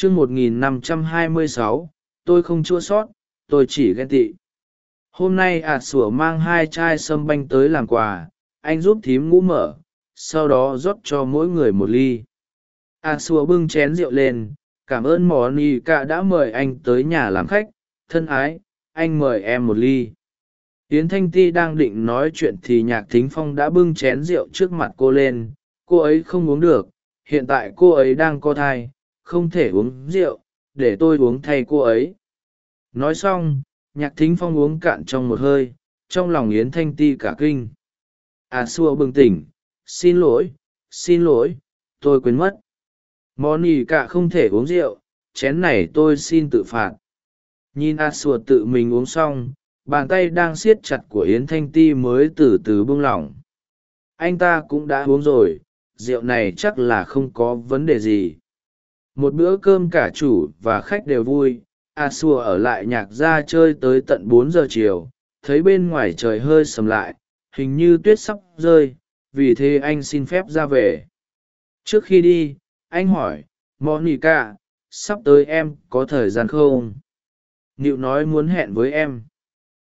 chương một nghìn năm trăm hai mươi sáu, tôi không chua sót, tôi chỉ ghen tị. Hôm nay ạt sủa mang hai chai sâm banh tới làm quà, anh giúp thím ngũ mở, sau đó rót cho mỗi người một ly. Ạt sủa bưng chén rượu lên, cảm ơn mò ni cả đã mời anh tới nhà làm khách, thân ái, anh mời em một ly. Yến thanh ti đang định nói chuyện thì nhạc thính phong đã bưng chén rượu trước mặt cô lên, cô ấy không uống được, hiện tại cô ấy đang có thai không thể uống rượu, để tôi uống thay cô ấy. Nói xong, nhạc thính phong uống cạn trong một hơi, trong lòng yến thanh ti cả kinh. À xua bừng tỉnh, xin lỗi xin lỗi, tôi quên mất. Món ì cả không thể uống rượu, chén này tôi xin tự phạt. Nhìn a xua tự mình uống xong, bàn tay đang siết chặt của yến thanh ti mới từ từ buông lỏng. Anh ta cũng đã uống rồi, rượu này chắc là không có vấn đề gì một bữa cơm cả chủ và khách đều vui. A xua ở lại nhạc ra chơi tới tận bốn giờ chiều. Thấy bên ngoài trời hơi sầm lại, hình như tuyết sắp rơi. Vì thế anh xin phép ra về. Trước khi đi, anh hỏi, monica, sắp tới em có thời gian không? Nịu nói muốn hẹn với em.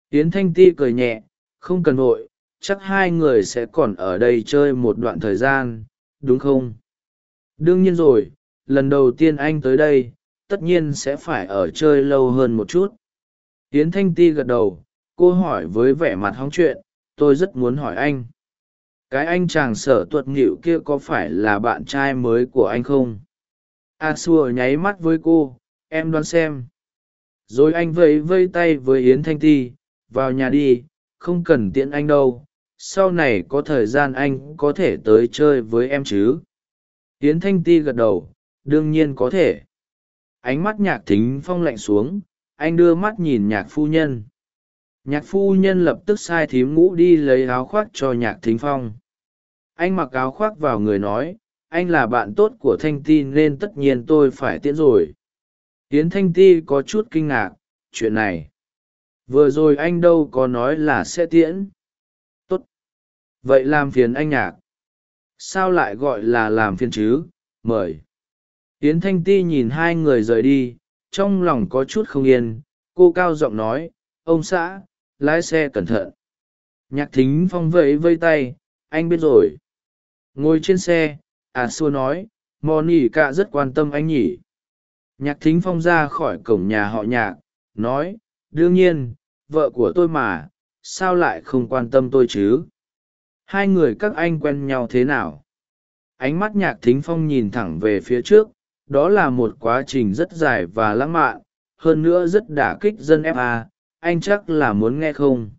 Tiến thanh ti cười nhẹ, không cần vội, chắc hai người sẽ còn ở đây chơi một đoạn thời gian, đúng không? Đương nhiên rồi lần đầu tiên anh tới đây, tất nhiên sẽ phải ở chơi lâu hơn một chút. Tiến thanh ti gật đầu, cô hỏi với vẻ mặt hóng chuyện, tôi rất muốn hỏi anh. Cái anh chàng sở tuật nghịu kia có phải là bạn trai mới của anh không? A xua nháy mắt với cô, em đoán xem. Rồi anh vẫy vây tay với yến thanh ti, vào nhà đi, không cần tiễn anh đâu, sau này có thời gian anh có thể tới chơi với em chứ. Yến thanh ti gật đầu đương nhiên có thể. Ánh mắt nhạc thính phong lạnh xuống, anh đưa mắt nhìn nhạc phu nhân. Nhạc phu nhân lập tức sai thím ngũ đi lấy áo khoác cho nhạc thính phong. Anh mặc áo khoác vào người nói, anh là bạn tốt của thanh ti nên tất nhiên tôi phải tiễn rồi. Tiến thanh ti có chút kinh ngạc, chuyện này, vừa rồi anh đâu có nói là sẽ tiễn. Tốt, vậy làm phiền anh nhạc. Sao lại gọi là làm phiền chứ? Mời. Yến thanh ti nhìn hai người rời đi, trong lòng có chút không yên. Cô cao giọng nói, ông xã, lái xe cẩn thận. Nhạc thính phong vẫy vây tay, anh biết rồi. Ngồi trên xe à xua nói, mò nỉ cạ rất quan tâm anh nhỉ. Nhạc thính phong ra khỏi cổng nhà họ nhạc, nói, đương nhiên, vợ của tôi mà, sao lại không quan tâm tôi chứ? Hai người các anh quen nhau thế nào? Ánh mắt nhạc thính phong nhìn thẳng về phía trước đó là một quá trình rất dài và lãng mạn, hơn nữa rất đả kích dân fa anh chắc là muốn nghe không?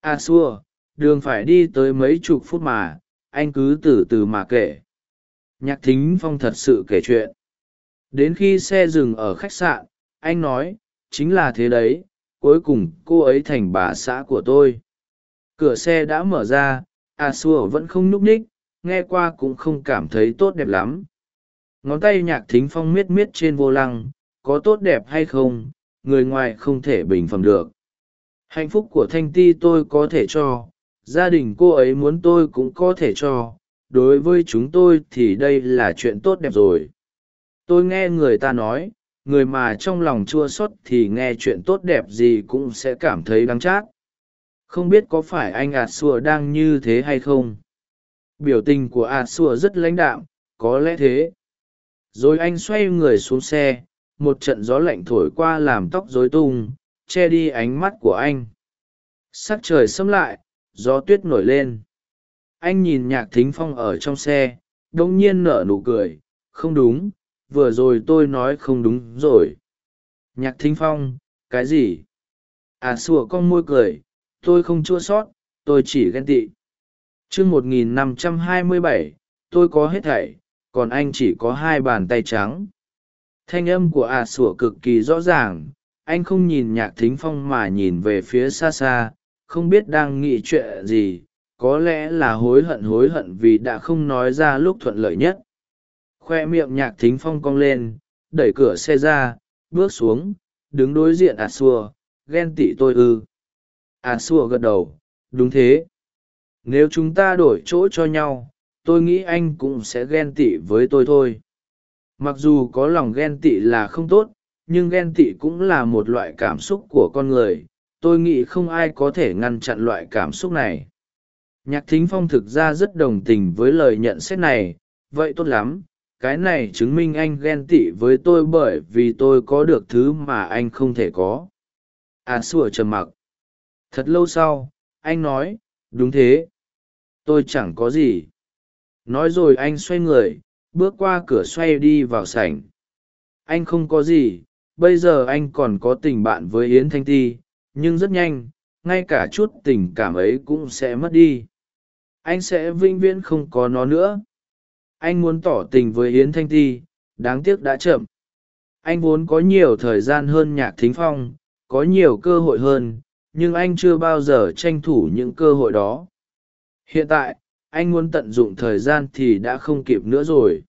A xua, đường phải đi tới mấy chục phút mà, anh cứ từ từ mà kể. Nhạc thính phong thật sự kể chuyện. Đến khi xe dừng ở khách sạn, anh nói, chính là thế đấy, cuối cùng cô ấy thành bà xã của tôi. Cửa xe đã mở ra a xua vẫn không nhúc ních, nghe qua cũng không cảm thấy tốt đẹp lắm ngón tay nhạc thính phong miết miết trên vô lăng, có tốt đẹp hay không, người ngoài không thể bình phẩm được. Hạnh phúc của thanh ti tôi có thể cho, gia đình cô ấy muốn tôi cũng có thể cho, đối với chúng tôi thì đây là chuyện tốt đẹp rồi. Tôi nghe người ta nói, người mà trong lòng chua xót thì nghe chuyện tốt đẹp gì cũng sẽ cảm thấy đắng chát. Không biết có phải anh ạt xua đang như thế hay không? Biểu tình của ạt xua rất lãnh đạm, có lẽ thế rồi anh xoay người xuống xe, một trận gió lạnh thổi qua làm tóc rối tung, che đi ánh mắt của anh. Sắc trời xâm lại, gió tuyết nổi lên. Anh nhìn nhạc thính phong ở trong xe đ ỗ n g nhiên nở nụ cười. Không đúng, vừa rồi tôi nói không đúng rồi. Nhạc thính phong, cái gì? À sủa con môi cười, tôi không chua sót, tôi chỉ ghen tị. T r ư ơ n g một nghìn năm trăm hai mươi bảy, tôi có hết thảy còn anh chỉ có hai bàn tay trắng. Thanh âm của à sủa cực kỳ rõ ràng, anh không nhìn nhạc thính phong mà nhìn về phía xa xa, không biết đang nghĩ chuyện gì, có lẽ là hối hận hối hận vì đã không nói ra lúc thuận lợi nhất. Khoe miệng nhạc thính phong cong lên, đẩy cửa xe ra, bước xuống, đứng đối diện à xua ghen tị tôi ư. À xua gật đầu, đúng thế. Nếu chúng ta đổi chỗ cho nhau tôi nghĩ anh cũng sẽ ghen tị với tôi thôi. Mặc dù có lòng ghen tị là không tốt, nhưng ghen tị cũng là một loại cảm xúc của con người. Tôi nghĩ không ai có thể ngăn chặn loại cảm xúc này. Nhạc thính phong thực ra rất đồng tình với lời nhận xét này. Vậy tốt lắm, cái này chứng minh anh ghen tị với tôi bởi vì tôi có được thứ mà anh không thể có. À sủa trầm mặc. Thật lâu sau, anh nói, đúng thế. Tôi chẳng có gì nói rồi anh xoay người, bước qua cửa xoay đi vào sảnh. Anh không có gì, bây giờ anh còn có tình bạn với yến thanh ti, nhưng rất nhanh, ngay cả chút tình cảm ấy cũng sẽ mất đi. Anh sẽ vĩnh viễn không có nó nữa. Anh muốn tỏ tình với yến thanh ti, đáng tiếc đã chậm. Anh vốn có nhiều thời gian hơn nhạc thính phong, có nhiều cơ hội hơn, nhưng anh chưa bao giờ tranh thủ những cơ hội đó. Hiện tại anh muốn tận dụng thời gian thì đã không kịp nữa rồi.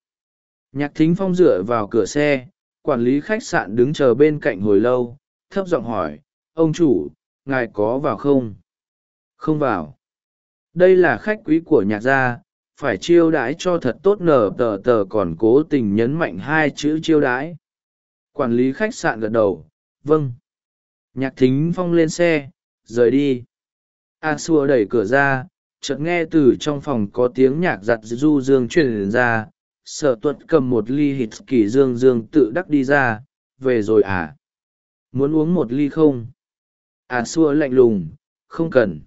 Nhạc thính phong dựa vào cửa xe, quản lý khách sạn đứng chờ bên cạnh hồi lâu, thấp giọng hỏi, ông chủ, ngài có vào không? Không vào. Đây là khách quý của nhạc gia, phải chiêu đãi cho thật tốt nở tờ tờ còn cố tình nhấn mạnh hai chữ chiêu đãi. Quản lý khách sạn gật đầu vâng. Nhạc thính phong lên xe, rời đi. A xua đẩy cửa ra chợt nghe từ trong phòng có tiếng nhạc giặt du dương truyền ra sở tuật cầm một ly hít kỳ dương dương tự đắc đi ra, về rồi à? Muốn uống một ly không? À xua lạnh lùng, không cần.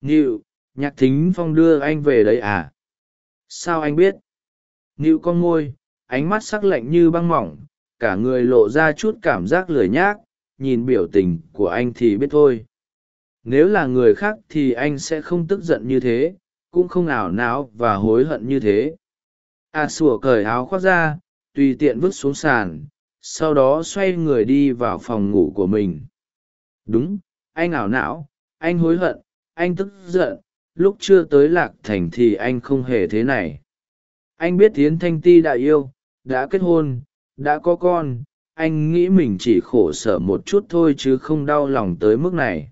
Nịu, nhạc thính phong đưa anh về đây à? Sao anh biết? Nịu con môi ánh mắt sắc lạnh như băng mỏng, cả người lộ ra chút cảm giác lười nhác, nhìn biểu tình của anh thì biết thôi nếu là người khác thì anh sẽ không tức giận như thế, cũng không ảo não và hối hận như thế. A sủa cởi áo khoác ra, tùy tiện vứt xuống sàn, sau đó xoay người đi vào phòng ngủ của mình. Đúng, anh ảo não, anh hối hận, anh tức giận, lúc chưa tới lạc thành thì anh không hề thế này. Anh biết tiến thanh ti đã yêu, đã kết hôn, đã có con, anh nghĩ mình chỉ khổ sở một chút thôi chứ không đau lòng tới mức này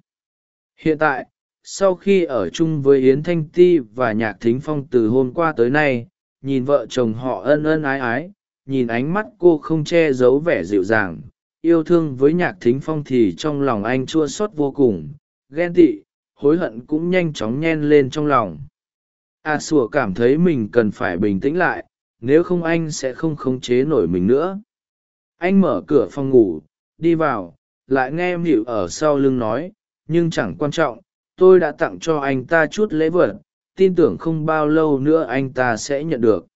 hiện tại, sau khi ở chung với yến thanh ti và nhạc thính phong từ hôm qua tới nay, nhìn vợ chồng họ ân ân ái ái, nhìn ánh mắt cô không che giấu vẻ dịu dàng, yêu thương với nhạc thính phong thì trong lòng anh chua xót vô cùng, ghen tị, hối hận cũng nhanh chóng nhen lên trong lòng. A sủa cảm thấy mình cần phải bình tĩnh lại, nếu không anh sẽ không khống chế nổi mình nữa. Anh mở cửa phòng ngủ, đi vào, lại nghe mịu ở sau lưng nói nhưng chẳng quan trọng, tôi đã tặng cho anh ta chút lễ vật, tin tưởng không bao lâu nữa anh ta sẽ nhận được.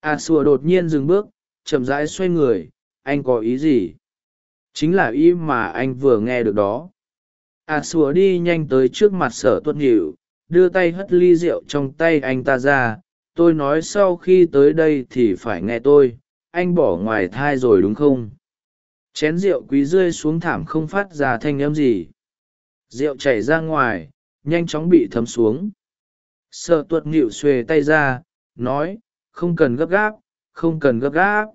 À, A xua đột nhiên dừng bước, chậm rãi xoay người, anh có ý gì? Chính là ý mà anh vừa nghe được đó. À, A xua đi nhanh tới trước mặt sở tuất nhịu, đưa tay hất ly rượu trong tay anh ta ra. Tôi nói sau khi tới đây thì phải nghe tôi, anh bỏ ngoài thai rồi đúng không? Chén rượu quý rơi xuống thảm không phát ra thanh âm gì rượu chảy ra ngoài, nhanh chóng bị thấm xuống. Sợ tuột nghịu xuề tay ra, nói, không cần gấp gáp, không cần gấp gáp.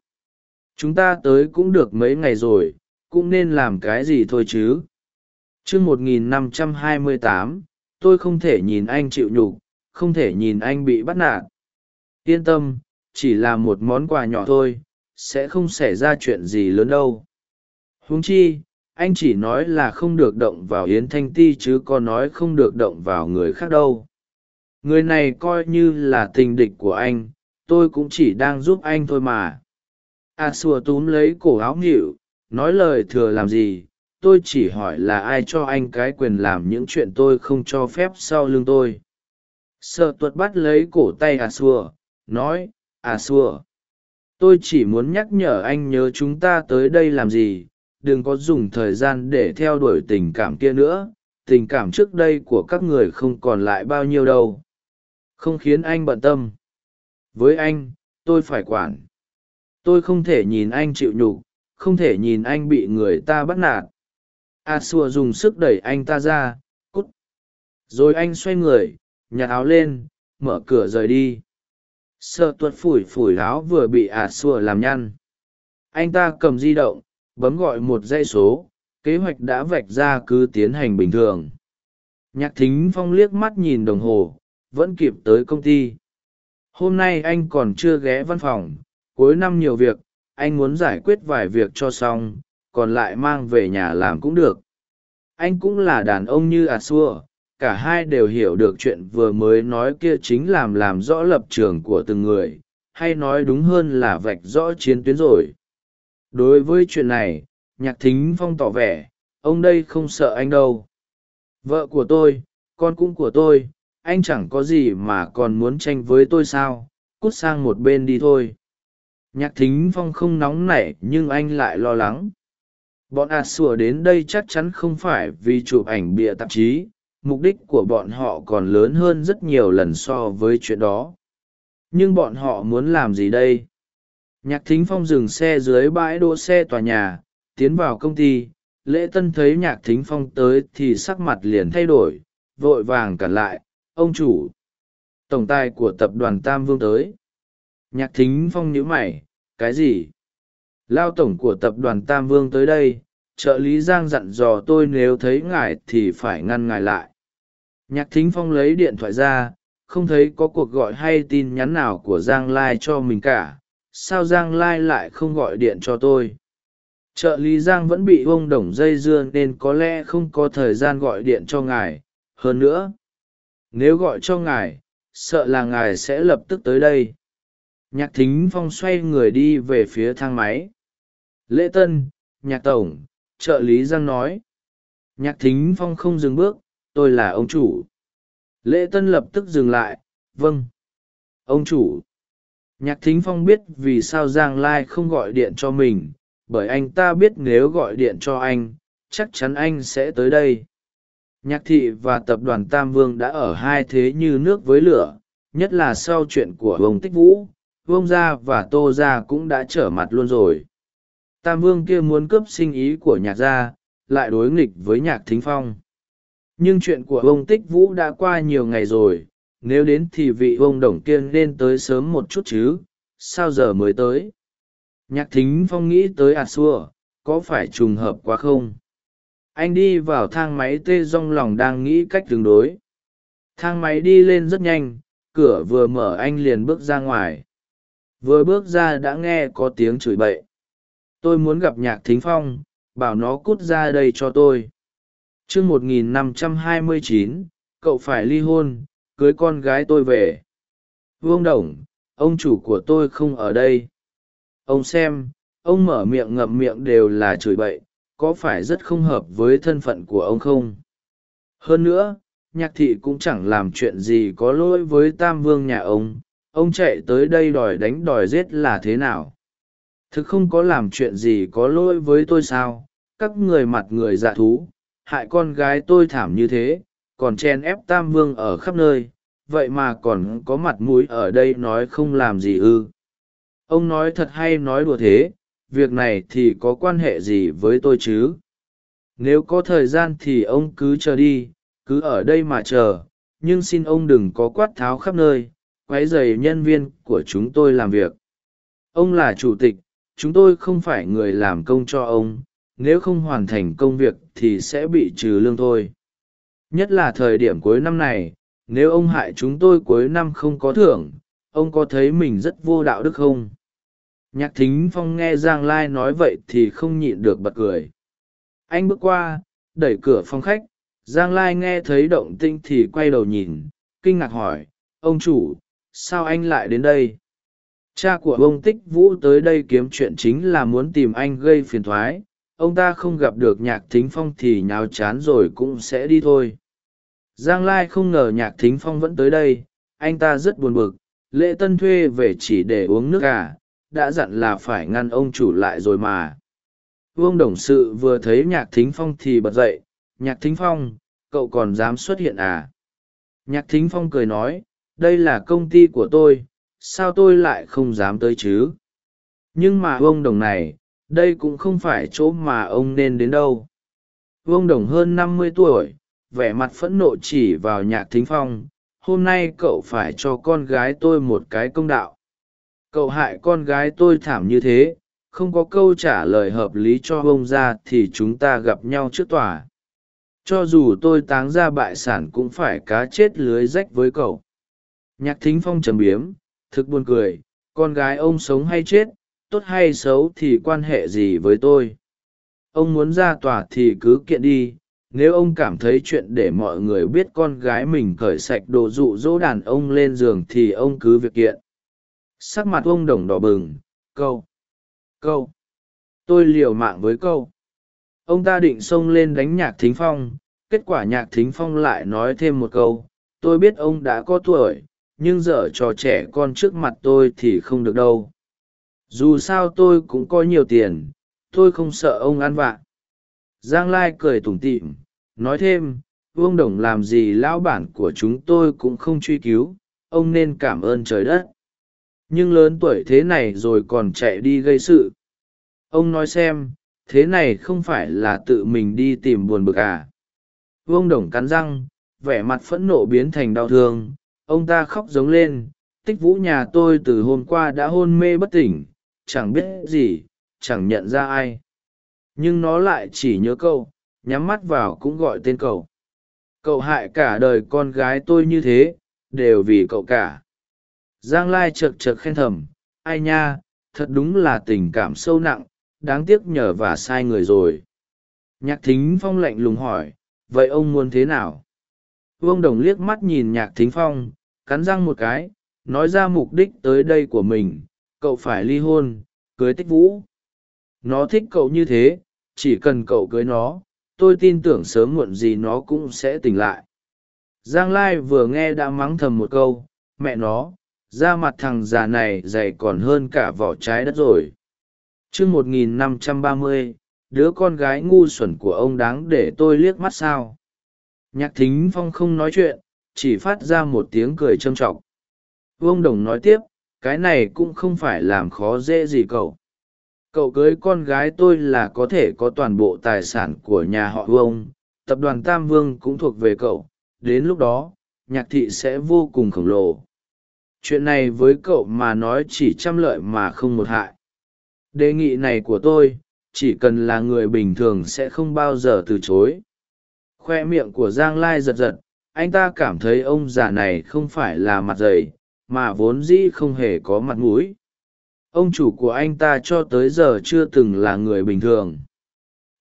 Chúng ta tới cũng được mấy ngày rồi, cũng nên làm cái gì thôi chứ? Chương một nghìn năm trăm hai mươi tám, tôi không thể nhìn anh chịu nhục, không thể nhìn anh bị bắt nạt. Yên tâm, chỉ là một món quà nhỏ thôi, sẽ không xảy ra chuyện gì lớn đâu. Huống chi anh chỉ nói là không được động vào yến thanh ti chứ có nói không được động vào người khác đâu. Người này coi như là tình địch của anh, tôi cũng chỉ đang giúp anh thôi mà. A xua túm lấy cổ áo nghịu, nói lời thừa làm gì, tôi chỉ hỏi là ai cho anh cái quyền làm những chuyện tôi không cho phép sau lưng tôi. Sợ tuật bắt lấy cổ tay a xua nói, a xua tôi chỉ muốn nhắc nhở anh nhớ chúng ta tới đây làm gì đừng có dùng thời gian để theo đuổi tình cảm kia nữa, tình cảm trước đây của các người không còn lại bao nhiêu đâu. Không khiến anh bận tâm. Với anh, tôi phải quản. Tôi không thể nhìn anh chịu nhục, không thể nhìn anh bị người ta bắt nạt. A xua dùng sức đẩy anh ta ra, cút. Rồi anh xoay người, nhặt áo lên, mở cửa rời đi. Sợ tuật phủi phủi áo vừa bị a xua làm nhăn. Anh ta cầm di động bấm gọi một dây số, kế hoạch đã vạch ra cứ tiến hành bình thường. Nhạc thính phong liếc mắt nhìn đồng hồ, vẫn kịp tới công ty. Hôm nay anh còn chưa ghé văn phòng, cuối năm nhiều việc, anh muốn giải quyết vài việc cho xong, còn lại mang về nhà làm cũng được. Anh cũng là đàn ông như a xua, cả hai đều hiểu được chuyện vừa mới nói kia chính làm làm rõ lập trường của từng người, hay nói đúng hơn là vạch rõ chiến tuyến rồi đối với chuyện này, nhạc thính phong tỏ vẻ, ông đây không sợ anh đâu. Vợ của tôi, con cũng của tôi, anh chẳng có gì mà còn muốn tranh với tôi sao, cút sang một bên đi thôi. Nhạc thính phong không nóng nảy, nhưng anh lại lo lắng. Bọn ạt sủa đến đây chắc chắn không phải vì chụp ảnh bịa tạp chí, mục đích của bọn họ còn lớn hơn rất nhiều lần so với chuyện đó. Nhưng bọn họ muốn làm gì đây? Nhạc thính phong dừng xe dưới bãi đỗ xe tòa nhà, tiến vào công ty. Lễ tân thấy nhạc thính phong tới thì sắc mặt liền thay đổi, vội vàng cản lại, ông chủ, tổng tài của tập đoàn tam vương tới. Nhạc thính phong nhíu mày, cái gì? Lao tổng của tập đoàn tam vương tới đây, trợ lý giang dặn dò tôi nếu thấy ngài thì phải ngăn ngài lại. Nhạc thính phong lấy điện thoại ra, không thấy có cuộc gọi hay tin nhắn nào của giang lai cho mình cả sao giang lai lại không gọi điện cho tôi? Trợ lý giang vẫn bị ông đồng dây dưa nên có lẽ không có thời gian gọi điện cho ngài. Hơn nữa, nếu gọi cho ngài, sợ là ngài sẽ lập tức tới đây. Nhạc thính phong xoay người đi về phía thang máy. Lễ tân, nhạc tổng, trợ lý giang nói. Nhạc thính phong không dừng bước, tôi là ông chủ. Lễ tân lập tức dừng lại vâng. Ông chủ nhạc thính phong biết vì sao giang lai không gọi điện cho mình, bởi anh ta biết nếu gọi điện cho anh, chắc chắn anh sẽ tới đây. Nhạc thị và tập đoàn tam vương đã ở hai thế như nước với lửa, nhất là sau chuyện của Vương tích vũ, vương gia và tô gia cũng đã trở mặt luôn rồi. Tam vương kia muốn cướp sinh ý của nhạc gia, lại đối nghịch với nhạc thính phong. Nhưng chuyện của Vương tích vũ đã qua nhiều ngày rồi nếu đến thì vị ông đồng kia nên tới sớm một chút chứ, sao giờ mới tới? Nhạc thính phong nghĩ tới ạt xua, có phải trùng hợp quá không? Anh đi vào thang máy tê rong lòng đang nghĩ cách tương đối. Thang máy đi lên rất nhanh, cửa vừa mở anh liền bước ra ngoài. Vừa bước ra đã nghe có tiếng chửi bậy. Tôi muốn gặp nhạc thính phong, bảo nó cút ra đây cho tôi. Chương một nghìn năm trăm hai mươi chín, cậu phải ly hôn cưới con gái tôi về. Vương đồng, ông chủ của tôi không ở đây. Ông xem, ông mở miệng ngậm miệng đều là chửi bậy, có phải rất không hợp với thân phận của ông không? Hơn nữa, nhạc thị cũng chẳng làm chuyện gì có lỗi với tam vương nhà ông ông chạy tới đây đòi đánh đòi giết là thế nào? Thực không có làm chuyện gì có lỗi với tôi sao? Các người mặt người dạ thú, hại con gái tôi thảm như thế còn chen ép tam vương ở khắp nơi, vậy mà còn có mặt mũi ở đây nói không làm gì ư? Ông nói thật hay nói đùa thế, việc này thì có quan hệ gì với tôi chứ? Nếu có thời gian thì ông cứ chờ đi, cứ ở đây mà chờ, nhưng xin ông đừng có quát tháo khắp nơi, quấy dày nhân viên của chúng tôi làm việc. Ông là chủ tịch, chúng tôi không phải người làm công cho ông, nếu không hoàn thành công việc thì sẽ bị trừ lương thôi nhất là thời điểm cuối năm này, nếu ông hại chúng tôi cuối năm không có thưởng, ông có thấy mình rất vô đạo đức không? Nhạc thính phong nghe giang lai nói vậy thì không nhịn được bật cười. Anh bước qua, đẩy cửa phòng khách, giang lai nghe thấy động tinh thì quay đầu nhìn, kinh ngạc hỏi, ông chủ, sao anh lại đến đây? Cha của ông tích vũ tới đây kiếm chuyện chính là muốn tìm anh gây phiền thoái ông ta không gặp được nhạc thính phong thì nháo chán rồi cũng sẽ đi thôi. Giang lai không ngờ nhạc thính phong vẫn tới đây, anh ta rất buồn bực, lễ tân thuê về chỉ để uống nước cả đã dặn là phải ngăn ông chủ lại rồi mà. Vương đồng sự vừa thấy nhạc thính phong thì bật dậy, nhạc thính phong, cậu còn dám xuất hiện à? Nhạc thính phong cười nói, đây là công ty của tôi, sao tôi lại không dám tới chứ? Nhưng mà Vương đồng này đây cũng không phải chỗ mà ông nên đến đâu. Vương đồng hơn năm mươi tuổi, vẻ mặt phẫn nộ chỉ vào nhạc thính phong, hôm nay cậu phải cho con gái tôi một cái công đạo. Cậu hại con gái tôi thảm như thế, không có câu trả lời hợp lý cho ông ra thì chúng ta gặp nhau trước tòa. Cho dù tôi táng ra bại sản cũng phải cá chết lưới rách với cậu. Nhạc thính phong trầm biếm, thực buồn cười, con gái ông sống hay chết tốt hay xấu thì quan hệ gì với tôi? Ông muốn ra tòa thì cứ kiện đi, nếu ông cảm thấy chuyện để mọi người biết con gái mình cởi sạch đồ dụ dỗ đàn ông lên giường thì ông cứ việc kiện. Sắc mặt ông đồng đỏ bừng câu câu tôi liều mạng với câu ông ta định xông lên đánh nhạc thính phong, kết quả nhạc thính phong lại nói thêm một câu, tôi biết ông đã có tuổi, nhưng dở trò trẻ con trước mặt tôi thì không được đâu dù sao tôi cũng có nhiều tiền, tôi không sợ ông ăn vạ. Giang lai cười tủm tỉm, nói thêm, vương đồng làm gì lão bản của chúng tôi cũng không truy cứu, ông nên cảm ơn trời đất. Nhưng lớn tuổi thế này rồi còn chạy đi gây sự. Ông nói xem, thế này không phải là tự mình đi tìm buồn bực à? Vương đồng cắn răng, vẻ mặt phẫn nộ biến thành đau thương. Ông ta khóc giống lên, tích vũ nhà tôi từ hôm qua đã hôn mê bất tỉnh chẳng biết gì, chẳng nhận ra ai. Nhưng nó lại chỉ nhớ câu nhắm mắt vào cũng gọi tên cậu. Cậu hại cả đời con gái tôi như thế, đều vì cậu cả. Giang lai chật chật khen thầm, ai nha, thật đúng là tình cảm sâu nặng, đáng tiếc nhờ và sai người rồi. Nhạc thính phong lạnh lùng hỏi, vậy ông muốn thế nào? Vương đồng liếc mắt nhìn nhạc thính phong, cắn răng một cái, nói ra mục đích tới đây của mình cậu phải ly hôn cưới tích vũ. Nó thích cậu như thế chỉ cần cậu cưới nó tôi tin tưởng sớm muộn gì nó cũng sẽ tỉnh lại. Giang lai vừa nghe đã mắng thầm một câu mẹ nó da mặt thằng già này dày còn hơn cả vỏ trái đất rồi. T r ư ớ c 1530, đứa con gái ngu xuẩn của ông đáng để tôi liếc mắt sao? Nhạc thính phong không nói chuyện chỉ phát ra một tiếng cười trâm trọc vương đồng nói tiếp cái này cũng không phải làm khó dễ gì cậu. Cậu cưới con gái tôi là có thể có toàn bộ tài sản của nhà họ vương, tập đoàn tam vương cũng thuộc về cậu. Đến lúc đó, nhạc thị sẽ vô cùng khổng lồ. Chuyện này với cậu mà nói chỉ trăm lợi mà không một hại. Đề nghị này của tôi, chỉ cần là người bình thường sẽ không bao giờ từ chối. Khoe miệng của giang lai giật giật, anh ta cảm thấy ông già này không phải là mặt dày mà vốn dĩ không hề có mặt mũi. Ông chủ của anh ta cho tới giờ chưa từng là người bình thường.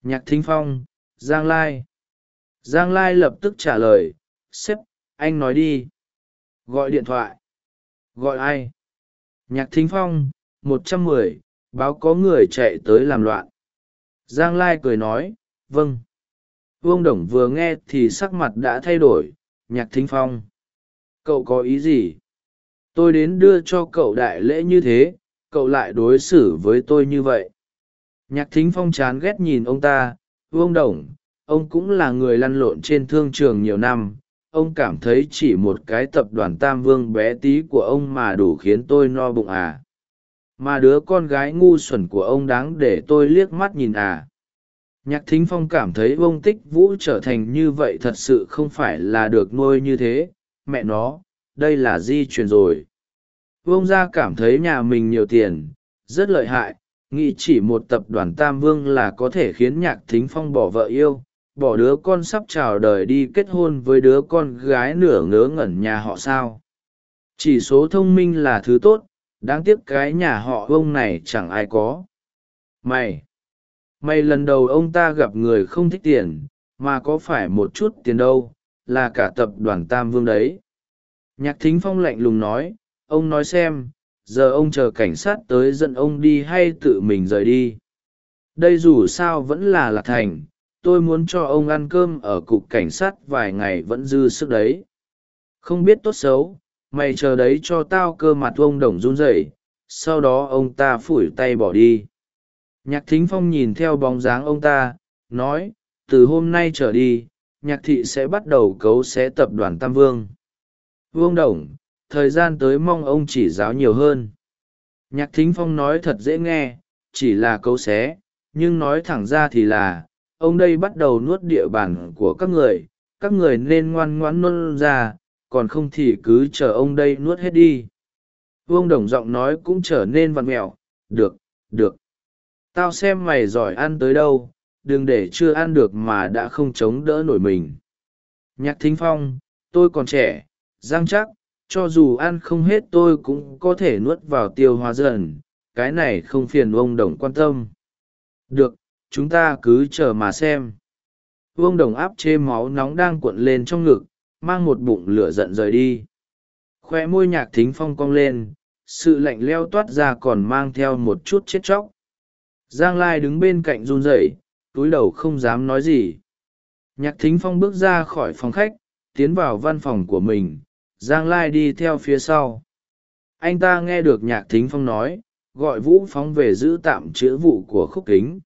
Nhạc thính phong, giang lai. Giang lai lập tức trả lời, sếp, anh nói đi. Gọi điện thoại. Gọi ai? Nhạc thính phong, một trăm mười, báo có người chạy tới làm loạn. Giang lai cười nói vâng. Vương đồng vừa nghe thì sắc mặt đã thay đổi. Nhạc thính phong, cậu có ý gì? Tôi đến đưa cho cậu đại lễ như thế, cậu lại đối xử với tôi như vậy. Nhạc thính phong chán ghét nhìn ông ta, vương đồng, ông cũng là người lăn lộn trên thương trường nhiều năm, ông cảm thấy chỉ một cái tập đoàn tam vương bé tí của ông mà đủ khiến tôi no bụng à. Mà đứa con gái ngu xuẩn của ông đáng để tôi liếc mắt nhìn à. Nhạc thính phong cảm thấy vông tích vũ trở thành như vậy thật sự không phải là được nuôi như thế, mẹ nó đây là di truyền rồi. Vương gia cảm thấy nhà mình nhiều tiền, rất lợi hại, nghĩ chỉ một tập đoàn tam vương là có thể khiến nhạc thính phong bỏ vợ yêu, bỏ đứa con sắp chào đời đi kết hôn với đứa con gái nửa ngớ ngẩn nhà họ sao. Chỉ số thông minh là thứ tốt, đáng tiếc cái nhà họ ông này chẳng ai có. Mày mày lần đầu ông ta gặp người không thích tiền, mà có phải một chút tiền đâu, là cả tập đoàn tam vương đấy nhạc thính phong lạnh lùng nói, ông nói xem, giờ ông chờ cảnh sát tới dẫn ông đi hay tự mình rời đi? Đây dù sao vẫn là lạc thành, tôi muốn cho ông ăn cơm ở cục cảnh sát vài ngày vẫn dư sức đấy. Không biết tốt xấu, mày chờ đấy cho tao cơ mặt ông đồng run rẩy, sau đó ông ta phủi tay bỏ đi. Nhạc thính phong nhìn theo bóng dáng ông ta, nói, từ hôm nay trở đi, nhạc thị sẽ bắt đầu cấu xé tập đoàn tam vương vương đồng, thời gian tới mong ông chỉ giáo nhiều hơn. Nhạc thính phong nói thật dễ nghe, chỉ là câu xé, nhưng nói thẳng ra thì là, ông đây bắt đầu nuốt địa bàn của các người các người nên ngoan ngoãn nôn ra, còn không thì cứ chờ ông đây nuốt hết đi. Vương đồng giọng nói cũng trở nên vặn mẹo, được được. Tao xem mày giỏi ăn tới đâu, đừng để chưa ăn được mà đã không chống đỡ nổi mình. Nhạc thính phong, tôi còn trẻ giang chắc, cho dù ăn không hết tôi cũng có thể nuốt vào tiêu hóa dần, cái này không phiền ông đồng quan tâm. Được, chúng ta cứ chờ mà xem. Vương đồng áp chê máu nóng đang cuộn lên trong ngực, mang một bụng lửa giận rời đi. Khoe môi nhạc thính phong cong lên, sự lạnh leo toát ra còn mang theo một chút chết chóc. Giang lai đứng bên cạnh run rẩy, túi đầu không dám nói gì. Nhạc thính phong bước ra khỏi phòng khách, tiến vào văn phòng của mình giang lai đi theo phía sau. Anh ta nghe được nhạc thính phong nói, gọi vũ phóng về giữ tạm chữa vụ của khúc kính.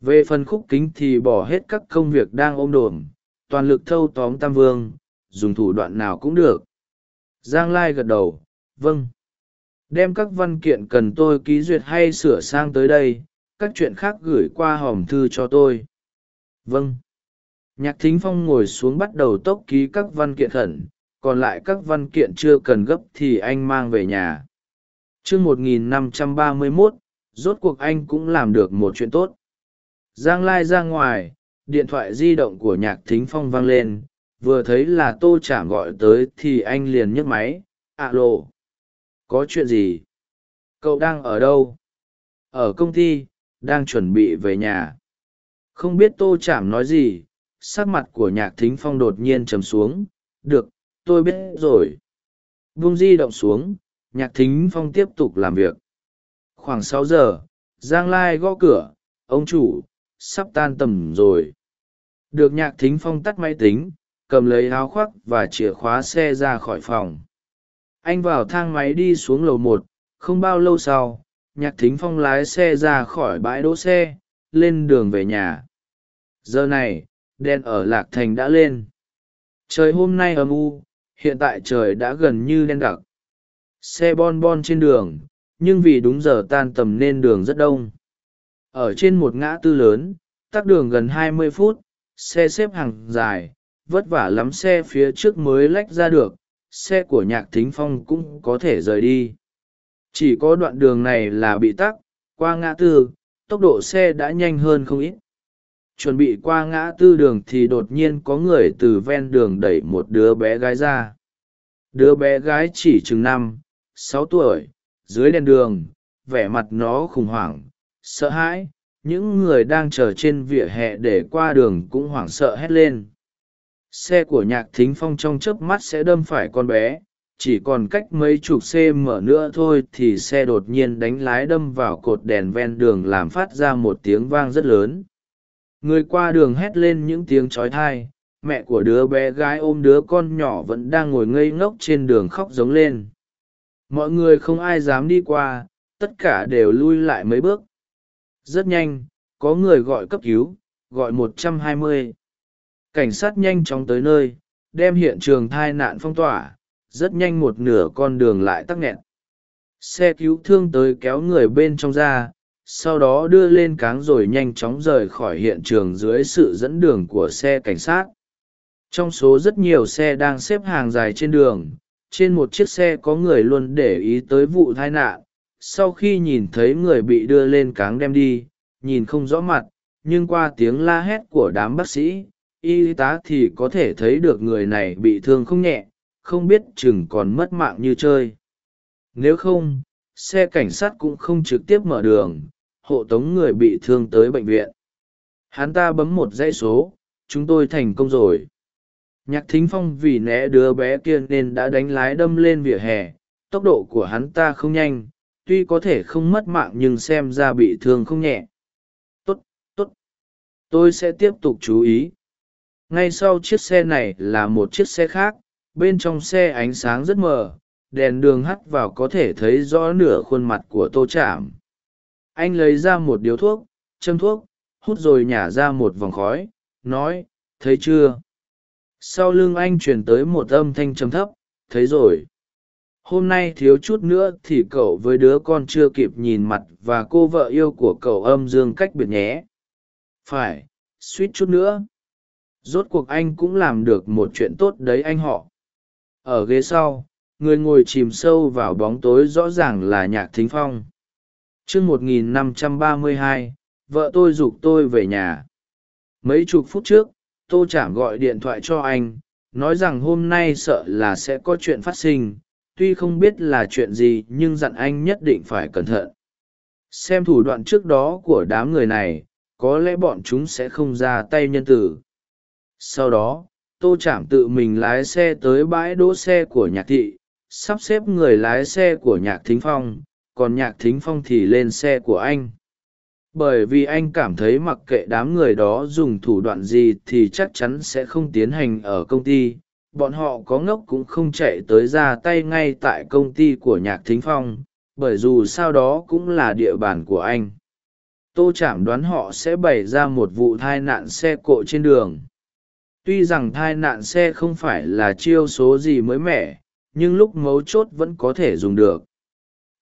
Về phần khúc kính thì bỏ hết các công việc đang ôm đồm, toàn lực thâu tóm tam vương, dùng thủ đoạn nào cũng được. Giang lai gật đầu vâng. Đem các văn kiện cần tôi ký duyệt hay sửa sang tới đây, các chuyện khác gửi qua hòm thư cho tôi. Vâng. Nhạc thính phong ngồi xuống bắt đầu tốc ký các văn kiện khẩn còn lại các văn kiện chưa cần gấp thì anh mang về nhà. Chương một nghìn năm trăm ba mươi mốt, rốt cuộc anh cũng làm được một chuyện tốt. Giang lai ra ngoài, điện thoại di động của nhạc thính phong vang lên. Vừa thấy là tô chả gọi tới thì anh liền nhấc máy. Ạ lộ có chuyện gì? Cậu đang ở đâu? Ở công ty, đang chuẩn bị về nhà. Không biết tô chảm nói gì, sắc mặt của nhạc thính phong đột nhiên trầm xuống. Được tôi biết rồi. Vung di động xuống, nhạc thính phong tiếp tục làm việc. Khoảng sáu giờ, giang lai gõ cửa, ông chủ, sắp tan tầm rồi. Được nhạc thính phong tắt máy tính, cầm lấy áo khoác và chìa khóa xe ra khỏi phòng. Anh vào thang máy đi xuống lầu một, không bao lâu sau, nhạc thính phong lái xe ra khỏi bãi đỗ xe, lên đường về nhà. Giờ này, đèn ở lạc thành đã lên. Trời hôm nay âm u hiện tại trời đã gần như đen đặc. Xe bon bon trên đường, nhưng vì đúng giờ tan tầm nên đường rất đông. Ở trên một ngã tư lớn, tắc đường gần hai mươi phút, xe xếp hàng dài, vất vả lắm xe phía trước mới lách ra được, xe của nhạc thính phong cũng có thể rời đi. Chỉ có đoạn đường này là bị tắc, qua ngã tư, tốc độ xe đã nhanh hơn không ít chuẩn bị qua ngã tư đường thì đột nhiên có người từ ven đường đẩy một đứa bé gái ra. Đứa bé gái chỉ chừng năm, sáu tuổi, dưới đèn đường, vẻ mặt nó khủng hoảng, sợ hãi. Những người đang chờ trên vỉa hè để qua đường cũng hoảng sợ hét lên. Xe của nhạc thính phong trong chớp mắt sẽ đâm phải con bé. Chỉ còn cách mấy chục cm nữa thôi thì xe đột nhiên đánh lái đâm vào cột đèn ven đường làm phát ra một tiếng vang rất lớn người qua đường hét lên những tiếng trói thai, mẹ của đứa bé gái ôm đứa con nhỏ vẫn đang ngồi ngây ngốc trên đường khóc giống lên. Mọi người không ai dám đi qua, tất cả đều lui lại mấy bước. Rất nhanh, có người gọi cấp cứu, gọi 120. cảnh sát nhanh chóng tới nơi, đem hiện trường thai nạn phong tỏa, rất nhanh một nửa con đường lại tắc nghẹn. Xe cứu thương tới kéo người bên trong ra sau đó đưa lên cáng rồi nhanh chóng rời khỏi hiện trường dưới sự dẫn đường của xe cảnh sát. Trong số rất nhiều xe đang xếp hàng dài trên đường, trên một chiếc xe có người luôn để ý tới vụ tai nạn. Sau khi nhìn thấy người bị đưa lên cáng đem đi, nhìn không rõ mặt, nhưng qua tiếng la hét của đám bác sĩ, y tá thì có thể thấy được người này bị thương không nhẹ, không biết chừng còn mất mạng như chơi. Nếu không, xe cảnh sát cũng không trực tiếp mở đường hộ tống người bị thương tới bệnh viện. Hắn ta bấm một dãy số, chúng tôi thành công rồi. Nhạc thính phong vì né đứa bé kia nên đã đánh lái đâm lên vỉa hè. Tốc độ của hắn ta không nhanh, tuy có thể không mất mạng nhưng xem ra bị thương không nhẹ. Tốt tốt. Tôi sẽ tiếp tục chú ý. Ngay sau chiếc xe này là một chiếc xe khác, bên trong xe ánh sáng rất mờ, đèn đường hắt vào có thể thấy rõ nửa khuôn mặt của tô chạm anh lấy ra một điếu thuốc, châm thuốc, hút rồi nhả ra một vòng khói, nói, thấy chưa? Sau lưng anh truyền tới một âm thanh trầm thấp, thấy rồi. Hôm nay thiếu chút nữa thì cậu với đứa con chưa kịp nhìn mặt và cô vợ yêu của cậu âm dương cách biệt nhé. Phải, suýt chút nữa. Rốt cuộc anh cũng làm được một chuyện tốt đấy anh họ. Ở ghế sau, người ngồi chìm sâu vào bóng tối rõ ràng là nhạc thính phong chương một nghìn năm trăm ba mươi hai, vợ tôi g ụ c tôi về nhà. Mấy chục phút trước, tô chảm gọi điện thoại cho anh, nói rằng hôm nay sợ là sẽ có chuyện phát sinh, tuy không biết là chuyện gì nhưng dặn anh nhất định phải cẩn thận. Xem thủ đoạn trước đó của đám người này, có lẽ bọn chúng sẽ không ra tay nhân tử. Sau đó, tô chạm tự mình lái xe tới bãi đỗ xe của nhạc thị, sắp xếp người lái xe của nhạc thính phong còn nhạc thính phong thì lên xe của anh. Bởi vì anh cảm thấy mặc kệ đám người đó dùng thủ đoạn gì thì chắc chắn sẽ không tiến hành ở công ty. Bọn họ có ngốc cũng không chạy tới ra tay ngay tại công ty của nhạc thính phong, bởi dù sao đó cũng là địa bàn của anh. Tô chảm đoán họ sẽ bày ra một vụ thai nạn xe cộ trên đường. Tuy rằng thai nạn xe không phải là chiêu số gì mới mẻ, nhưng lúc mấu chốt vẫn có thể dùng được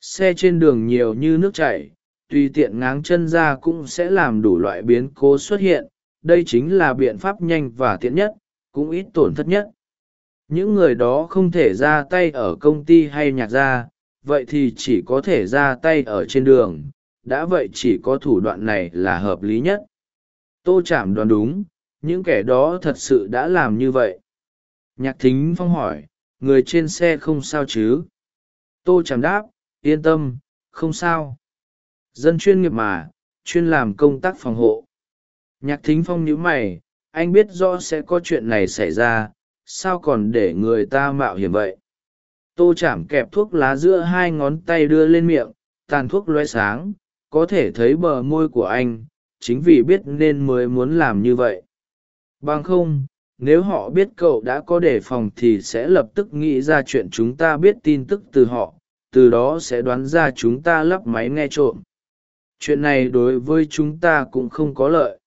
xe trên đường nhiều như nước chảy, tùy tiện ngáng chân ra cũng sẽ làm đủ loại biến cố xuất hiện. Đây chính là biện pháp nhanh và tiện nhất, cũng ít tổn thất nhất. Những người đó không thể ra tay ở công ty hay nhạc gia, vậy thì chỉ có thể ra tay ở trên đường. Đã vậy chỉ có thủ đoạn này là hợp lý nhất. Tô chảm đoán đúng, những kẻ đó thật sự đã làm như vậy. Nhạc thính phong hỏi, người trên xe không sao chứ? Tô chảm đáp yên tâm, không sao. Dân chuyên nghiệp mà, chuyên làm công tác phòng hộ. Nhạc thính phong nhíu mày, anh biết rõ sẽ có chuyện này xảy ra, sao còn để người ta mạo hiểm vậy? Tô chảm kẹp thuốc lá giữa hai ngón tay đưa lên miệng, tàn thuốc loe sáng, có thể thấy bờ môi của anh, chính vì biết nên mới muốn làm như vậy. Bằng không, nếu họ biết cậu đã có đề phòng thì sẽ lập tức nghĩ ra chuyện chúng ta biết tin tức từ họ từ đó sẽ đoán ra chúng ta lắp máy nghe trộm. Chuyện này đối với chúng ta cũng không có lợi.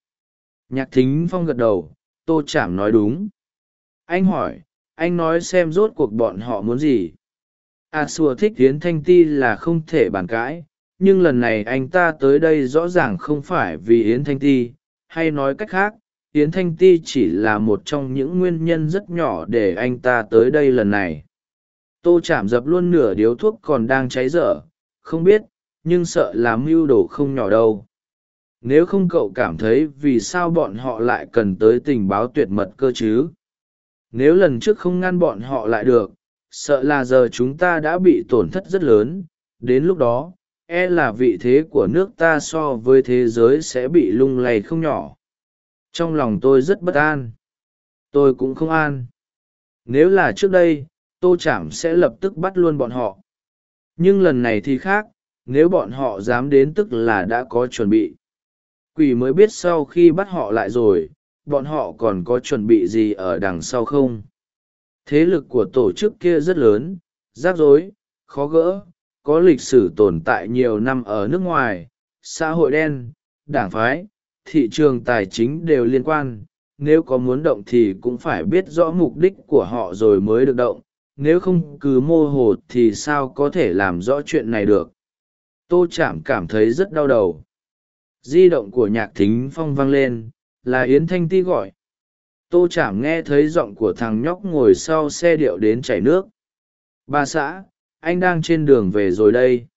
Nhạc thính phong gật đầu, tô chảm nói đúng. Anh hỏi, anh nói xem rốt cuộc bọn họ muốn gì. À, A xua thích tiến thanh ti là không thể bàn cãi, nhưng lần này anh ta tới đây rõ ràng không phải vì yến thanh ti. Hay nói cách khác, yến thanh ti chỉ là một trong những nguyên nhân rất nhỏ để anh ta tới đây lần này tô chạm dập luôn nửa điếu thuốc còn đang cháy dở, không biết, nhưng sợ làm mưu đồ không nhỏ đâu. Nếu không cậu cảm thấy vì sao bọn họ lại cần tới tình báo tuyệt mật cơ chứ? Nếu lần trước không ngăn bọn họ lại được, sợ là giờ chúng ta đã bị tổn thất rất lớn. Đến lúc đó e là vị thế của nước ta so với thế giới sẽ bị lung lay không nhỏ. Trong lòng tôi rất bất an. Tôi cũng không an. Nếu là trước đây tô chảm sẽ lập tức bắt luôn bọn họ. Nhưng lần này thì khác, nếu bọn họ dám đến tức là đã có chuẩn bị. Quỷ mới biết sau khi bắt họ lại rồi, bọn họ còn có chuẩn bị gì ở đằng sau không? Thế lực của tổ chức kia rất lớn, rắc rối, khó gỡ, có lịch sử tồn tại nhiều năm ở nước ngoài, xã hội đen, đảng phái, thị trường tài chính đều liên quan. Nếu có muốn động thì cũng phải biết rõ mục đích của họ rồi mới được động nếu không cứ mô hồ thì sao có thể làm rõ chuyện này được? Tô chạm cảm thấy rất đau đầu. Di động của nhạc thính phong vang lên, là yến thanh ti gọi. Tô chạm nghe thấy giọng của thằng nhóc ngồi sau xe điệu đến chảy nước. Ba xã, anh đang trên đường về rồi đây.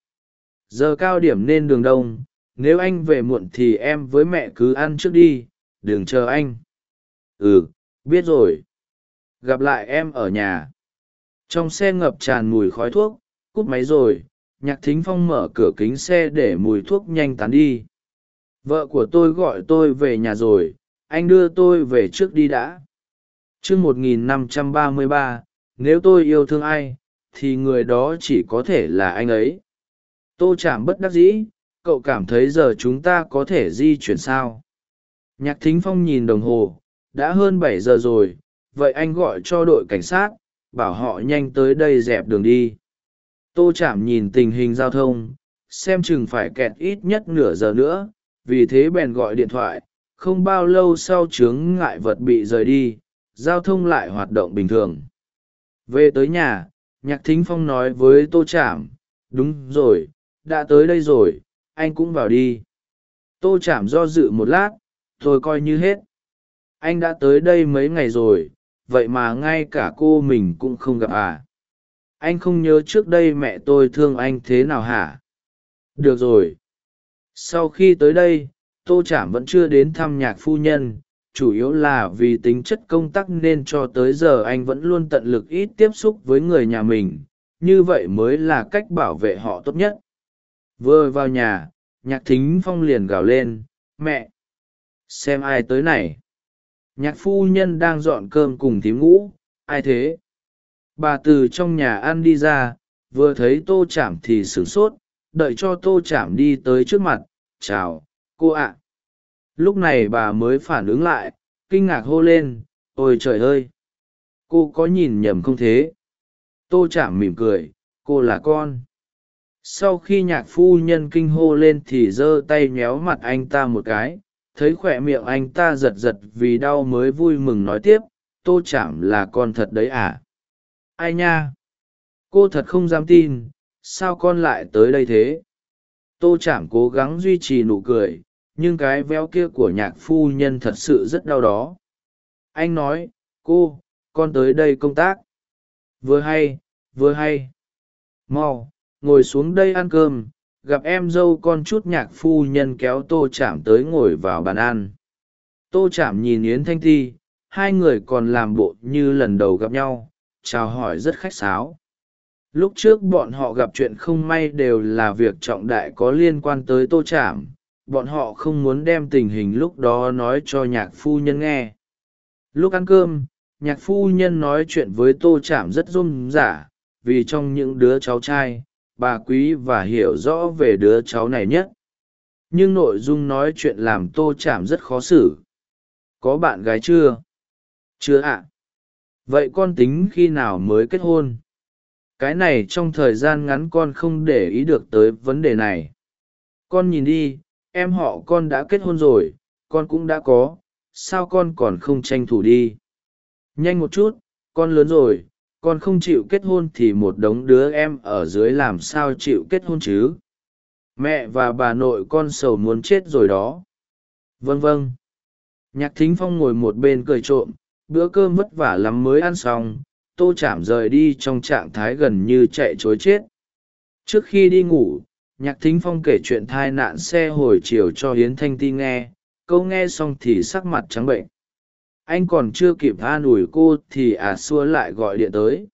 Giờ cao điểm nên đường đông, nếu anh về muộn thì em với mẹ cứ ăn trước đi, đừng chờ anh. Ừ biết rồi. Gặp lại em ở nhà trong xe ngập tràn mùi khói thuốc, cúp máy rồi, nhạc thính phong mở cửa kính xe để mùi thuốc nhanh tán đi. Vợ của tôi gọi tôi về nhà rồi, anh đưa tôi về trước đi đã. T một nghìn năm trăm ba mươi ba, nếu tôi yêu thương ai, thì người đó chỉ có thể là anh ấy. Tô chạm bất đắc dĩ, cậu cảm thấy giờ chúng ta có thể di chuyển sao? Nhạc thính phong nhìn đồng hồ, đã hơn bảy giờ rồi, vậy anh gọi cho đội cảnh sát bảo họ nhanh tới đây dẹp đường đi. Tô chạm nhìn tình hình giao thông, xem chừng phải kẹt ít nhất nửa giờ nữa, vì thế bèn gọi điện thoại, không bao lâu sau chướng ngại vật bị rời đi, giao thông lại hoạt động bình thường. Về tới nhà, nhạc thính phong nói với tô chạm đúng rồi, đã tới đây rồi, anh cũng vào đi. Tô chạm do dự một lát tôi coi như hết. Anh đã tới đây mấy ngày rồi vậy mà ngay cả cô mình cũng không gặp à? Anh không nhớ trước đây mẹ tôi thương anh thế nào hả? Được rồi. Sau khi tới đây, tô chảm vẫn chưa đến thăm nhạc phu nhân, chủ yếu là vì tính chất công tác nên cho tới giờ anh vẫn luôn tận lực ít tiếp xúc với người nhà mình, như vậy mới là cách bảo vệ họ tốt nhất. Vừa vào nhà, nhạc thính phong liền gào lên, mẹ, xem ai tới này? Nhạc phu nhân đang dọn cơm cùng thím ngũ, ai thế? Bà từ trong nhà ăn đi ra, vừa thấy tô chạm thì sửng sốt, đợi cho tô chạm đi tới trước mặt, chào, cô ạ. Lúc này bà mới phản ứng lại, kinh ngạc hô lên, ôi trời ơi! Cô có nhìn nhầm không thế? Tô chạm mỉm cười, cô là con. Sau khi nhạc phu nhân kinh hô lên thì giơ tay nhéo mặt anh ta một cái thấy khỏe miệng anh ta giật giật vì đau mới vui mừng nói tiếp, tô chạm là con thật đấy à? Ai nha? Cô thật không dám tin, sao con lại tới đây thế? Tô chạm cố gắng duy trì nụ cười, nhưng cái véo kia của nhạc phu nhân thật sự rất đau đó. Anh nói, cô, con tới đây công tác. Vừa hay vừa hay. Mau, ngồi xuống đây ăn cơm gặp em dâu con chút nhạc phu nhân kéo tô chạm tới ngồi vào bàn ăn. Tô chạm nhìn yến thanh ti, hai người còn làm bộ như lần đầu gặp nhau, chào hỏi rất khách sáo. Lúc trước bọn họ gặp chuyện không may đều là việc trọng đại có liên quan tới tô chạm, bọn họ không muốn đem tình hình lúc đó nói cho nhạc phu nhân nghe. Lúc ăn cơm, nhạc phu nhân nói chuyện với tô chạm rất rôm rả, vì trong những đứa cháu trai bà quý và hiểu rõ về đứa cháu này nhất. Nhưng nội dung nói chuyện làm tô chạm rất khó xử. Có bạn gái chưa? Chưa ạ. Vậy con tính khi nào mới kết hôn? Cái này trong thời gian ngắn con không để ý được tới vấn đề này. Con nhìn đi, em họ con đã kết hôn rồi, con cũng đã có, sao con còn không tranh thủ đi? Nhanh một chút, con lớn rồi con không chịu kết hôn thì một đống đứa em ở dưới làm sao chịu kết hôn chứ? Mẹ và bà nội con sầu muốn chết rồi đó. Vâng vâng. Nhạc thính phong ngồi một bên cười trộm, bữa cơm vất vả lắm mới ăn xong, tô chạm rời đi trong trạng thái gần như chạy chối chết. Trước khi đi ngủ, nhạc thính phong kể chuyện thai nạn xe hồi chiều cho hiến thanh ti nghe, câu nghe xong thì sắc mặt trắng bệnh anh còn chưa kịp an ủi cô thì à xua lại gọi điện tới.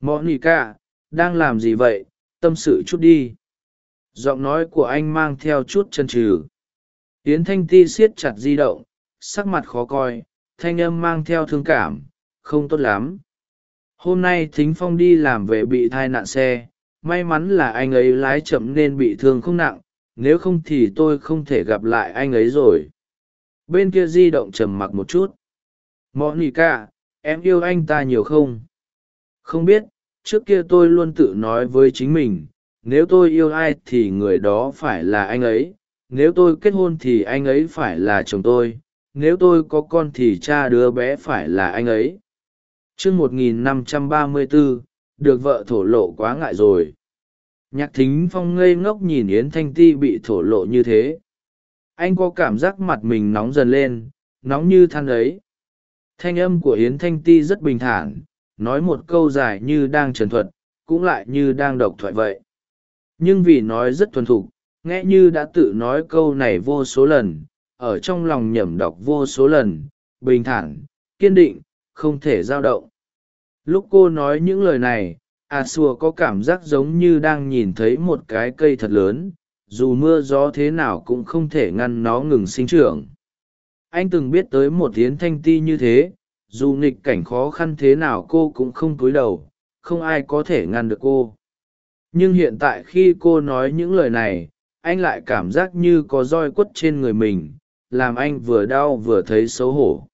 Monica, đang làm gì vậy? Tâm sự chút đi. Giọng nói của anh mang theo chút chân trừ yến thanh ti siết chặt di động, sắc mặt khó coi, thanh âm mang theo thương cảm, không tốt lắm. Hôm nay thính phong đi làm về bị thai nạn xe, may mắn là anh ấy lái chậm nên bị thương không nặng, nếu không thì tôi không thể gặp lại anh ấy rồi. Bên kia di động trầm mặc một chút monica em yêu anh ta nhiều không? Không biết, trước kia tôi luôn tự nói với chính mình, nếu tôi yêu ai thì người đó phải là anh ấy, nếu tôi kết hôn thì anh ấy phải là chồng tôi, nếu tôi có con thì cha đứa bé phải là anh ấy. Chương một nghìn năm trăm ba mươi bốn được vợ thổ lộ quá ngại rồi. Nhạc thính phong ngây ngốc nhìn yến thanh ti bị thổ lộ như thế. Anh có cảm giác mặt mình nóng dần lên, nóng như than ấy thanh âm của yến thanh ti rất bình thản, nói một câu dài như đang trần thuật, cũng lại như đang độc thoại vậy. Nhưng vì nói rất thuần thục, nghe như đã tự nói câu này vô số lần, ở trong lòng nhẩm đọc vô số lần, bình thản, kiên định, không thể giao động. Lúc cô nói những lời này, a xua có cảm giác giống như đang nhìn thấy một cái cây thật lớn, dù mưa gió thế nào cũng không thể ngăn nó ngừng sinh trưởng anh từng biết tới một tiến thanh ti như thế, dù nghịch cảnh khó khăn thế nào cô cũng không cúi đầu, không ai có thể ngăn được cô. Nhưng hiện tại khi cô nói những lời này, anh lại cảm giác như có roi quất trên người mình, làm anh vừa đau vừa thấy xấu hổ.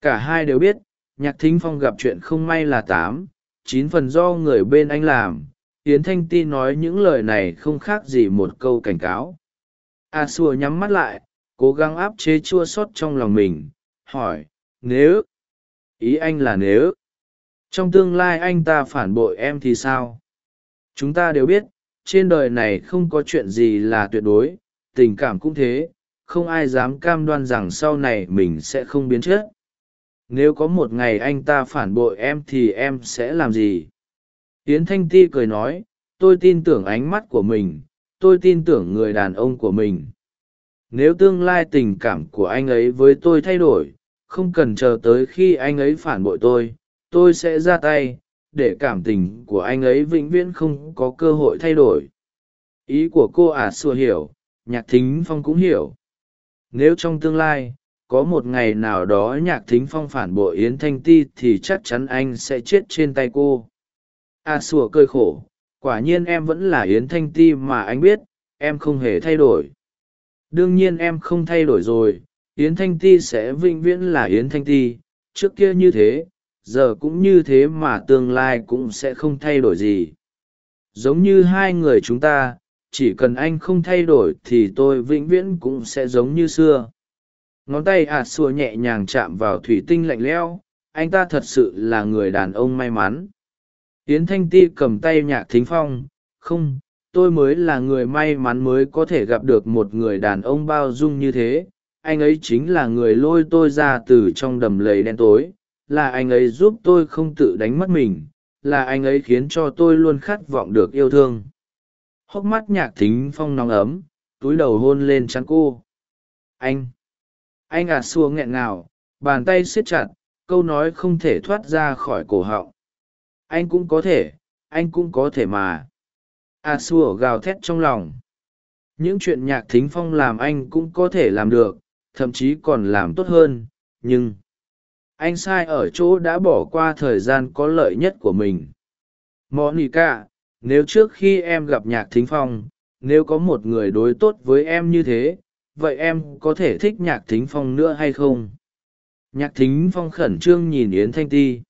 Cả hai đều biết, nhạc thính phong gặp chuyện không may là tám, chín phần do người bên anh làm. Yến thanh ti nói những lời này không khác gì một câu cảnh cáo. A xua nhắm mắt lại cố gắng áp chế chua sót trong lòng mình, hỏi, nếu? Ý anh là nếu. Trong tương lai anh ta phản bội em thì sao? Chúng ta đều biết, trên đời này không có chuyện gì là tuyệt đối, tình cảm cũng thế, không ai dám cam đoan rằng sau này mình sẽ không biến chất. Nếu có một ngày anh ta phản bội em thì em sẽ làm gì? Yến thanh ti cười nói, tôi tin tưởng ánh mắt của mình, tôi tin tưởng người đàn ông của mình nếu tương lai tình cảm của anh ấy với tôi thay đổi không cần chờ tới khi anh ấy phản bội tôi tôi sẽ ra tay để cảm tình của anh ấy vĩnh viễn không có cơ hội thay đổi. Ý của cô ả à xua hiểu nhạc thính phong cũng hiểu. Nếu trong tương lai có một ngày nào đó nhạc thính phong phản bội yến thanh ti thì chắc chắn anh sẽ chết trên tay cô. A à, sủa cơi khổ quả nhiên em vẫn là yến thanh ti mà anh biết em không hề thay đổi đương nhiên em không thay đổi rồi, yến thanh ti sẽ vĩnh viễn là yến thanh ti. Trước kia như thế, giờ cũng như thế mà tương lai cũng sẽ không thay đổi gì. Giống như hai người chúng ta, chỉ cần anh không thay đổi thì tôi vĩnh viễn cũng sẽ giống như xưa. Ngón tay ạt xua nhẹ nhàng chạm vào thủy tinh lạnh lẽo, anh ta thật sự là người đàn ông may mắn. Yến thanh ti cầm tay nhạc thính phong, không tôi mới là người may mắn mới có thể gặp được một người đàn ông bao dung như thế. Anh ấy chính là người lôi tôi ra từ trong đầm lầy đen tối. Là anh ấy giúp tôi không tự đánh mất mình. Là anh ấy khiến cho tôi luôn khát vọng được yêu thương. Hốc mắt nhạc thính phong nóng ấm, túi đầu hôn lên trắng cô. Anh anh à xua nghẹn ngào, bàn tay siết chặt, câu nói không thể thoát ra khỏi cổ họng. Anh cũng có thể, anh cũng có thể mà a xua gào thét trong lòng. Những chuyện nhạc thính phong làm anh cũng có thể làm được, thậm chí còn làm tốt hơn, nhưng anh sai ở chỗ đã bỏ qua thời gian có lợi nhất của mình. Monica, nếu trước khi em gặp nhạc thính phong, nếu có một người đối tốt với em như thế, vậy em có thể thích nhạc thính phong nữa hay không? Nhạc thính phong khẩn trương nhìn yến thanh ti.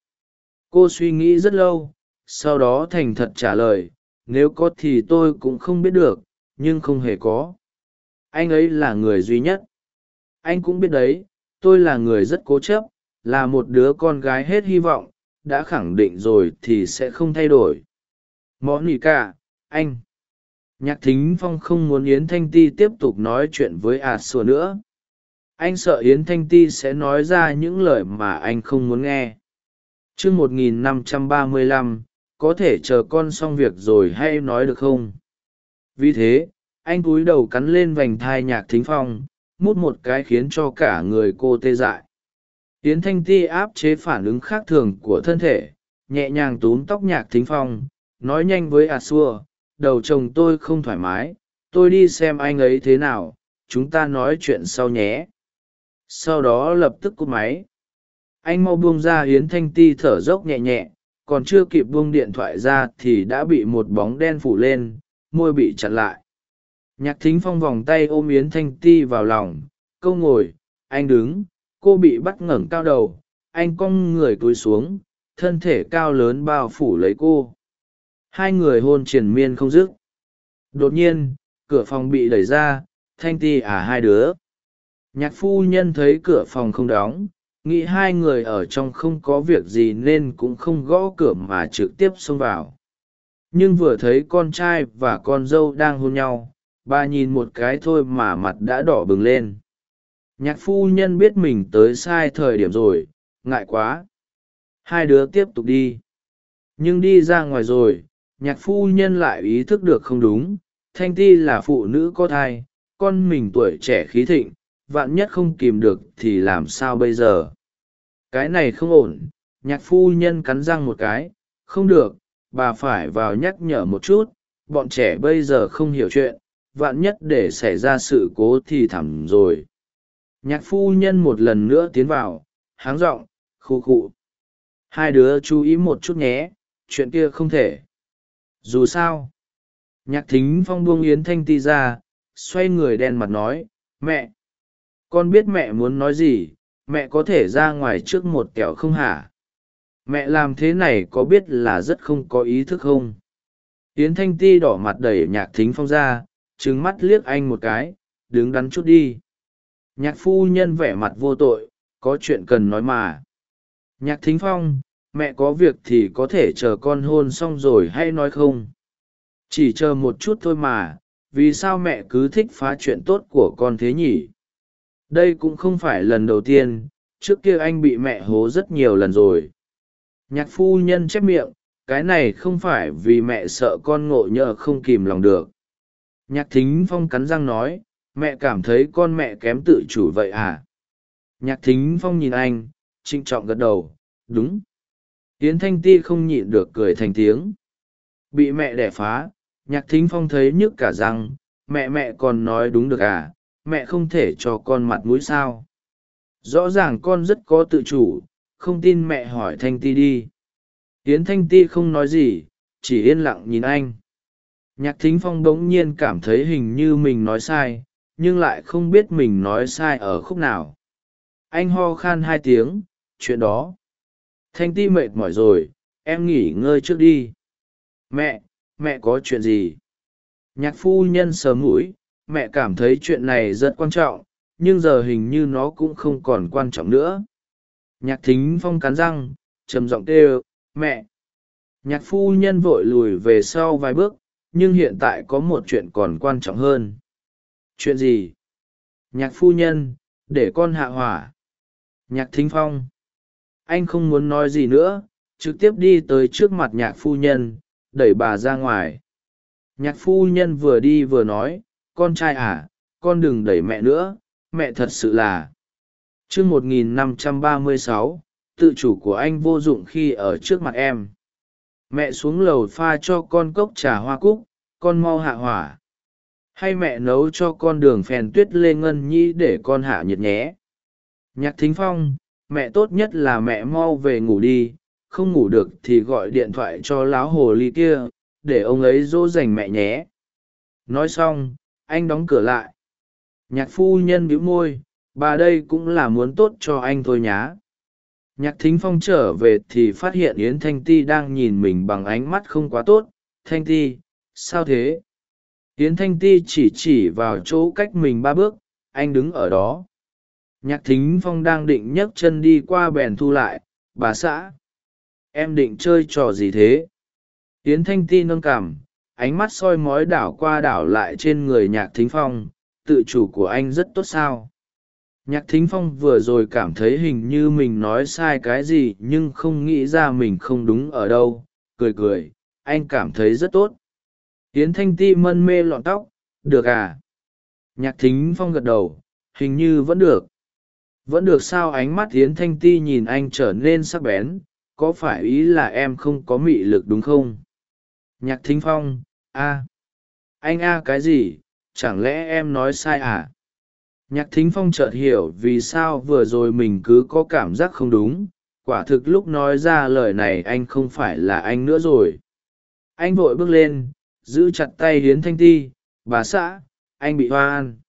Cô suy nghĩ rất lâu, sau đó thành thật trả lời nếu có thì tôi cũng không biết được nhưng không hề có. Anh ấy là người duy nhất. Anh cũng biết đấy tôi là người rất cố chấp là một đứa con gái hết hy vọng đã khẳng định rồi thì sẽ không thay đổi. Món ỉ cả anh. Nhạc thính phong không muốn yến thanh ti tiếp tục nói chuyện với ạt à sùa nữa. Anh sợ yến thanh ti sẽ nói ra những lời mà anh không muốn nghe. T r ư ớ c 1535, có thể chờ con xong việc rồi hay nói được không? Vì thế, anh cúi đầu cắn lên vành thai nhạc thính phong, mút một cái khiến cho cả người cô tê dại. Tiến thanh ti áp chế phản ứng khác thường của thân thể, nhẹ nhàng túm tóc nhạc thính phong, nói nhanh với a xua, đầu chồng tôi không thoải mái, tôi đi xem anh ấy thế nào, chúng ta nói chuyện sau nhé. Sau đó lập tức cúp máy. Anh mau buông ra hiến thanh ti thở dốc nhẹ nhẹ còn chưa kịp buông điện thoại ra thì đã bị một bóng đen phủ lên, môi bị chặn lại. Nhạc thính phong vòng tay ôm yến thanh ti vào lòng, câu ngồi, anh đứng. Cô bị bắt ngẩng cao đầu, anh cong người cúi xuống, thân thể cao lớn bao phủ lấy cô. Hai người hôn triền miên không dứt. Đột nhiên, cửa phòng bị đẩy ra, thanh ti à hai đứa. Nhạc phu nhân thấy cửa phòng không đóng nghĩ hai người ở trong không có việc gì nên cũng không gõ cửa mà trực tiếp xông vào. Nhưng vừa thấy con trai và con dâu đang hôn nhau, bà nhìn một cái thôi mà mặt đã đỏ bừng lên. Nhạc phu nhân biết mình tới sai thời điểm rồi, ngại quá. Hai đứa tiếp tục đi. Nhưng đi ra ngoài rồi, nhạc phu nhân lại ý thức được không đúng. Thanh ti là phụ nữ có thai, con mình tuổi trẻ khí thịnh vạn nhất không kìm được thì làm sao bây giờ? Cái này không ổn, nhạc phu nhân cắn răng một cái, không được, bà phải vào nhắc nhở một chút, bọn trẻ bây giờ không hiểu chuyện, vạn nhất để xảy ra sự cố thì thẳm rồi. Nhạc phu nhân một lần nữa tiến vào, háng r ộ n g khu. Khụ hai đứa chú ý một chút nhé, chuyện kia không thể. Dù sao, nhạc thính phong buông yến thanh ti ra, xoay người đen mặt nói, mẹ con biết mẹ muốn nói gì, mẹ có thể ra ngoài trước một kẻo không hả? Mẹ làm thế này có biết là rất không có ý thức không? Yến thanh ti đỏ mặt đẩy nhạc thính phong ra trứng mắt liếc anh một cái, đứng đắn chút đi. Nhạc phu nhân vẻ mặt vô tội, có chuyện cần nói mà. Nhạc thính phong, mẹ có việc thì có thể chờ con hôn xong rồi hay nói không? Chỉ chờ một chút thôi mà, vì sao mẹ cứ thích phá chuyện tốt của con thế nhỉ? Đây cũng không phải lần đầu tiên, trước kia anh bị mẹ hố rất nhiều lần rồi. Nhạc phu nhân chép miệng, cái này không phải vì mẹ sợ con ngộ nhỡ không kìm lòng được. Nhạc thính phong cắn răng nói, mẹ cảm thấy con mẹ kém tự chủ vậy à? Nhạc thính phong nhìn anh, trịnh trọng gật đầu, đúng. Yến thanh ti không nhịn được cười thành tiếng. Bị mẹ đẻ phá, nhạc thính phong thấy nhức cả răng, mẹ mẹ còn nói đúng được à? Mẹ không thể cho con mặt mũi sao? Rõ ràng con rất có tự chủ, không tin mẹ hỏi thanh ti đi. Yến thanh ti không nói gì, chỉ yên lặng nhìn anh. Nhạc thính phong bỗng nhiên cảm thấy hình như mình nói sai, nhưng lại không biết mình nói sai ở khúc nào. Anh ho khan hai tiếng, chuyện đó. Thanh ti mệt mỏi rồi, em nghỉ ngơi trước đi. Mẹ mẹ có chuyện gì? Nhạc phu nhân sờ mũi mẹ cảm thấy chuyện này rất quan trọng, nhưng giờ hình như nó cũng không còn quan trọng nữa. Nhạc thính phong cắn răng, trầm giọng kêu, mẹ! Nhạc phu nhân vội lùi về sau vài bước, nhưng hiện tại có một chuyện còn quan trọng hơn. Chuyện gì? Nhạc phu nhân, để con hạ hỏa. Nhạc thính phong, anh không muốn nói gì nữa, trực tiếp đi tới trước mặt nhạc phu nhân, đẩy bà ra ngoài. Nhạc phu nhân vừa đi vừa nói con trai à con đừng đẩy mẹ nữa, mẹ thật sự là. Chương một nghìn năm trăm ba mươi sáu, tự chủ của anh vô dụng khi ở trước mặt em. Mẹ xuống lầu pha cho con cốc trà hoa cúc, con mau hạ hỏa. Hay mẹ nấu cho con đường phèn tuyết lê ngân nhi để con hạ nhiệt nhé. Nhạc thính phong, mẹ tốt nhất là mẹ mau về ngủ đi, không ngủ được thì gọi điện thoại cho láo hồ ly kia, để ông ấy dỗ dành mẹ nhé. Nói xong anh đóng cửa lại. Nhạc phu nhân bĩu môi, bà đây cũng là muốn tốt cho anh thôi nhá. Nhạc thính phong trở về thì phát hiện yến thanh ti đang nhìn mình bằng ánh mắt không quá tốt. Thanh ti, sao thế? Yến thanh ti chỉ chỉ vào chỗ cách mình ba bước, anh đứng ở đó. Nhạc thính phong đang định nhấc chân đi qua bèn thu lại, bà xã. Em định chơi trò gì thế? Yến thanh ti nâng cảm ánh mắt soi mói đảo qua đảo lại trên người nhạc thính phong, tự chủ của anh rất tốt sao? Nhạc thính phong vừa rồi cảm thấy hình như mình nói sai cái gì nhưng không nghĩ ra mình không đúng ở đâu, cười cười, anh cảm thấy rất tốt. Yến thanh ti mân mê lọn tóc, được à? Nhạc thính phong gật đầu, hình như vẫn được. Vẫn được sao? Ánh mắt yến thanh ti nhìn anh trở nên sắc bén, có phải ý là em không có mị lực đúng không? Nhạc thính phong a. Anh a cái gì? Chẳng lẽ em nói sai à? Nhạc thính phong chợt hiểu vì sao vừa rồi mình cứ có cảm giác không đúng. Quả thực lúc nói ra lời này anh không phải là anh nữa rồi. Anh vội bước lên, giữ chặt tay hiến thanh ti. Bà xã, anh bị oan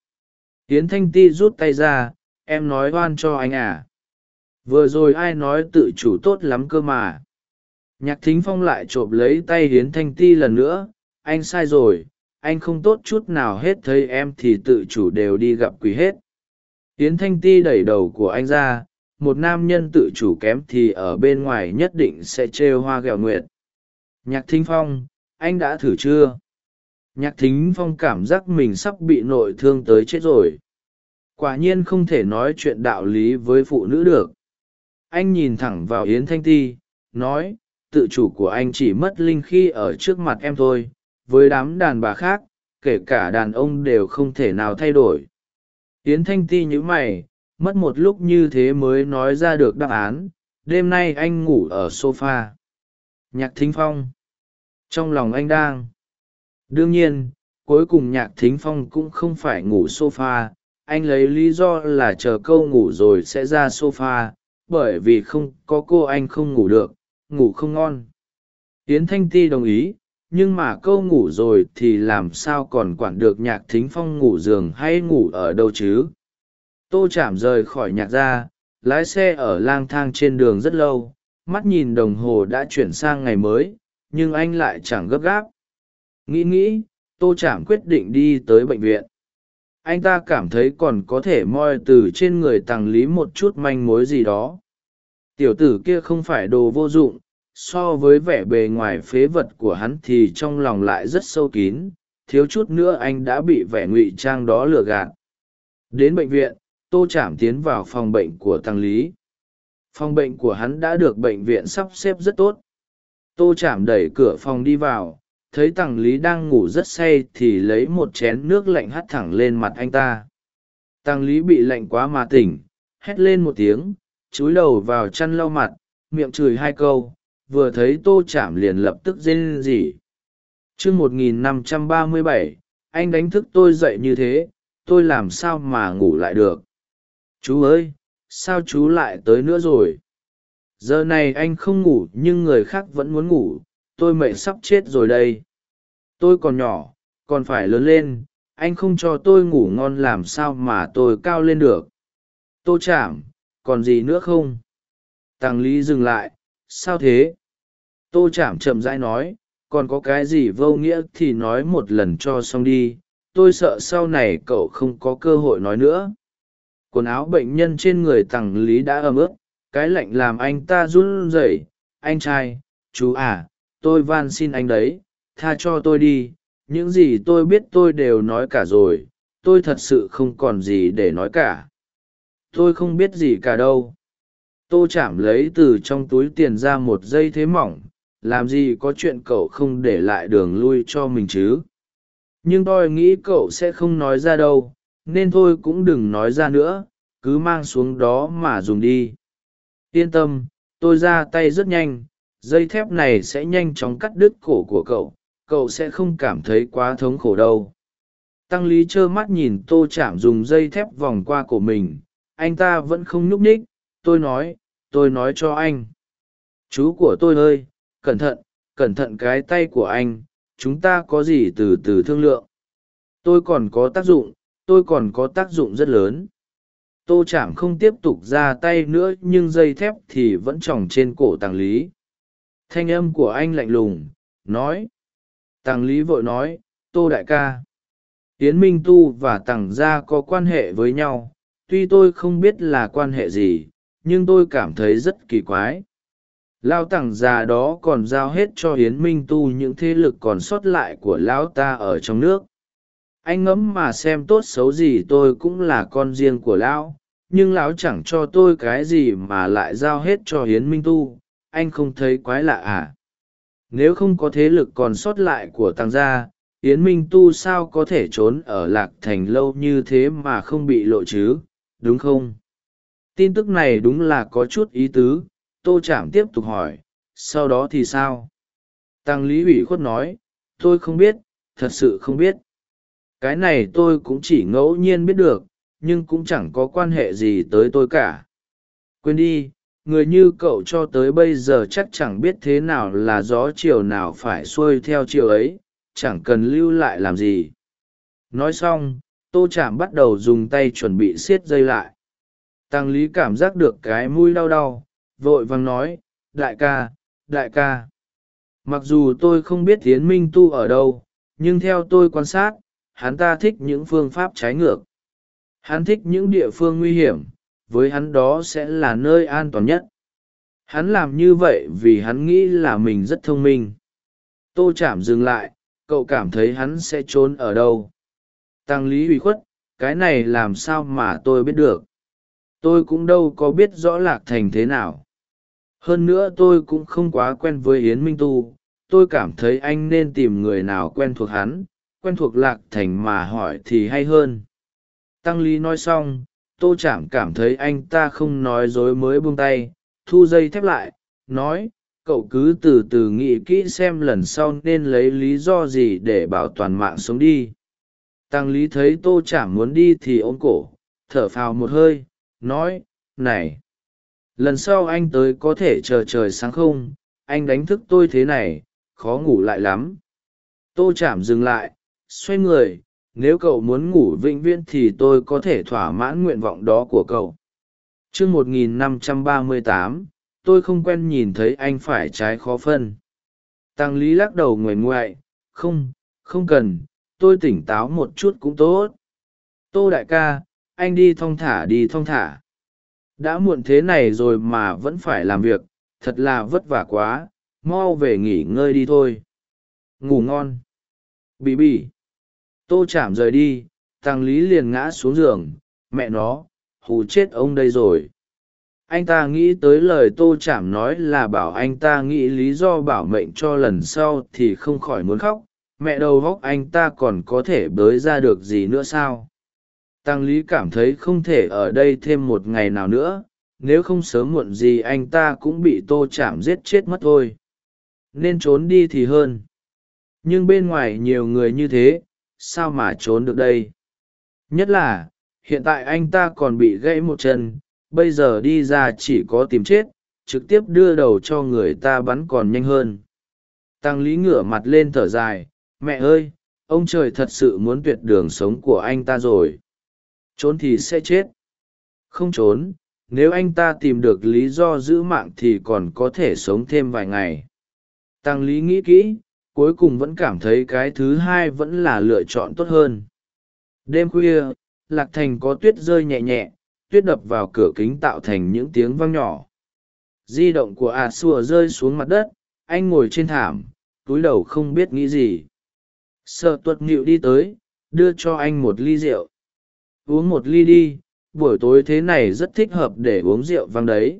hiến thanh ti rút tay ra, em nói oan cho anh à? Vừa rồi ai nói tự chủ tốt lắm cơ mà. Nhạc thính phong lại trộm lấy tay hiến thanh ti lần nữa anh sai rồi, anh không tốt chút nào hết thấy em thì tự chủ đều đi gặp quỷ hết. Yến thanh ti đẩy đầu của anh ra, một nam nhân tự chủ kém thì ở bên ngoài nhất định sẽ trêu hoa ghẹo nguyệt. Nhạc thính phong, anh đã thử chưa? Nhạc thính phong cảm giác mình sắp bị nội thương tới chết rồi. Quả nhiên không thể nói chuyện đạo lý với phụ nữ được. Anh nhìn thẳng vào yến thanh ti, nói, tự chủ của anh chỉ mất linh khi ở trước mặt em thôi với đám đàn bà khác, kể cả đàn ông đều không thể nào thay đổi. Yến thanh ti nhữ mày, mất một lúc như thế mới nói ra được đáp án. Đêm nay anh ngủ ở s o f a nhạc thính phong. Trong lòng anh đang. Đương nhiên, cuối cùng nhạc thính phong cũng không phải ngủ s o f a anh lấy lý do là chờ câu ngủ rồi sẽ ra s o f a bởi vì không có cô anh không ngủ được, ngủ không ngon. Yến thanh ti đồng ý nhưng mà câu ngủ rồi thì làm sao còn quản được nhạc thính phong ngủ giường hay ngủ ở đâu chứ? Tô chạm rời khỏi nhạc ra, lái xe ở lang thang trên đường rất lâu, mắt nhìn đồng hồ đã chuyển sang ngày mới, nhưng anh lại chẳng gấp gáp. Nghĩ nghĩ, tô chạm quyết định đi tới bệnh viện. Anh ta cảm thấy còn có thể moi từ trên người tàng lý một chút manh mối gì đó. Tiểu tử kia không phải đồ vô dụng so với vẻ bề ngoài phế vật của hắn thì trong lòng lại rất sâu kín, thiếu chút nữa anh đã bị vẻ ngụy trang đó lừa gạt. Đến bệnh viện, tô chạm tiến vào phòng bệnh của tăng lý. Phòng bệnh của hắn đã được bệnh viện sắp xếp rất tốt. Tô chạm đẩy cửa phòng đi vào, thấy tăng lý đang ngủ rất say thì lấy một chén nước lạnh hắt thẳng lên mặt anh ta. Tăng lý bị lạnh quá mà tỉnh, hét lên một tiếng, chúi đầu vào chăn lau mặt, miệng chửi hai câu vừa thấy tô chạm liền lập tức rên rỉ. Chương một nghìn năm trăm ba mươi bảy, anh đánh thức tôi dậy như thế, tôi làm sao mà ngủ lại được? Chú ơi, sao chú lại tới nữa rồi? Giờ này anh không ngủ nhưng người khác vẫn muốn ngủ, tôi mệt sắp chết rồi đây. Tôi còn nhỏ, còn phải lớn lên, anh không cho tôi ngủ ngon làm sao mà tôi cao lên được. Tô chạm còn gì nữa không? Tàng lý dừng lại, sao thế? Tô chạm chậm rãi nói, còn có cái gì vô nghĩa thì nói một lần cho xong đi, tôi sợ sau này cậu không có cơ hội nói nữa. Quần áo bệnh nhân trên người tằng lý đã ấm ướt, cái lạnh làm anh ta run rẩy. Anh trai, chú à tôi van xin anh đấy, tha cho tôi đi, những gì tôi biết tôi đều nói cả rồi, tôi thật sự không còn gì để nói cả. Tôi không biết gì cả đâu. Tô chạm lấy từ trong túi tiền ra một dây thế mỏng làm gì có chuyện cậu không để lại đường lui cho mình chứ? Nhưng tôi nghĩ cậu sẽ không nói ra đâu, nên thôi cũng đừng nói ra nữa, cứ mang xuống đó mà dùng đi. Yên tâm, tôi ra tay rất nhanh, dây thép này sẽ nhanh chóng cắt đứt cổ của cậu cậu sẽ không cảm thấy quá thống khổ đâu. Tăng lý trơ mắt nhìn tô chạm dùng dây thép vòng qua cổ mình, anh ta vẫn không nhúc nhích, tôi nói tôi nói cho anh. Chú của tôi ơi! Cẩn thận cẩn thận cái tay của anh, chúng ta có gì từ từ thương lượng. Tôi còn có tác dụng, tôi còn có tác dụng rất lớn. Tô chạm không tiếp tục ra tay nữa nhưng dây thép thì vẫn tròng trên cổ tàng lý. Thanh âm của anh lạnh lùng, nói. Tàng lý vội nói, tô đại ca tiến minh tu và tàng gia có quan hệ với nhau. Tuy tôi không biết là quan hệ gì, nhưng tôi cảm thấy rất kỳ quái lao tẳng già đó còn giao hết cho hiến minh tu những thế lực còn sót lại của lão ta ở trong nước. Anh ngẫm mà xem tốt xấu gì tôi cũng là con riêng của lão, nhưng lão chẳng cho tôi cái gì mà lại giao hết cho hiến minh tu, anh không thấy quái lạ à? Nếu không có thế lực còn sót lại của tăng gia hiến minh tu sao có thể trốn ở lạc thành lâu như thế mà không bị lộ chứ, đúng không? Tin tức này đúng là có chút ý tứ tô chạm tiếp tục hỏi, sau đó thì sao? Tăng lý ủy khuất nói, tôi không biết, thật sự không biết. Cái này tôi cũng chỉ ngẫu nhiên biết được, nhưng cũng chẳng có quan hệ gì tới tôi cả. Quên đi, người như cậu cho tới bây giờ chắc chẳng biết thế nào là gió chiều nào phải xuôi theo chiều ấy, chẳng cần lưu lại làm gì. Nói xong, tô chạm bắt đầu dùng tay chuẩn bị siết dây lại. Tăng lý cảm giác được cái mũi đau đau vội vàng nói, đại ca đại ca, mặc dù tôi không biết tiến minh tu ở đâu, nhưng theo tôi quan sát, hắn ta thích những phương pháp trái ngược. Hắn thích những địa phương nguy hiểm, với hắn đó sẽ là nơi an toàn nhất. Hắn làm như vậy vì hắn nghĩ là mình rất thông minh. Tô chạm dừng lại, cậu cảm thấy hắn sẽ trốn ở đâu? Tăng lý ủy khuất, cái này làm sao mà tôi biết được? Tôi cũng đâu có biết rõ lạc thành thế nào hơn nữa tôi cũng không quá quen với yến minh tu. Tôi cảm thấy anh nên tìm người nào quen thuộc hắn, quen thuộc lạc thành mà hỏi thì hay hơn. Tăng lý nói xong tô chạm cảm thấy anh ta không nói dối mới buông tay, thu dây thép lại, nói, cậu cứ từ từ nghĩ kỹ xem lần sau nên lấy lý do gì để bảo toàn mạng sống đi. Tăng lý thấy tô chạm muốn đi thì ôm cổ, thở phào một hơi, nói, này lần sau anh tới có thể chờ trời sáng không? Anh đánh thức tôi thế này, khó ngủ lại lắm. Tô chạm dừng lại, xoay người, nếu cậu muốn ngủ vĩnh viễn thì tôi có thể thỏa mãn nguyện vọng đó của cậu. T r ư ơ n tám, tôi không quen nhìn thấy anh phải trái khó phân. Tăng lý lắc đầu nguệ ngoại không không cần, tôi tỉnh táo một chút cũng tốt. Tô đại ca, anh đi thong thả đi thong thả đã muộn thế này rồi mà vẫn phải làm việc, thật là vất vả quá, mau về nghỉ ngơi đi thôi. Ngủ ngon. Bì bì. Tô chạm rời đi tăng lý liền ngã xuống giường, mẹ nó, hù chết ông đây rồi. Anh ta nghĩ tới lời tô chạm nói là bảo anh ta nghĩ lý do bảo mệnh cho lần sau thì không khỏi muốn khóc. Mẹ đầu vóc anh ta còn có thể bới ra được gì nữa sao? Tăng lý cảm thấy không thể ở đây thêm một ngày nào nữa, nếu không sớm muộn gì anh ta cũng bị tô chạm giết chết mất thôi. Nên trốn đi thì hơn. Nhưng bên ngoài nhiều người như thế, sao mà trốn được đây? Nhất là, hiện tại anh ta còn bị gãy một chân, bây giờ đi ra chỉ có tìm chết, trực tiếp đưa đầu cho người ta bắn còn nhanh hơn. Tăng lý ngửa mặt lên thở dài, mẹ ơi, ông trời thật sự muốn tuyệt đường sống của anh ta rồi trốn thì sẽ chết. Không trốn, nếu anh ta tìm được lý do giữ mạng thì còn có thể sống thêm vài ngày. Tăng lý nghĩ kỹ, cuối cùng vẫn cảm thấy cái thứ hai vẫn là lựa chọn tốt hơn. Đêm khuya, lạc thành có tuyết rơi nhẹ nhẹ, tuyết đập vào cửa kính tạo thành những tiếng vang nhỏ. Di động của a xua rơi xuống mặt đất, anh ngồi trên thảm, túi đầu không biết nghĩ gì. Sợ tuật nghịu đi tới, đưa cho anh một ly rượu uống một ly đi, buổi tối thế này rất thích hợp để uống rượu vang đấy.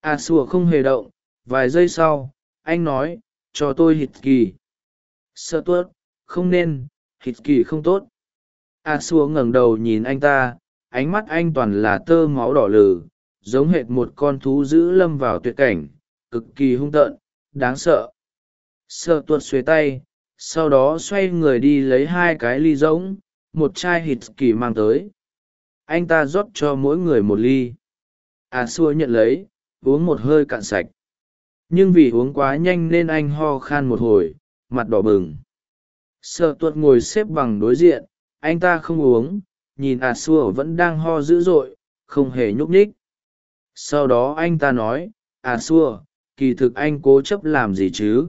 À, A xua không hề động, vài giây sau, anh nói, cho tôi hít kỳ. Sợ tuất không nên, hít kỳ không tốt. À, A xua ngẩng đầu nhìn anh ta, ánh mắt anh toàn là tơ máu đỏ lừ, giống hệt một con thú dữ lâm vào tuyệt cảnh, cực kỳ hung tợn, đáng sợ. Sợ tuột xuề tay, sau đó xoay người đi lấy hai cái ly rỗng một chai hít kỳ mang tới. Anh ta rót cho mỗi người một ly. A xua nhận lấy, uống một hơi cạn sạch. Nhưng vì uống quá nhanh nên anh ho khan một hồi, mặt đỏ bừng. Sợ tuột ngồi xếp bằng đối diện, anh ta không uống, nhìn a xua vẫn đang ho dữ dội, không hề nhúc nhích. Sau đó anh ta nói a xua, kỳ thực anh cố chấp làm gì chứ?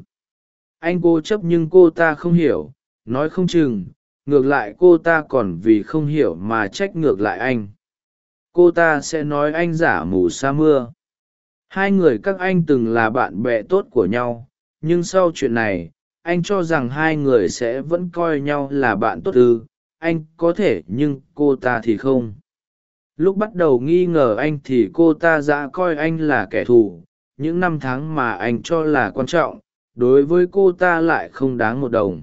Anh cố chấp nhưng cô ta không hiểu, nói không chừng ngược lại cô ta còn vì không hiểu mà trách ngược lại anh. Cô ta sẽ nói anh giả mù sa mưa. Hai người các anh từng là bạn bè tốt của nhau, nhưng sau chuyện này, anh cho rằng hai người sẽ vẫn coi nhau là bạn tốt ư. Anh có thể, nhưng cô ta thì không. Lúc bắt đầu nghi ngờ anh thì cô ta đã coi anh là kẻ thù. Những năm tháng mà anh cho là quan trọng, đối với cô ta lại không đáng một đồng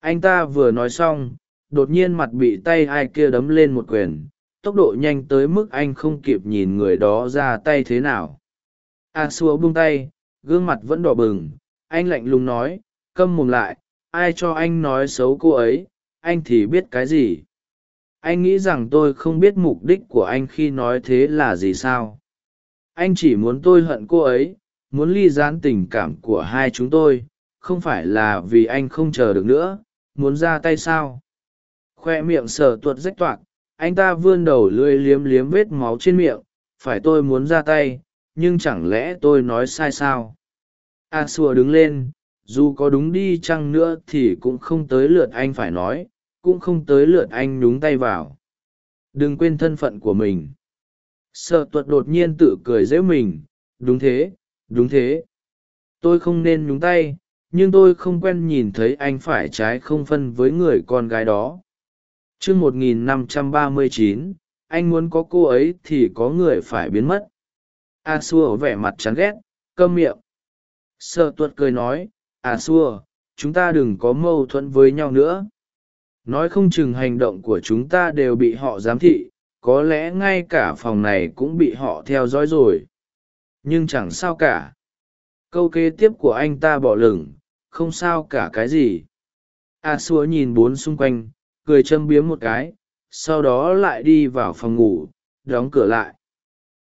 anh ta vừa nói xong, đột nhiên mặt bị tay ai kia đấm lên một quyền, tốc độ nhanh tới mức anh không kịp nhìn người đó ra tay thế nào. A xua buông tay, gương mặt vẫn đỏ bừng, anh lạnh lùng nói, câm mồm lại, ai cho anh nói xấu cô ấy, anh thì biết cái gì? Anh nghĩ rằng tôi không biết mục đích của anh khi nói thế là gì sao. Anh chỉ muốn tôi hận cô ấy, muốn ly gián tình cảm của hai chúng tôi, không phải là vì anh không chờ được nữa muốn ra tay sao? Khoe miệng sở tuột rách toạc, anh ta vươn đầu lưỡi liếm liếm vết máu trên miệng, phải tôi muốn ra tay, nhưng chẳng lẽ tôi nói sai sao? A xua đứng lên, dù có đúng đi chăng nữa thì cũng không tới lượt anh phải nói, cũng không tới lượt anh nhúng tay vào. Đừng quên thân phận của mình. Sợ tuật đột nhiên tự cười dễu mình, đúng thế đúng thế. Tôi không nên nhúng tay nhưng tôi không quen nhìn thấy anh phải trái không phân với người con gái đó. T r ư ớ c 1539, anh muốn có cô ấy thì có người phải biến mất. A xua vẻ mặt chán ghét cơm miệng. Sợ tuật cười nói a xua chúng ta đừng có mâu thuẫn với nhau nữa. Nói không chừng hành động của chúng ta đều bị họ giám thị có lẽ ngay cả phòng này cũng bị họ theo dõi rồi. Nhưng chẳng sao cả. Câu kế tiếp của anh ta bỏ lửng không sao cả cái gì. A xua nhìn bốn xung quanh, cười châm biếm một cái, sau đó lại đi vào phòng ngủ, đóng cửa lại.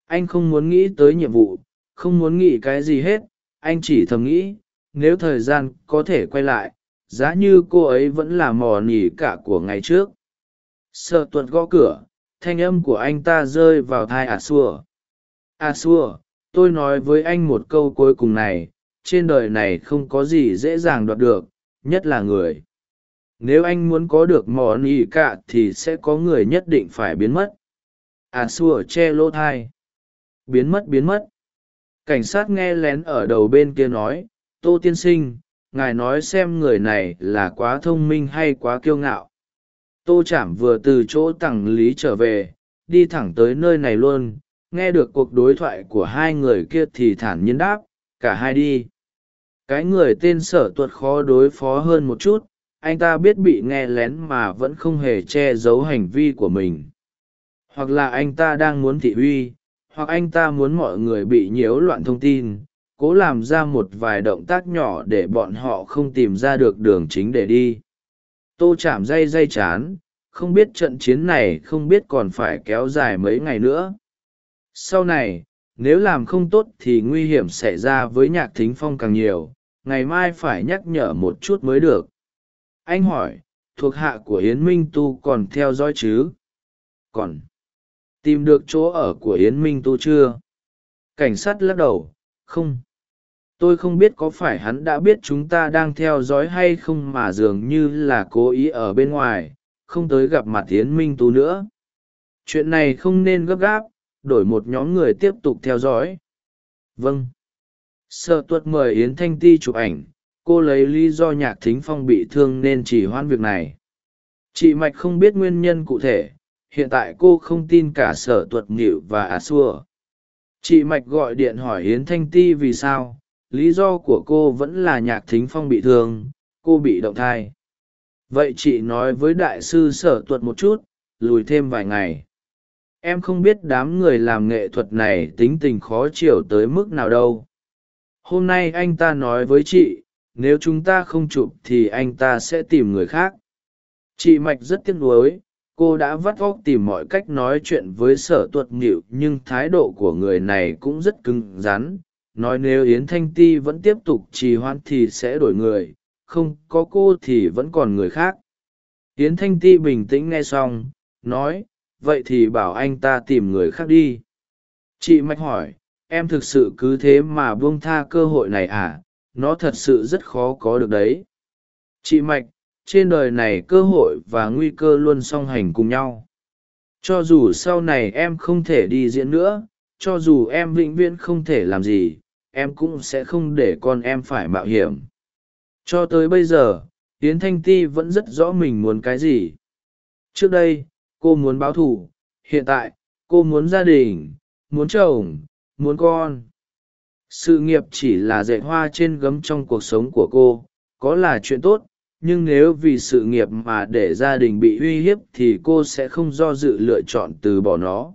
Anh không muốn nghĩ tới nhiệm vụ, không muốn nghĩ cái gì hết, anh chỉ thầm nghĩ, nếu thời gian có thể quay lại, giá như cô ấy vẫn là mò nỉ cả của ngày trước. Sợ tuật gõ cửa, thanh âm của anh ta rơi vào thai a xua. A xua, tôi nói với anh một câu cuối cùng này trên đời này không có gì dễ dàng đoạt được, nhất là người. Nếu anh muốn có được mò nỉ cả thì sẽ có người nhất định phải biến mất. À xua che lỗ thai. Biến mất biến mất. Cảnh sát nghe lén ở đầu bên kia nói, tô tiên sinh, ngài nói xem người này là quá thông minh hay quá kiêu ngạo. Tô chảm vừa từ chỗ tặng lý trở về, đi thẳng tới nơi này luôn, nghe được cuộc đối thoại của hai người kia thì thản nhiên đáp, cả hai đi cái người tên sở tuật khó đối phó hơn một chút, anh ta biết bị nghe lén mà vẫn không hề che giấu hành vi của mình. Hoặc là anh ta đang muốn thị uy, hoặc anh ta muốn mọi người bị nhiễu loạn thông tin, cố làm ra một vài động tác nhỏ để bọn họ không tìm ra được đường chính để đi. Tô chạm dây dây chán, không biết trận chiến này không biết còn phải kéo dài mấy ngày nữa. Sau này nếu làm không tốt thì nguy hiểm xảy ra với nhạc thính phong càng nhiều, ngày mai phải nhắc nhở một chút mới được. Anh hỏi, thuộc hạ của yến minh tu còn theo dõi chứ? Còn. Tìm được chỗ ở của yến minh tu chưa? Cảnh sát lắc đầu, không. Tôi không biết có phải hắn đã biết chúng ta đang theo dõi hay không mà dường như là cố ý ở bên ngoài, không tới gặp mặt yến minh tu nữa. Chuyện này không nên gấp gáp đổi một nhóm người tiếp tục theo dõi. Vâng. Sợ tuất mời yến thanh ti chụp ảnh, cô lấy lý do nhạc thính phong bị thương nên chỉ hoãn việc này. Chị mạch không biết nguyên nhân cụ thể, hiện tại cô không tin cả sở tuật nghịu và Á xua. Chị mạch gọi điện hỏi yến thanh ti vì sao, lý do của cô vẫn là nhạc thính phong bị thương, cô bị động thai. Vậy chị nói với đại sư sở tuật một chút, lùi thêm vài ngày em không biết đám người làm nghệ thuật này tính tình khó chịu tới mức nào đâu. Hôm nay anh ta nói với chị, nếu chúng ta không chụp thì anh ta sẽ tìm người khác. Chị mạch rất tiếc nuối, cô đã vắt vóc tìm mọi cách nói chuyện với sở tuật nghịu nhưng thái độ của người này cũng rất cứng rắn. Nói nếu yến thanh ti vẫn tiếp tục trì hoãn thì sẽ đổi người, không có cô thì vẫn còn người khác. Yến thanh ti bình tĩnh nghe xong, nói vậy thì bảo anh ta tìm người khác đi. Chị mạch hỏi, em thực sự cứ thế mà buông tha cơ hội này à? Nó thật sự rất khó có được đấy. Chị mạch, trên đời này cơ hội và nguy cơ luôn song hành cùng nhau. Cho dù sau này em không thể đi diễn nữa, cho dù em vĩnh viễn không thể làm gì, em cũng sẽ không để con em phải mạo hiểm. Cho tới bây giờ tiến thanh ti vẫn rất rõ mình muốn cái gì. Trước đây cô muốn báo thù, hiện tại, cô muốn gia đình, muốn chồng, muốn con. Sự nghiệp chỉ là dạy hoa trên gấm trong cuộc sống của cô, có là chuyện tốt, nhưng nếu vì sự nghiệp mà để gia đình bị uy hiếp thì cô sẽ không do dự lựa chọn từ bỏ nó.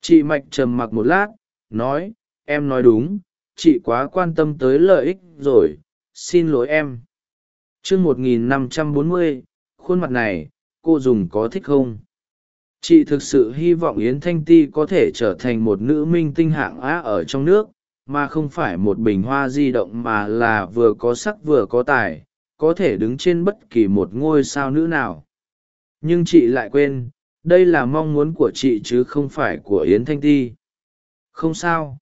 Chị mạch trầm mặc một lát, nói, em nói đúng, chị quá quan tâm tới lợi ích rồi, xin lỗi em. Chương một nghìn năm trăm bốn mươi, khuôn mặt này, cô dùng có thích không? Chị thực sự hy vọng yến thanh ti có thể trở thành một nữ minh tinh hạng á ở trong nước, mà không phải một bình hoa di động mà là vừa có sắc vừa có tài, có thể đứng trên bất kỳ một ngôi sao nữ nào. Nhưng chị lại quên, đây là mong muốn của chị chứ không phải của yến thanh ti. Không sao.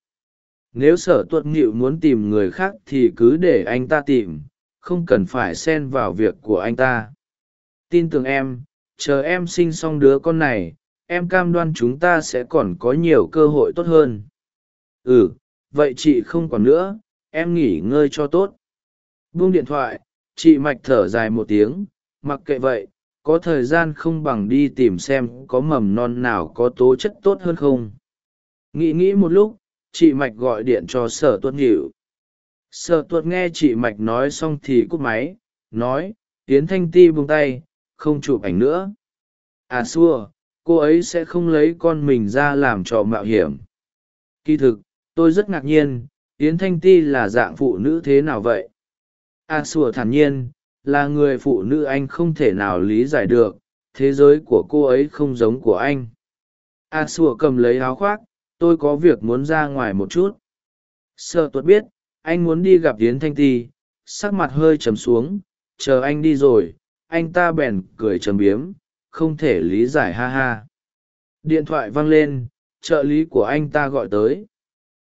Nếu sở tuất nghịu muốn tìm người khác thì cứ để anh ta tìm, không cần phải xen vào việc của anh ta. Tin tưởng em chờ em sinh xong đứa con này, em cam đoan chúng ta sẽ còn có nhiều cơ hội tốt hơn. Ừ vậy chị không còn nữa, em nghỉ ngơi cho tốt. Buông điện thoại, chị mạch thở dài một tiếng, mặc kệ vậy, có thời gian không bằng đi tìm xem có mầm non nào có tố chất tốt hơn không. Nghĩ nghĩ một lúc, chị mạch gọi điện cho sở tuất nghịu sở tuất nghe chị mạch nói xong thì cúp máy, nói tiến thanh ti buông tay không chụp ảnh nữa. À xua, cô ấy sẽ không lấy con mình ra làm trò mạo hiểm. Kỳ thực, tôi rất ngạc nhiên, yến thanh ti là dạng phụ nữ thế nào vậy? A xua thản nhiên, là người phụ nữ anh không thể nào lý giải được, thế giới của cô ấy không giống của anh. A xua cầm lấy áo khoác, tôi có việc muốn ra ngoài một chút. Sợ tuất biết, anh muốn đi gặp yến thanh ti, sắc mặt hơi trầm xuống, chờ anh đi rồi anh ta bèn cười trầm biếm, không thể lý giải ha ha. Điện thoại vang lên, trợ lý của anh ta gọi tới.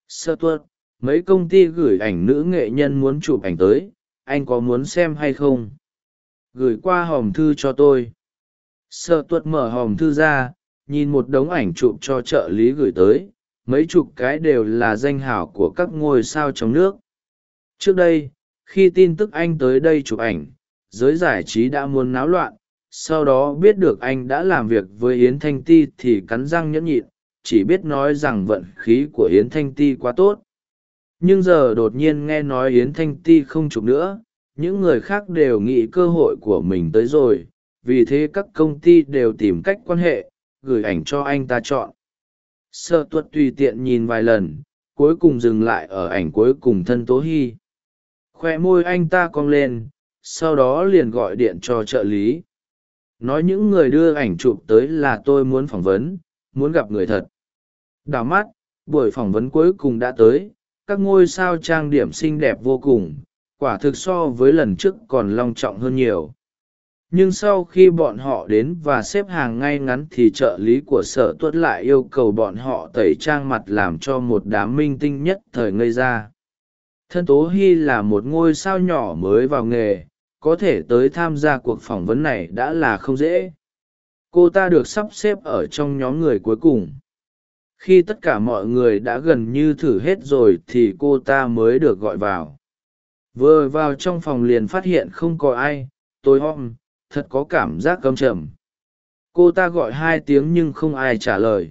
Sơ tuất, mấy công ty gửi ảnh nữ nghệ nhân muốn chụp ảnh tới, anh có muốn xem hay không? Gửi qua hòm thư cho tôi. Sơ tuất mở hòm thư ra, nhìn một đống ảnh chụp cho trợ lý gửi tới. Mấy chục cái đều là danh hảo của các ngôi sao trong nước. Trước đây, khi tin tức anh tới đây chụp ảnh giới giải trí đã muốn náo loạn, sau đó biết được anh đã làm việc với yến thanh ti thì cắn răng nhẫn nhịn, chỉ biết nói rằng vận khí của yến thanh ti quá tốt. Nhưng giờ đột nhiên nghe nói yến thanh ti không chụp nữa, những người khác đều nghĩ cơ hội của mình tới rồi, vì thế các công ty đều tìm cách quan hệ, gửi ảnh cho anh ta chọn. Sợ tuất tùy tiện nhìn vài lần, cuối cùng dừng lại ở ảnh cuối cùng thân tố hy. Khoe môi anh ta cong lên sau đó liền gọi điện cho trợ lý. Nói những người đưa ảnh chụp tới là tôi muốn phỏng vấn, muốn gặp người thật. Đào mắt, buổi phỏng vấn cuối cùng đã tới, các ngôi sao trang điểm xinh đẹp vô cùng, quả thực so với lần trước còn long trọng hơn nhiều. Nhưng sau khi bọn họ đến và xếp hàng ngay ngắn thì trợ lý của sở tuất lại yêu cầu bọn họ tẩy trang mặt làm cho một đám minh tinh nhất thời ngây ra. Thân tố hy là một ngôi sao nhỏ mới vào nghề có thể tới tham gia cuộc phỏng vấn này đã là không dễ. Cô ta được sắp xếp ở trong nhóm người cuối cùng. Khi tất cả mọi người đã gần như thử hết rồi thì cô ta mới được gọi vào. Vừa vào trong phòng liền phát hiện không có ai, tôi om thật có cảm giác câm trầm. Cô ta gọi hai tiếng nhưng không ai trả lời.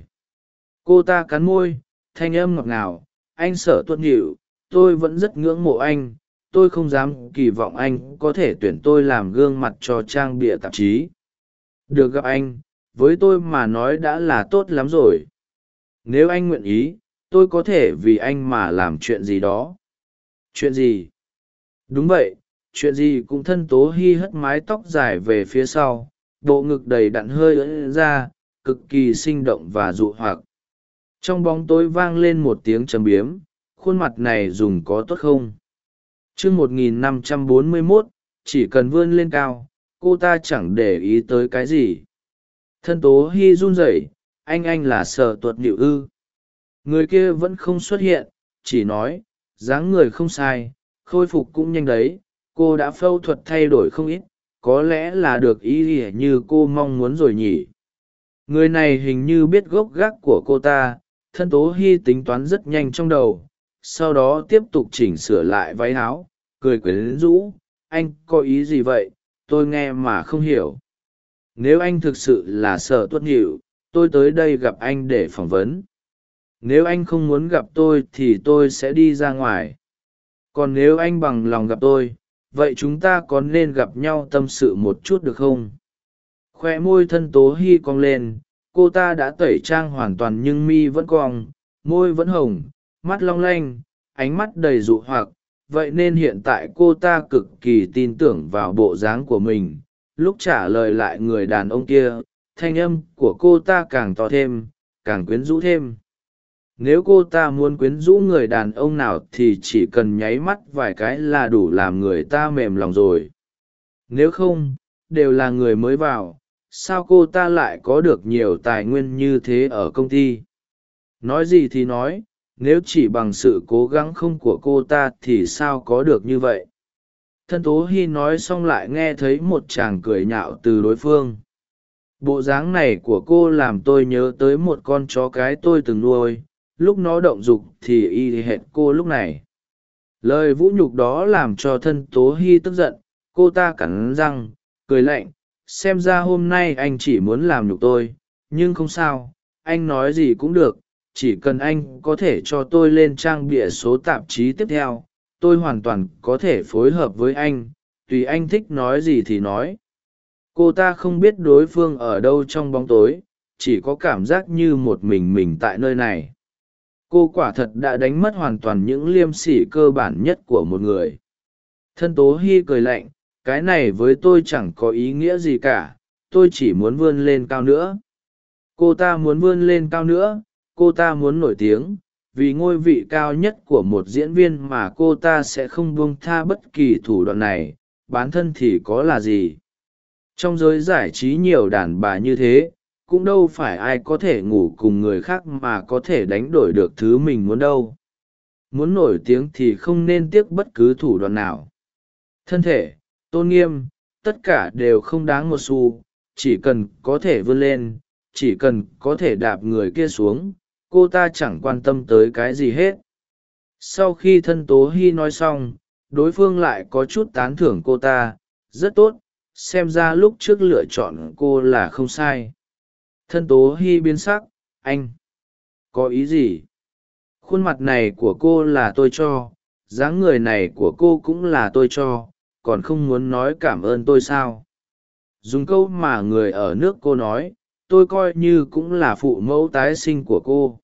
Cô ta cắn môi, thanh âm ngọt ngào, anh sở tuân hiệu tôi vẫn rất ngưỡng mộ anh tôi không dám kỳ vọng anh có thể tuyển tôi làm gương mặt cho trang bịa tạp chí. Được gặp anh, với tôi mà nói đã là tốt lắm rồi. Nếu anh nguyện ý, tôi có thể vì anh mà làm chuyện gì đó. Chuyện gì? Đúng vậy, chuyện gì cũng thân tố hy hất mái tóc dài về phía sau, bộ ngực đầy đặn hơi ưỡn ra, cực kỳ sinh động và dụ hoặc. Trong bóng tối vang lên một tiếng châm biếm, khuôn mặt này dùng có tốt không? Chương một nghìn năm trăm bốn mươi mốt, chỉ cần vươn lên cao, cô ta chẳng để ý tới cái gì. Thân tố hy run rẩy, anh anh là sợ tuột nhịu ư. Người kia vẫn không xuất hiện, chỉ nói, dáng người không sai, khôi phục cũng nhanh đấy, cô đã phẫu thuật thay đổi không ít, có lẽ là được ý ỉa như cô mong muốn rồi nhỉ. Người này hình như biết gốc gác của cô ta, thân tố hy tính toán rất nhanh trong đầu sau đó tiếp tục chỉnh sửa lại váy áo, cười quyến rũ, anh có ý gì vậy? Tôi nghe mà không hiểu. Nếu anh thực sự là sợ tuất nhịu, tôi tới đây gặp anh để phỏng vấn. Nếu anh không muốn gặp tôi thì tôi sẽ đi ra ngoài. Còn nếu anh bằng lòng gặp tôi, vậy chúng ta có nên gặp nhau tâm sự một chút được không? Khoe môi thân tố hy cong lên, cô ta đã tẩy trang hoàn toàn nhưng mi vẫn cong, môi vẫn hồng mắt long lanh, ánh mắt đầy dụ hoặc, vậy nên hiện tại cô ta cực kỳ tin tưởng vào bộ dáng của mình. Lúc trả lời lại người đàn ông kia, thanh âm của cô ta càng to thêm, càng quyến rũ thêm. Nếu cô ta muốn quyến rũ người đàn ông nào thì chỉ cần nháy mắt vài cái là đủ làm người ta mềm lòng rồi. Nếu không, đều là người mới vào, sao cô ta lại có được nhiều tài nguyên như thế ở công ty? Nói gì thì nói nếu chỉ bằng sự cố gắng không của cô ta thì sao có được như vậy? Thân tố hy nói xong lại nghe thấy một chàng cười nhạo từ đối phương. Bộ dáng này của cô làm tôi nhớ tới một con chó cái tôi từng nuôi, lúc nó động dục thì y hệt cô lúc này. Lời vũ nhục đó làm cho thân tố hy tức giận, cô ta cắn răng, cười lạnh, xem ra hôm nay anh chỉ muốn làm nhục tôi, nhưng không sao, anh nói gì cũng được chỉ cần anh có thể cho tôi lên trang bịa số tạp chí tiếp theo, tôi hoàn toàn có thể phối hợp với anh, tùy anh thích nói gì thì nói. Cô ta không biết đối phương ở đâu trong bóng tối, chỉ có cảm giác như một mình mình tại nơi này. Cô quả thật đã đánh mất hoàn toàn những liêm sỉ cơ bản nhất của một người. Thân tố hy cười lạnh, cái này với tôi chẳng có ý nghĩa gì cả, tôi chỉ muốn vươn lên cao nữa. Cô ta muốn vươn lên cao nữa cô ta muốn nổi tiếng, vì ngôi vị cao nhất của một diễn viên mà cô ta sẽ không buông tha bất kỳ thủ đoạn này bán thân thì có là gì? Trong giới giải trí nhiều đàn bà như thế, cũng đâu phải ai có thể ngủ cùng người khác mà có thể đánh đổi được thứ mình muốn đâu. Muốn nổi tiếng thì không nên tiếc bất cứ thủ đoạn nào. Thân thể, tôn nghiêm, tất cả đều không đáng một xu, chỉ cần có thể vươn lên, chỉ cần có thể đạp người kia xuống cô ta chẳng quan tâm tới cái gì hết. Sau khi thân tố hy nói xong, đối phương lại có chút tán thưởng cô ta, rất tốt, xem ra lúc trước lựa chọn cô là không sai. Thân tố hy biến sắc, anh, có ý gì? Khuôn mặt này của cô là tôi cho, dáng người này của cô cũng là tôi cho, còn không muốn nói cảm ơn tôi sao? Dùng câu mà người ở nước cô nói, tôi coi như cũng là phụ mẫu tái sinh của cô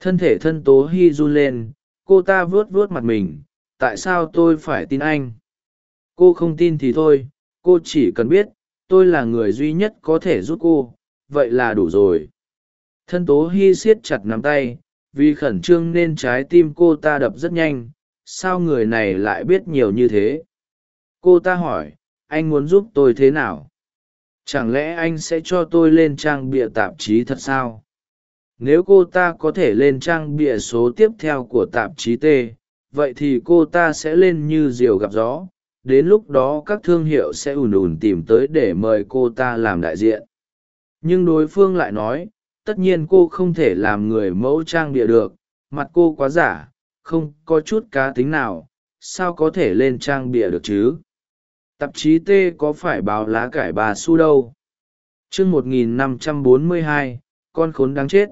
thân thể thân tố hy run lên, cô ta vuốt vuốt mặt mình, tại sao tôi phải tin anh? Cô không tin thì thôi, cô chỉ cần biết, tôi là người duy nhất có thể giúp cô, vậy là đủ rồi. Thân tố hy siết chặt nắm tay, vì khẩn trương nên trái tim cô ta đập rất nhanh, sao người này lại biết nhiều như thế? Cô ta hỏi, anh muốn giúp tôi thế nào? Chẳng lẽ anh sẽ cho tôi lên trang bịa tạp chí thật sao? Nếu cô ta có thể lên trang bịa số tiếp theo của tạp chí t, vậy thì cô ta sẽ lên như diều gặp gió. Đến lúc đó các thương hiệu sẽ ùn ùn tìm tới để mời cô ta làm đại diện. Nhưng đối phương lại nói, tất nhiên cô không thể làm người mẫu trang bịa được, mặt cô quá giả, không có chút cá tính nào, sao có thể lên trang bịa được chứ? Tạp chí t có phải báo lá cải bà su đâu? Chương một nghìn năm trăm bốn mươi hai, con khốn đáng chết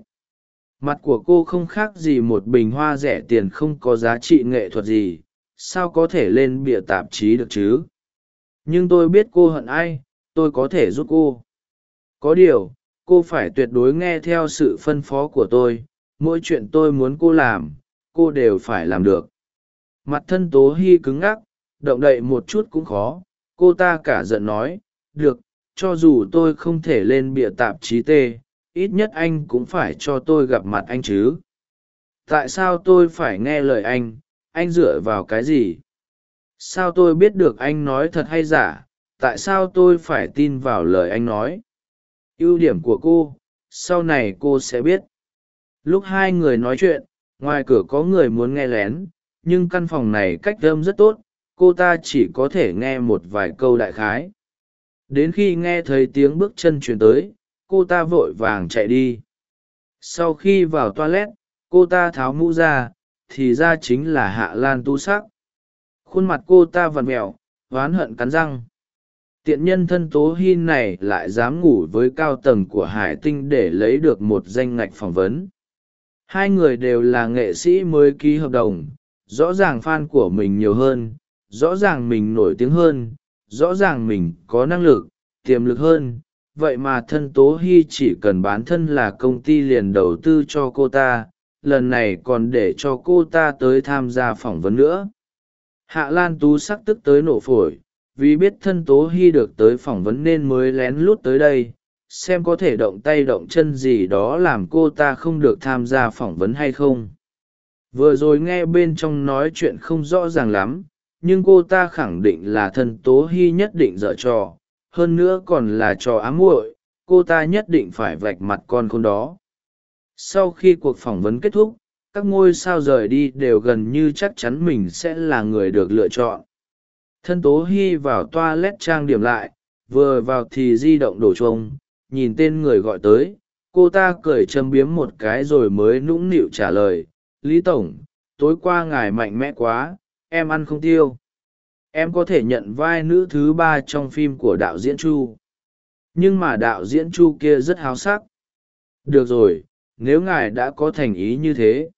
mặt của cô không khác gì một bình hoa rẻ tiền không có giá trị nghệ thuật gì. Sao có thể lên bịa tạp chí được chứ? Nhưng tôi biết cô hận ai, tôi có thể giúp cô. Có điều, cô phải tuyệt đối nghe theo sự phân phó của tôi. Mỗi chuyện tôi muốn cô làm, cô đều phải làm được. Mặt thân tố hy cứng ngắc, động đậy một chút cũng khó. Cô ta cả giận nói, được, cho dù tôi không thể lên bịa tạp chí t ít nhất anh cũng phải cho tôi gặp mặt anh chứ. Tại sao tôi phải nghe lời anh? Anh dựa vào cái gì? Sao tôi biết được anh nói thật hay giả? Tại sao tôi phải tin vào lời anh nói? Ưu điểm của cô, sau này cô sẽ biết. Lúc hai người nói chuyện, ngoài cửa có người muốn nghe lén, nhưng căn phòng này cách âm rất tốt, cô ta chỉ có thể nghe một vài câu đại khái. Đến khi nghe thấy tiếng bước chân truyền tới cô ta vội vàng chạy đi. Sau khi vào toilet, cô ta tháo mũ ra, thì ra chính là hạ lan tu sắc. Khuôn mặt cô ta vằn mẹo oán hận cắn răng. Tiện nhân thân tố hy này lại dám ngủ với cao tầng của hải tinh để lấy được một danh ngạch phỏng vấn. Hai người đều là nghệ sĩ mới ký hợp đồng, rõ ràng f a n của mình nhiều hơn, rõ ràng mình nổi tiếng hơn, rõ ràng mình có năng lực, tiềm lực hơn vậy mà thân tố hy chỉ cần bán thân là công ty liền đầu tư cho cô ta, lần này còn để cho cô ta tới tham gia phỏng vấn nữa. Hạ lan tú sắc tức tới nổ phổi, vì biết thân tố hy được tới phỏng vấn nên mới lén lút tới đây, xem có thể động tay động chân gì đó làm cô ta không được tham gia phỏng vấn hay không. Vừa rồi nghe bên trong nói chuyện không rõ ràng lắm, nhưng cô ta khẳng định là thân tố hy nhất định dở trò hơn nữa còn là trò ám muội, cô ta nhất định phải vạch mặt con khôn đó. Sau khi cuộc phỏng vấn kết thúc, các ngôi sao rời đi đều gần như chắc chắn mình sẽ là người được lựa chọn. Thân tố hy vào toa lét trang điểm lại, vừa vào thì di động đổ chuông, nhìn tên người gọi tới, cô ta cười châm biếm một cái rồi mới nũng nịu trả lời, lý tổng, tối qua ngài mạnh mẽ quá, em ăn không tiêu em có thể nhận vai nữ thứ ba trong phim của đạo diễn chu. Nhưng mà đạo diễn chu kia rất háo sắc. Được rồi, nếu ngài đã có thành ý như thế,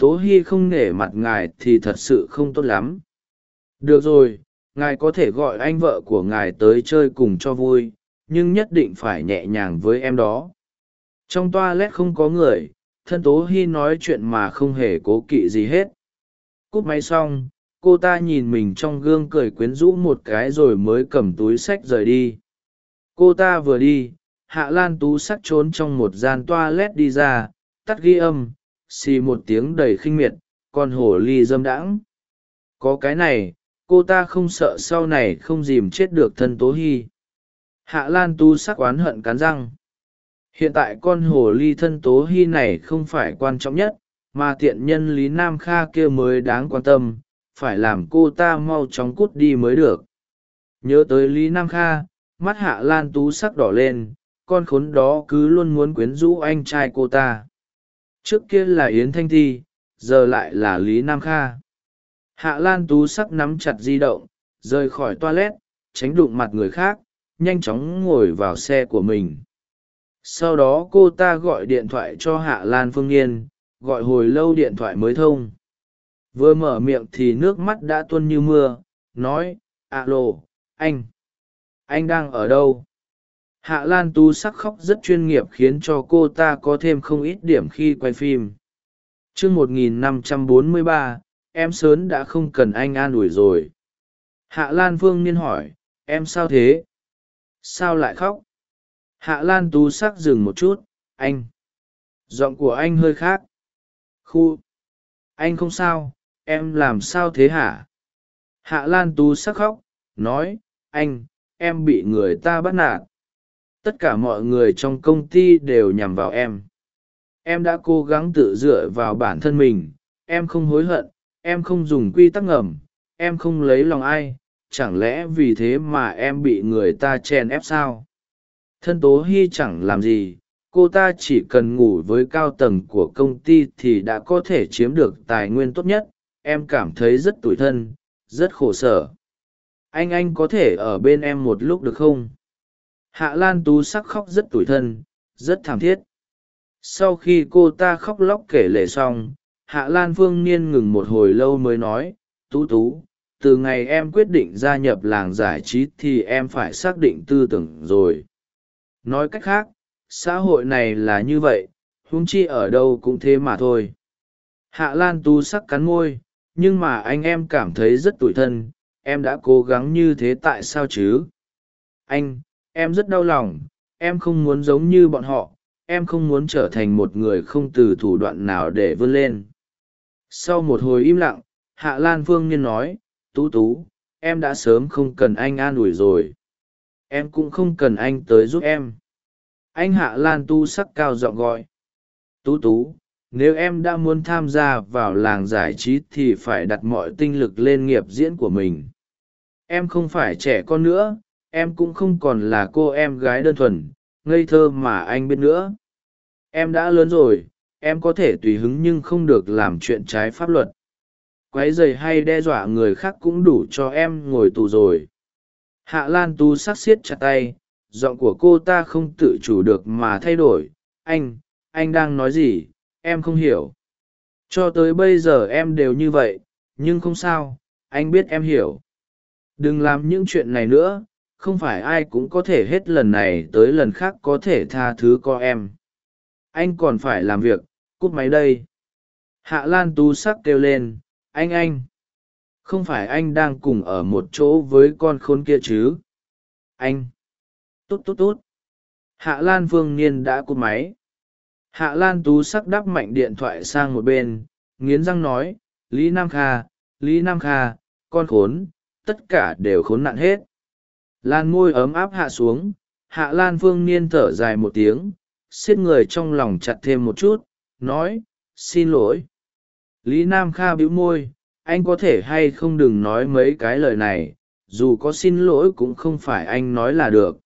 tố hy không nể mặt ngài thì thật sự không tốt lắm. Được rồi, ngài có thể gọi anh vợ của ngài tới chơi cùng cho vui, nhưng nhất định phải nhẹ nhàng với em đó. Trong toa lét không có người, thân tố hy nói chuyện mà không hề cố kỵ gì hết. Cúp máy xong cô ta nhìn mình trong gương cười quyến rũ một cái rồi mới cầm túi sách rời đi. Cô ta vừa đi, hạ lan tú sắt trốn trong một gian toa lét đi ra, tắt ghi âm, xì một tiếng đầy khinh miệt, con hổ ly dâm đãng. Có cái này, cô ta không sợ sau này không dìm chết được thân tố hy. Hạ lan tú sắc oán hận cắn răng. Hiện tại con hồ ly thân tố hy này không phải quan trọng nhất, mà tiện nhân lý nam kha kia mới đáng quan tâm phải làm cô ta mau chóng cút đi mới được. Nhớ tới lý nam kha, mắt hạ lan tú sắc đỏ lên, con khốn đó cứ luôn muốn quyến rũ anh trai cô ta. Trước kia là yến thanh thi, giờ lại là lý nam kha. Hạ lan tú sắc nắm chặt di động, rời khỏi toilet, tránh đụng mặt người khác, nhanh chóng ngồi vào xe của mình. Sau đó cô ta gọi điện thoại cho hạ lan phương yên, gọi hồi lâu điện thoại mới thông vừa mở miệng thì nước mắt đã tuôn như mưa nói alo anh anh đang ở đâu? Hạ lan tu sắc khóc rất chuyên nghiệp khiến cho cô ta có thêm không ít điểm khi quay phim. T r ư ớ c 1543, em sớn đã không cần anh an ủi rồi. Hạ lan vương niên hỏi em sao thế? Sao lại khóc? Hạ lan tú sắc dừng một chút anh giọng của anh hơi khác. Khu anh không sao em làm sao thế hả? Hạ lan tú sắc khóc, nói, anh, em bị người ta bắt nạt. Tất cả mọi người trong công ty đều nhằm vào em. Em đã cố gắng tự dựa vào bản thân mình, em không hối hận, em không dùng quy tắc ngầm, em không lấy lòng ai, chẳng lẽ vì thế mà em bị người ta chèn ép sao? Thân tố hy chẳng làm gì, cô ta chỉ cần ngủ với cao tầng của công ty thì đã có thể chiếm được tài nguyên tốt nhất em cảm thấy rất tủi thân, rất khổ sở. Anh anh có thể ở bên em một lúc được không? Hạ lan tú sắc khóc rất tủi thân, rất thảm thiết. Sau khi cô ta khóc lóc kể lể xong, hạ lan phương niên ngừng một hồi lâu mới nói, tú tú, từ ngày em quyết định gia nhập làng giải trí thì em phải xác định tư tưởng rồi. Nói cách khác, xã hội này là như vậy, huống chi ở đâu cũng thế mà thôi. Hạ lan tú sắc cắn môi nhưng mà anh em cảm thấy rất tủi thân, em đã cố gắng như thế tại sao chứ? Anh, em rất đau lòng, em không muốn giống như bọn họ, em không muốn trở thành một người không từ thủ đoạn nào để vươn lên. Sau một hồi im lặng, hạ lan phương nhiên nói, tú tú, em đã sớm không cần anh an ủi rồi. Em cũng không cần anh tới giúp em. Anh hạ lan tu sắc cao giọng gọi, tú tú nếu em đã muốn tham gia vào làng giải trí thì phải đặt mọi tinh lực lên nghiệp diễn của mình. Em không phải trẻ con nữa, em cũng không còn là cô em gái đơn thuần, ngây thơ mà anh biết nữa. Em đã lớn rồi, em có thể tùy hứng nhưng không được làm chuyện trái pháp luật. Q u ấ y dày hay đe dọa người khác cũng đủ cho em ngồi tù rồi. Hạ lan tu sắc xiết chặt tay, giọng của cô ta không tự chủ được mà thay đổi. Anh anh đang nói gì? Em không hiểu. Cho tới bây giờ em đều như vậy, nhưng không sao, anh biết em hiểu. Đừng làm những chuyện này nữa, không phải ai cũng có thể hết lần này tới lần khác có thể tha thứ co em. Anh còn phải làm việc cút máy đây. Hạ lan tú sắc kêu lên, anh anh, không phải anh đang cùng ở một chỗ với con khốn kia chứ? Anh tốt tốt tốt hạ lan phương niên đã cúp máy hạ lan tú sắc đắp mạnh điện thoại sang một bên, nghiến răng nói, lý nam kha, lý nam kha, con khốn, tất cả đều khốn nạn hết. Lan môi ấm áp hạ xuống, hạ lan phương niên thở dài một tiếng xiết người trong lòng chặt thêm một chút, nói, xin lỗi. Lý nam kha bĩu môi, anh có thể hay không đừng nói mấy cái lời này, dù có xin lỗi cũng không phải anh nói là được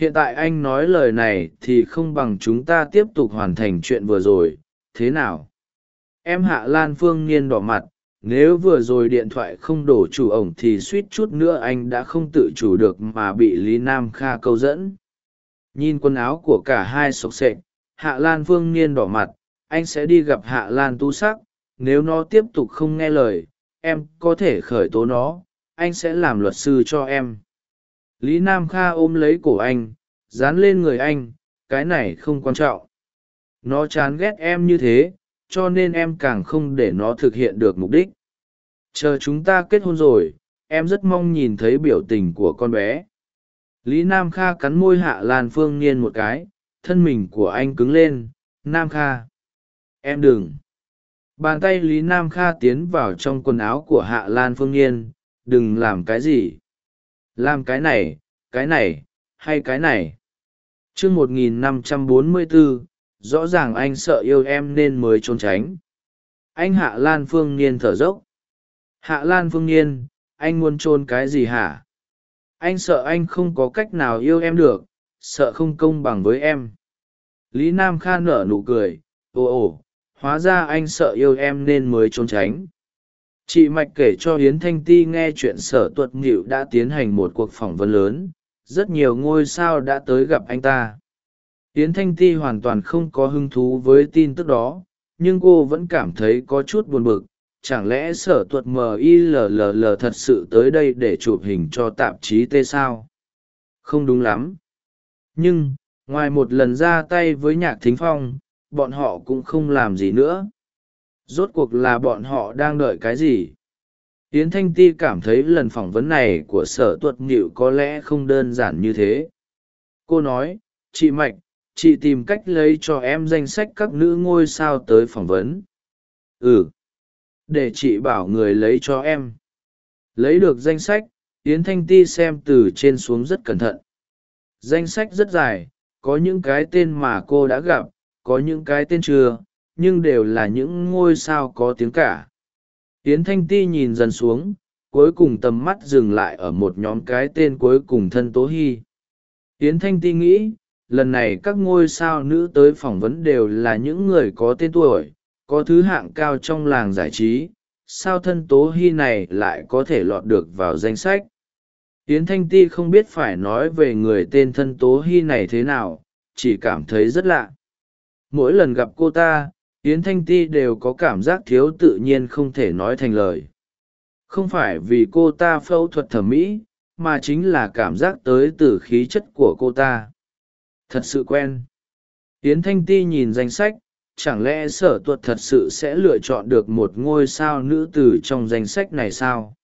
hiện tại anh nói lời này thì không bằng chúng ta tiếp tục hoàn thành chuyện vừa rồi. Thế nào? Em hạ lan phương niên đỏ mặt. Nếu vừa rồi điện thoại không đổ chủ ổng thì suýt chút nữa anh đã không tự chủ được mà bị lý nam kha câu dẫn. Nhìn quần áo của cả hai sộc sệch, hạ lan phương niên đỏ mặt. Anh sẽ đi gặp hạ lan tu sắc. Nếu nó tiếp tục không nghe lời, em có thể khởi tố nó. Anh sẽ làm luật sư cho em lý nam kha ôm lấy cổ anh, dán lên người anh, cái này không quan trọng. Nó chán ghét em như thế, cho nên em càng không để nó thực hiện được mục đích. Chờ chúng ta kết hôn rồi, em rất mong nhìn thấy biểu tình của con bé. Lý nam kha cắn môi hạ lan phương niên một cái, thân mình của anh cứng lên. Nam kha, em đừng. Bàn tay lý nam kha tiến vào trong quần áo của hạ lan phương niên, đừng làm cái gì làm cái này cái này, hay cái này. T r ư ơ n g một nghìn năm trăm bốn mươi rõ ràng anh sợ yêu em nên mới trốn tránh. Anh hạ lan phương niên thở dốc. Hạ lan phương niên, anh muốn trôn cái gì hả? Anh sợ anh không có cách nào yêu em được, sợ không công bằng với em. Lý nam kha nở nụ cười. Ồ ồ, hóa ra anh sợ yêu em nên mới trốn tránh chị mạch kể cho hiến thanh ti nghe chuyện sở tuật nghịu đã tiến hành một cuộc phỏng vấn lớn. Rất nhiều ngôi sao đã tới gặp anh ta. Hiến thanh ti hoàn toàn không có hứng thú với tin tức đó, nhưng cô vẫn cảm thấy có chút buồn bực. Chẳng lẽ sở tuật mill thật sự tới đây để chụp hình cho tạp chí t sao? Không đúng lắm. Nhưng, ngoài một lần ra tay với nhạc thính phong, bọn họ cũng không làm gì nữa rốt cuộc là bọn họ đang đợi cái gì? Yến thanh ti cảm thấy lần phỏng vấn này của sở tuật nghịu có lẽ không đơn giản như thế. Cô nói, chị mạch, chị tìm cách lấy cho em danh sách các nữ ngôi sao tới phỏng vấn. Ừ. Để chị bảo người lấy cho em. Lấy được danh sách. Yến thanh ti xem từ trên xuống rất cẩn thận. Danh sách rất dài, có những cái tên mà cô đã gặp, có những cái tên chưa? Nhưng đều là những ngôi sao có tiếng cả. Tiến thanh ti nhìn dần xuống, cuối cùng tầm mắt dừng lại ở một nhóm cái tên cuối cùng thân tố hy. Tiến thanh ti nghĩ, lần này các ngôi sao nữ tới phỏng vấn đều là những người có tên tuổi, có thứ hạng cao trong làng giải trí, sao thân tố hy này lại có thể lọt được vào danh sách? Yến thanh ti không biết phải nói về người tên thân tố hy này thế nào, chỉ cảm thấy rất lạ. Mỗi lần gặp cô ta yến thanh ti đều có cảm giác thiếu tự nhiên không thể nói thành lời. Không phải vì cô ta phẫu thuật thẩm mỹ, mà chính là cảm giác tới từ khí chất của cô ta. Thật sự quen. Yến thanh ti nhìn danh sách, chẳng lẽ sở tuật thật sự sẽ lựa chọn được một ngôi sao nữ tử trong danh sách này sao?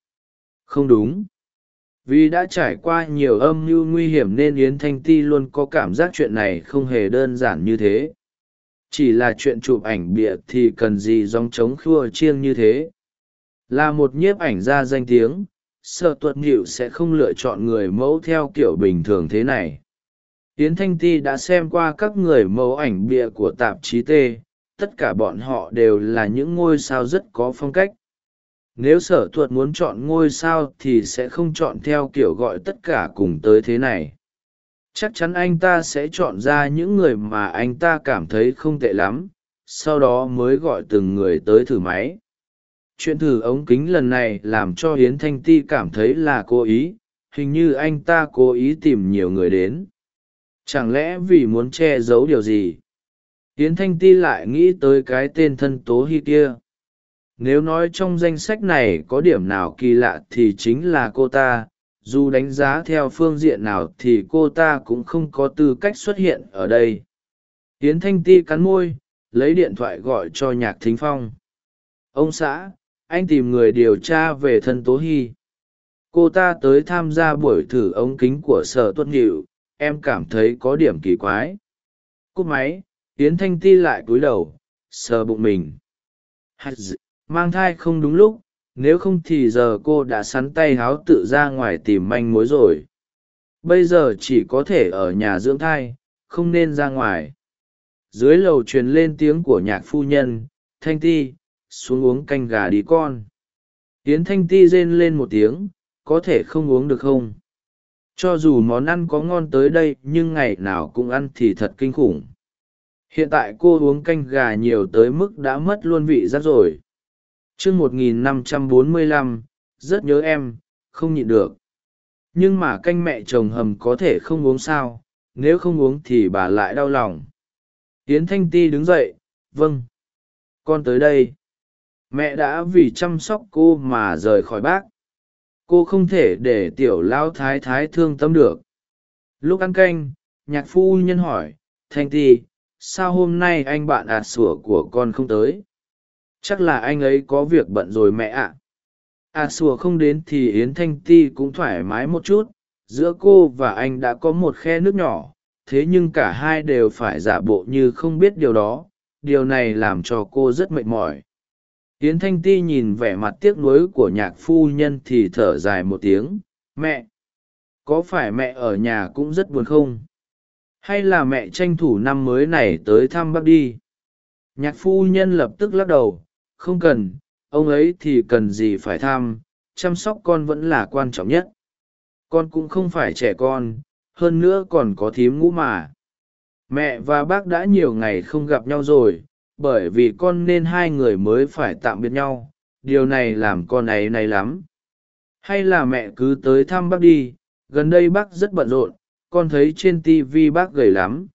Không đúng. Vì đã trải qua nhiều âm mưu nguy hiểm nên yến thanh ti luôn có cảm giác chuyện này không hề đơn giản như thế chỉ là chuyện chụp ảnh bịa thì cần gì dòng trống khua chiêng như thế. Là một nhiếp ảnh gia danh tiếng, sợ tuật nghịu sẽ không lựa chọn người mẫu theo kiểu bình thường thế này. Yến thanh ti đã xem qua các người mẫu ảnh bịa của tạp chí t, tất cả bọn họ đều là những ngôi sao rất có phong cách. Nếu sở tuật muốn chọn ngôi sao thì sẽ không chọn theo kiểu gọi tất cả cùng tới thế này chắc chắn anh ta sẽ chọn ra những người mà anh ta cảm thấy không tệ lắm, sau đó mới gọi từng người tới thử máy. Chuyện thử ống kính lần này làm cho hiến thanh ti cảm thấy là cố ý, hình như anh ta cố ý tìm nhiều người đến. Chẳng lẽ vì muốn che giấu điều gì? Hiến thanh ti lại nghĩ tới cái tên thân tố hy kia. Nếu nói trong danh sách này có điểm nào kỳ lạ thì chính là cô ta dù đánh giá theo phương diện nào thì cô ta cũng không có tư cách xuất hiện ở đây. Tiến thanh ti cắn môi, lấy điện thoại gọi cho nhạc thính phong. Ông xã, anh tìm người điều tra về thân tố hy. Cô ta tới tham gia buổi thử ống kính của sở tuất nghịu em cảm thấy có điểm kỳ quái. Cúp máy tiến thanh ti lại cúi đầu, sờ bụng mình. Mang thai không đúng lúc nếu không thì giờ cô đã sắn tay háo tự ra ngoài tìm manh mối rồi. Bây giờ chỉ có thể ở nhà dưỡng thai, không nên ra ngoài. Dưới lầu truyền lên tiếng của nhạc phu nhân, thanh ti, xuống uống canh gà đi con. Yến thanh ti rên lên một tiếng, có thể không uống được không? Cho dù món ăn có ngon tới đây, nhưng ngày nào cũng ăn thì thật kinh khủng. Hiện tại cô uống canh gà nhiều tới mức đã mất luôn vị giác rồi chương một nghìn năm trăm bốn mươi lăm, rất nhớ em, không nhịn được. Nhưng mà canh mẹ chồng hầm có thể không uống sao, nếu không uống thì bà lại đau lòng. Tiến thanh ti đứng dậy vâng con tới đây. Mẹ đã vì chăm sóc cô mà rời khỏi bác. Cô không thể để tiểu lão thái thái thương tâm được. Lúc ăn canh, nhạc phu nhân hỏi, thanh ti, sao hôm nay anh bạn ạt sủa của con không tới? Chắc là anh ấy có việc bận rồi mẹ ạ. À. à sùa không đến thì yến thanh ti cũng thoải mái một chút. Giữa cô và anh đã có một khe nước nhỏ, thế nhưng cả hai đều phải giả bộ như không biết điều đó. Điều này làm cho cô rất mệt mỏi. Yến thanh ti nhìn vẻ mặt tiếc nuối của nhạc phu nhân thì thở dài một tiếng. Mẹ, có phải mẹ ở nhà cũng rất buồn không? Hay là mẹ tranh thủ năm mới này tới thăm bác đi? Nhạc phu nhân lập tức lắc đầu không cần, ông ấy thì cần gì phải tham, chăm sóc con vẫn là quan trọng nhất. Con cũng không phải trẻ con, hơn nữa còn có thím ngũ mà. Mẹ và bác đã nhiều ngày không gặp nhau rồi, bởi vì con nên hai người mới phải tạm biệt nhau, điều này làm con ấy này lắm. Hay là mẹ cứ tới thăm bác đi, gần đây bác rất bận rộn, con thấy trên tv bác gầy lắm.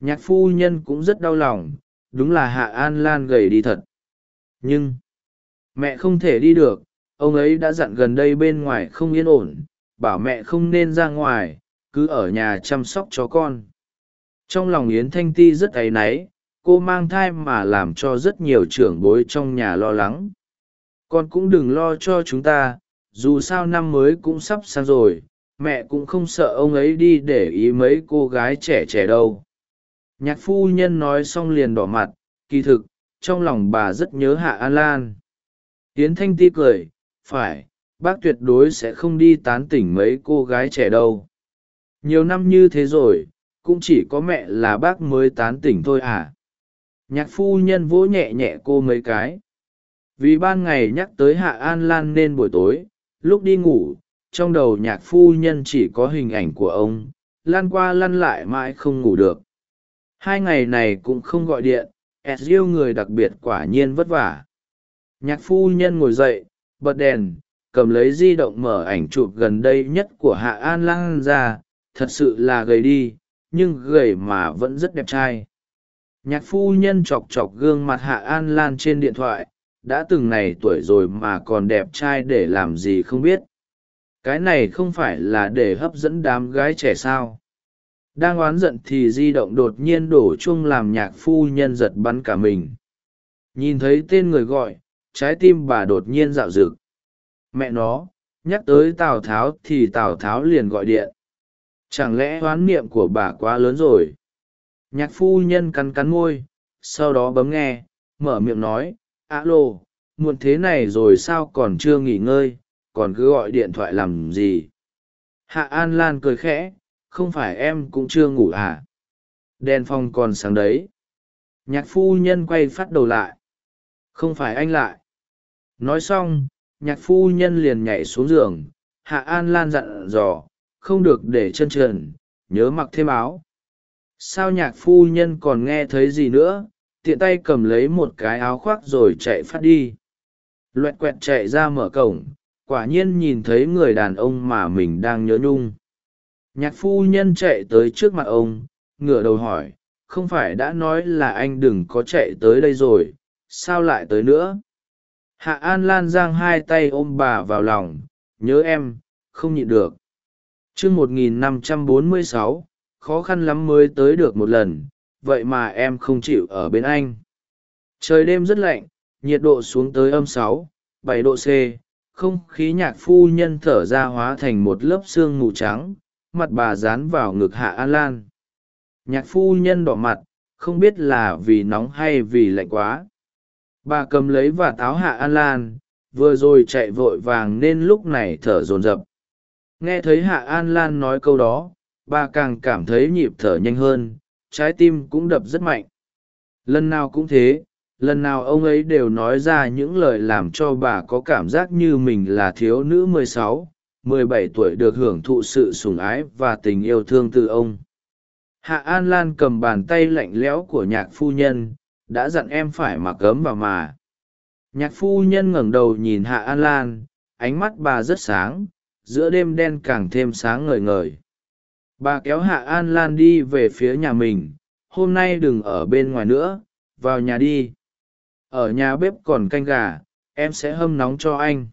Nhạc phu nhân cũng rất đau lòng, đúng là hạ an lan gầy đi thật nhưng, mẹ không thể đi được, ông ấy đã dặn gần đây bên ngoài không yên ổn, bảo mẹ không nên ra ngoài, cứ ở nhà chăm sóc chó con. Trong lòng yến thanh ti rất áy náy, cô mang thai mà làm cho rất nhiều trưởng bối trong nhà lo lắng. Con cũng đừng lo cho chúng ta, dù sao năm mới cũng sắp sang rồi, mẹ cũng không sợ ông ấy đi để ý mấy cô gái trẻ trẻ đâu. Nhạc phu nhân nói xong liền đỏ mặt, kỳ thực trong lòng bà rất nhớ hạ an lan. Hiến thanh ti cười, phải, bác tuyệt đối sẽ không đi tán tỉnh mấy cô gái trẻ đâu. Nhiều năm như thế rồi, cũng chỉ có mẹ là bác mới tán tỉnh thôi à. Nhạc phu nhân vỗ nhẹ nhẹ cô mấy cái. Vì ban ngày nhắc tới hạ an lan nên buổi tối, lúc đi ngủ, trong đầu nhạc phu nhân chỉ có hình ảnh của ông, lan qua lăn lại mãi không ngủ được. Hai ngày này cũng không gọi điện ẹt người đặc biệt quả nhiên vất vả. Nhạc phu nhân ngồi dậy, bật đèn, cầm lấy di động mở ảnh chụp gần đây nhất của hạ an lan ra, thật sự là gầy đi, nhưng gầy mà vẫn rất đẹp trai. Nhạc phu nhân chọc chọc gương mặt hạ an lan trên điện thoại, đã từng này tuổi rồi mà còn đẹp trai để làm gì không biết. Cái này không phải là để hấp dẫn đám gái trẻ sao? Đang oán giận thì di động đột nhiên đổ chuông làm nhạc phu nhân giật bắn cả mình. Nhìn thấy tên người gọi, trái tim bà đột nhiên dạo rực mẹ nó, nhắc tới tào tháo thì tào tháo liền gọi điện. Chẳng lẽ oán niệm của bà quá lớn rồi? Nhạc phu nhân cắn cắn môi, sau đó bấm nghe, mở miệng nói, alo, muộn thế này rồi sao còn chưa nghỉ ngơi, còn cứ gọi điện thoại làm gì? Hạ an lan cười khẽ không phải em cũng chưa ngủ à? Đèn phòng còn sáng đấy. Nhạc phu nhân quay phát đầu lại. Không phải anh lại. Nói xong, nhạc phu nhân liền nhảy xuống giường. Hạ an lan dặn dò, không được để chân trần, nhớ mặc thêm áo. Sao nhạc phu nhân còn nghe thấy gì nữa? Tiện tay cầm lấy một cái áo khoác rồi chạy phát đi. Loẹt quẹt chạy ra mở cổng, quả nhiên nhìn thấy người đàn ông mà mình đang nhớ nhung nhạc phu nhân chạy tới trước mặt ông ngửa đầu hỏi không phải đã nói là anh đừng có chạy tới đây rồi sao lại tới nữa? Hạ an lan giang hai tay ôm bà vào lòng nhớ em không nhịn được. T r ư ớ c 1546, khó khăn lắm mới tới được một lần vậy mà em không chịu ở bên anh. Trời đêm rất lạnh nhiệt độ xuống tới âm sáu bảy độ c không khí nhạc phu nhân thở ra hóa thành một lớp xương mù trắng mặt bà dán vào ngực hạ an lan. Nhạc phu nhân đỏ mặt, không biết là vì nóng hay vì lạnh quá. Bà cầm lấy và táo hạ an lan, vừa rồi chạy vội vàng nên lúc này thở dồn dập. Nghe thấy hạ an lan nói câu đó, bà càng cảm thấy nhịp thở nhanh hơn, trái tim cũng đập rất mạnh. Lần nào cũng thế, lần nào ông ấy đều nói ra những lời làm cho bà có cảm giác như mình là thiếu nữ mười sáu mười bảy tuổi được hưởng thụ sự sủng ái và tình yêu thương từ ông. Hạ an lan cầm bàn tay lạnh lẽo của nhạc phu nhân, đã dặn em phải mặc ấm vào mà. Nhạc phu nhân ngẩng đầu nhìn hạ an lan, ánh mắt bà rất sáng, giữa đêm đen càng thêm sáng ngời ngời. Bà kéo hạ an lan đi về phía nhà mình, hôm nay đừng ở bên ngoài nữa, vào nhà đi. Ở nhà bếp còn canh gà, em sẽ hâm nóng cho anh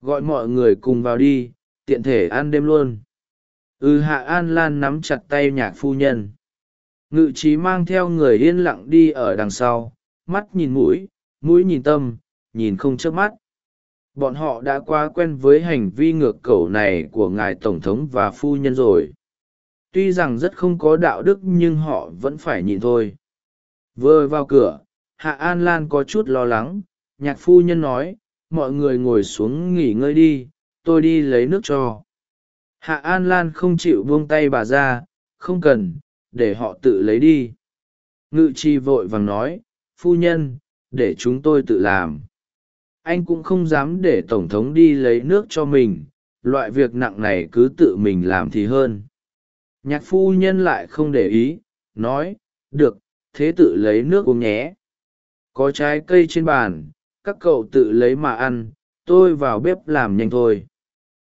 gọi mọi người cùng vào đi, tiện thể ăn đêm luôn. Ừ hạ an lan nắm chặt tay nhạc phu nhân. Ngự trí mang theo người yên lặng đi ở đằng sau, mắt nhìn mũi mũi nhìn tâm, nhìn không chớp mắt. Bọn họ đã quá quen với hành vi ngược cẩu này của ngài tổng thống và phu nhân rồi. Tuy rằng rất không có đạo đức nhưng họ vẫn phải nhìn thôi. Vừa vào cửa, hạ an lan có chút lo lắng. Nhạc phu nhân nói mọi người ngồi xuống nghỉ ngơi đi, tôi đi lấy nước cho. Hạ an lan không chịu buông tay bà ra, không cần, để họ tự lấy đi. Ngự chi vội vàng nói, phu nhân, để chúng tôi tự làm. Anh cũng không dám để tổng thống đi lấy nước cho mình, loại việc nặng này cứ tự mình làm thì hơn. Nhạc phu nhân lại không để ý, nói, được, thế tự lấy nước uống nhé. Có trái cây trên bàn các cậu tự lấy mà ăn, tôi vào bếp làm nhanh thôi.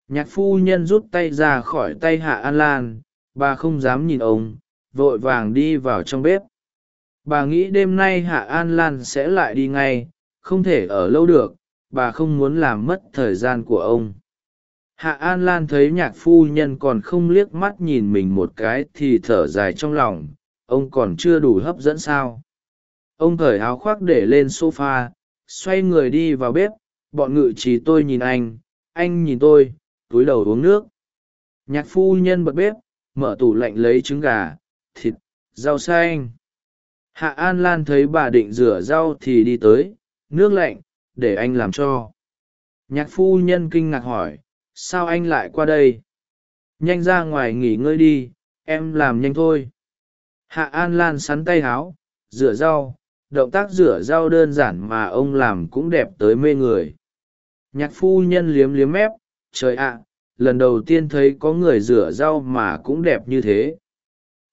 Nhạc phu nhân rút tay ra khỏi tay hạ an lan, bà không dám nhìn ông, vội vàng đi vào trong bếp. Bà nghĩ đêm nay hạ an lan sẽ lại đi ngay, không thể ở lâu được, bà không muốn làm mất thời gian của ông. Hạ an lan thấy nhạc phu nhân còn không liếc mắt nhìn mình một cái thì thở dài trong lòng, ông còn chưa đủ hấp dẫn sao? Ông cởi áo khoác để lên s o f a xoay người đi vào bếp, bọn ngự trí tôi nhìn anh anh nhìn tôi, túi đầu uống nước. Nhạc phu nhân bật bếp, mở tủ lạnh lấy trứng gà, thịt, rau xanh hạ an lan thấy bà định rửa rau thì đi tới, nước lạnh, để anh làm cho. Nhạc phu nhân kinh ngạc hỏi, sao anh lại qua đây? Nhanh ra ngoài nghỉ ngơi đi, em làm nhanh thôi. Hạ an lan sắn tay háo, rửa rau động tác rửa rau đơn giản mà ông làm cũng đẹp tới mê người. Nhạc phu nhân liếm liếm mép, trời ạ, lần đầu tiên thấy có người rửa rau mà cũng đẹp như thế.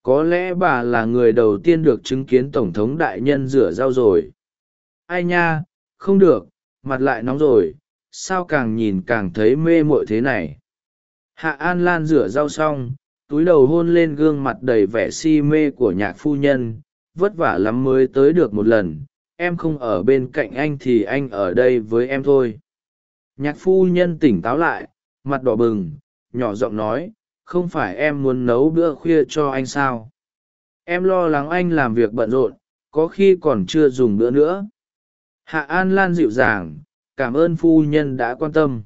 Có lẽ bà là người đầu tiên được chứng kiến tổng thống đại nhân rửa rau rồi. Ai nha, không được, mặt lại nóng rồi, sao càng nhìn càng thấy mê mội thế này? Hạ an lan rửa rau xong, túi đầu hôn lên gương mặt đầy vẻ si mê của nhạc phu nhân vất vả lắm mới tới được một lần, em không ở bên cạnh anh thì anh ở đây với em thôi. Nhạc phu nhân tỉnh táo lại, mặt đỏ bừng, nhỏ giọng nói, không phải em muốn nấu bữa khuya cho anh sao? Em lo lắng anh làm việc bận rộn, có khi còn chưa dùng bữa nữa. Hạ an lan dịu dàng, cảm ơn phu nhân đã quan tâm.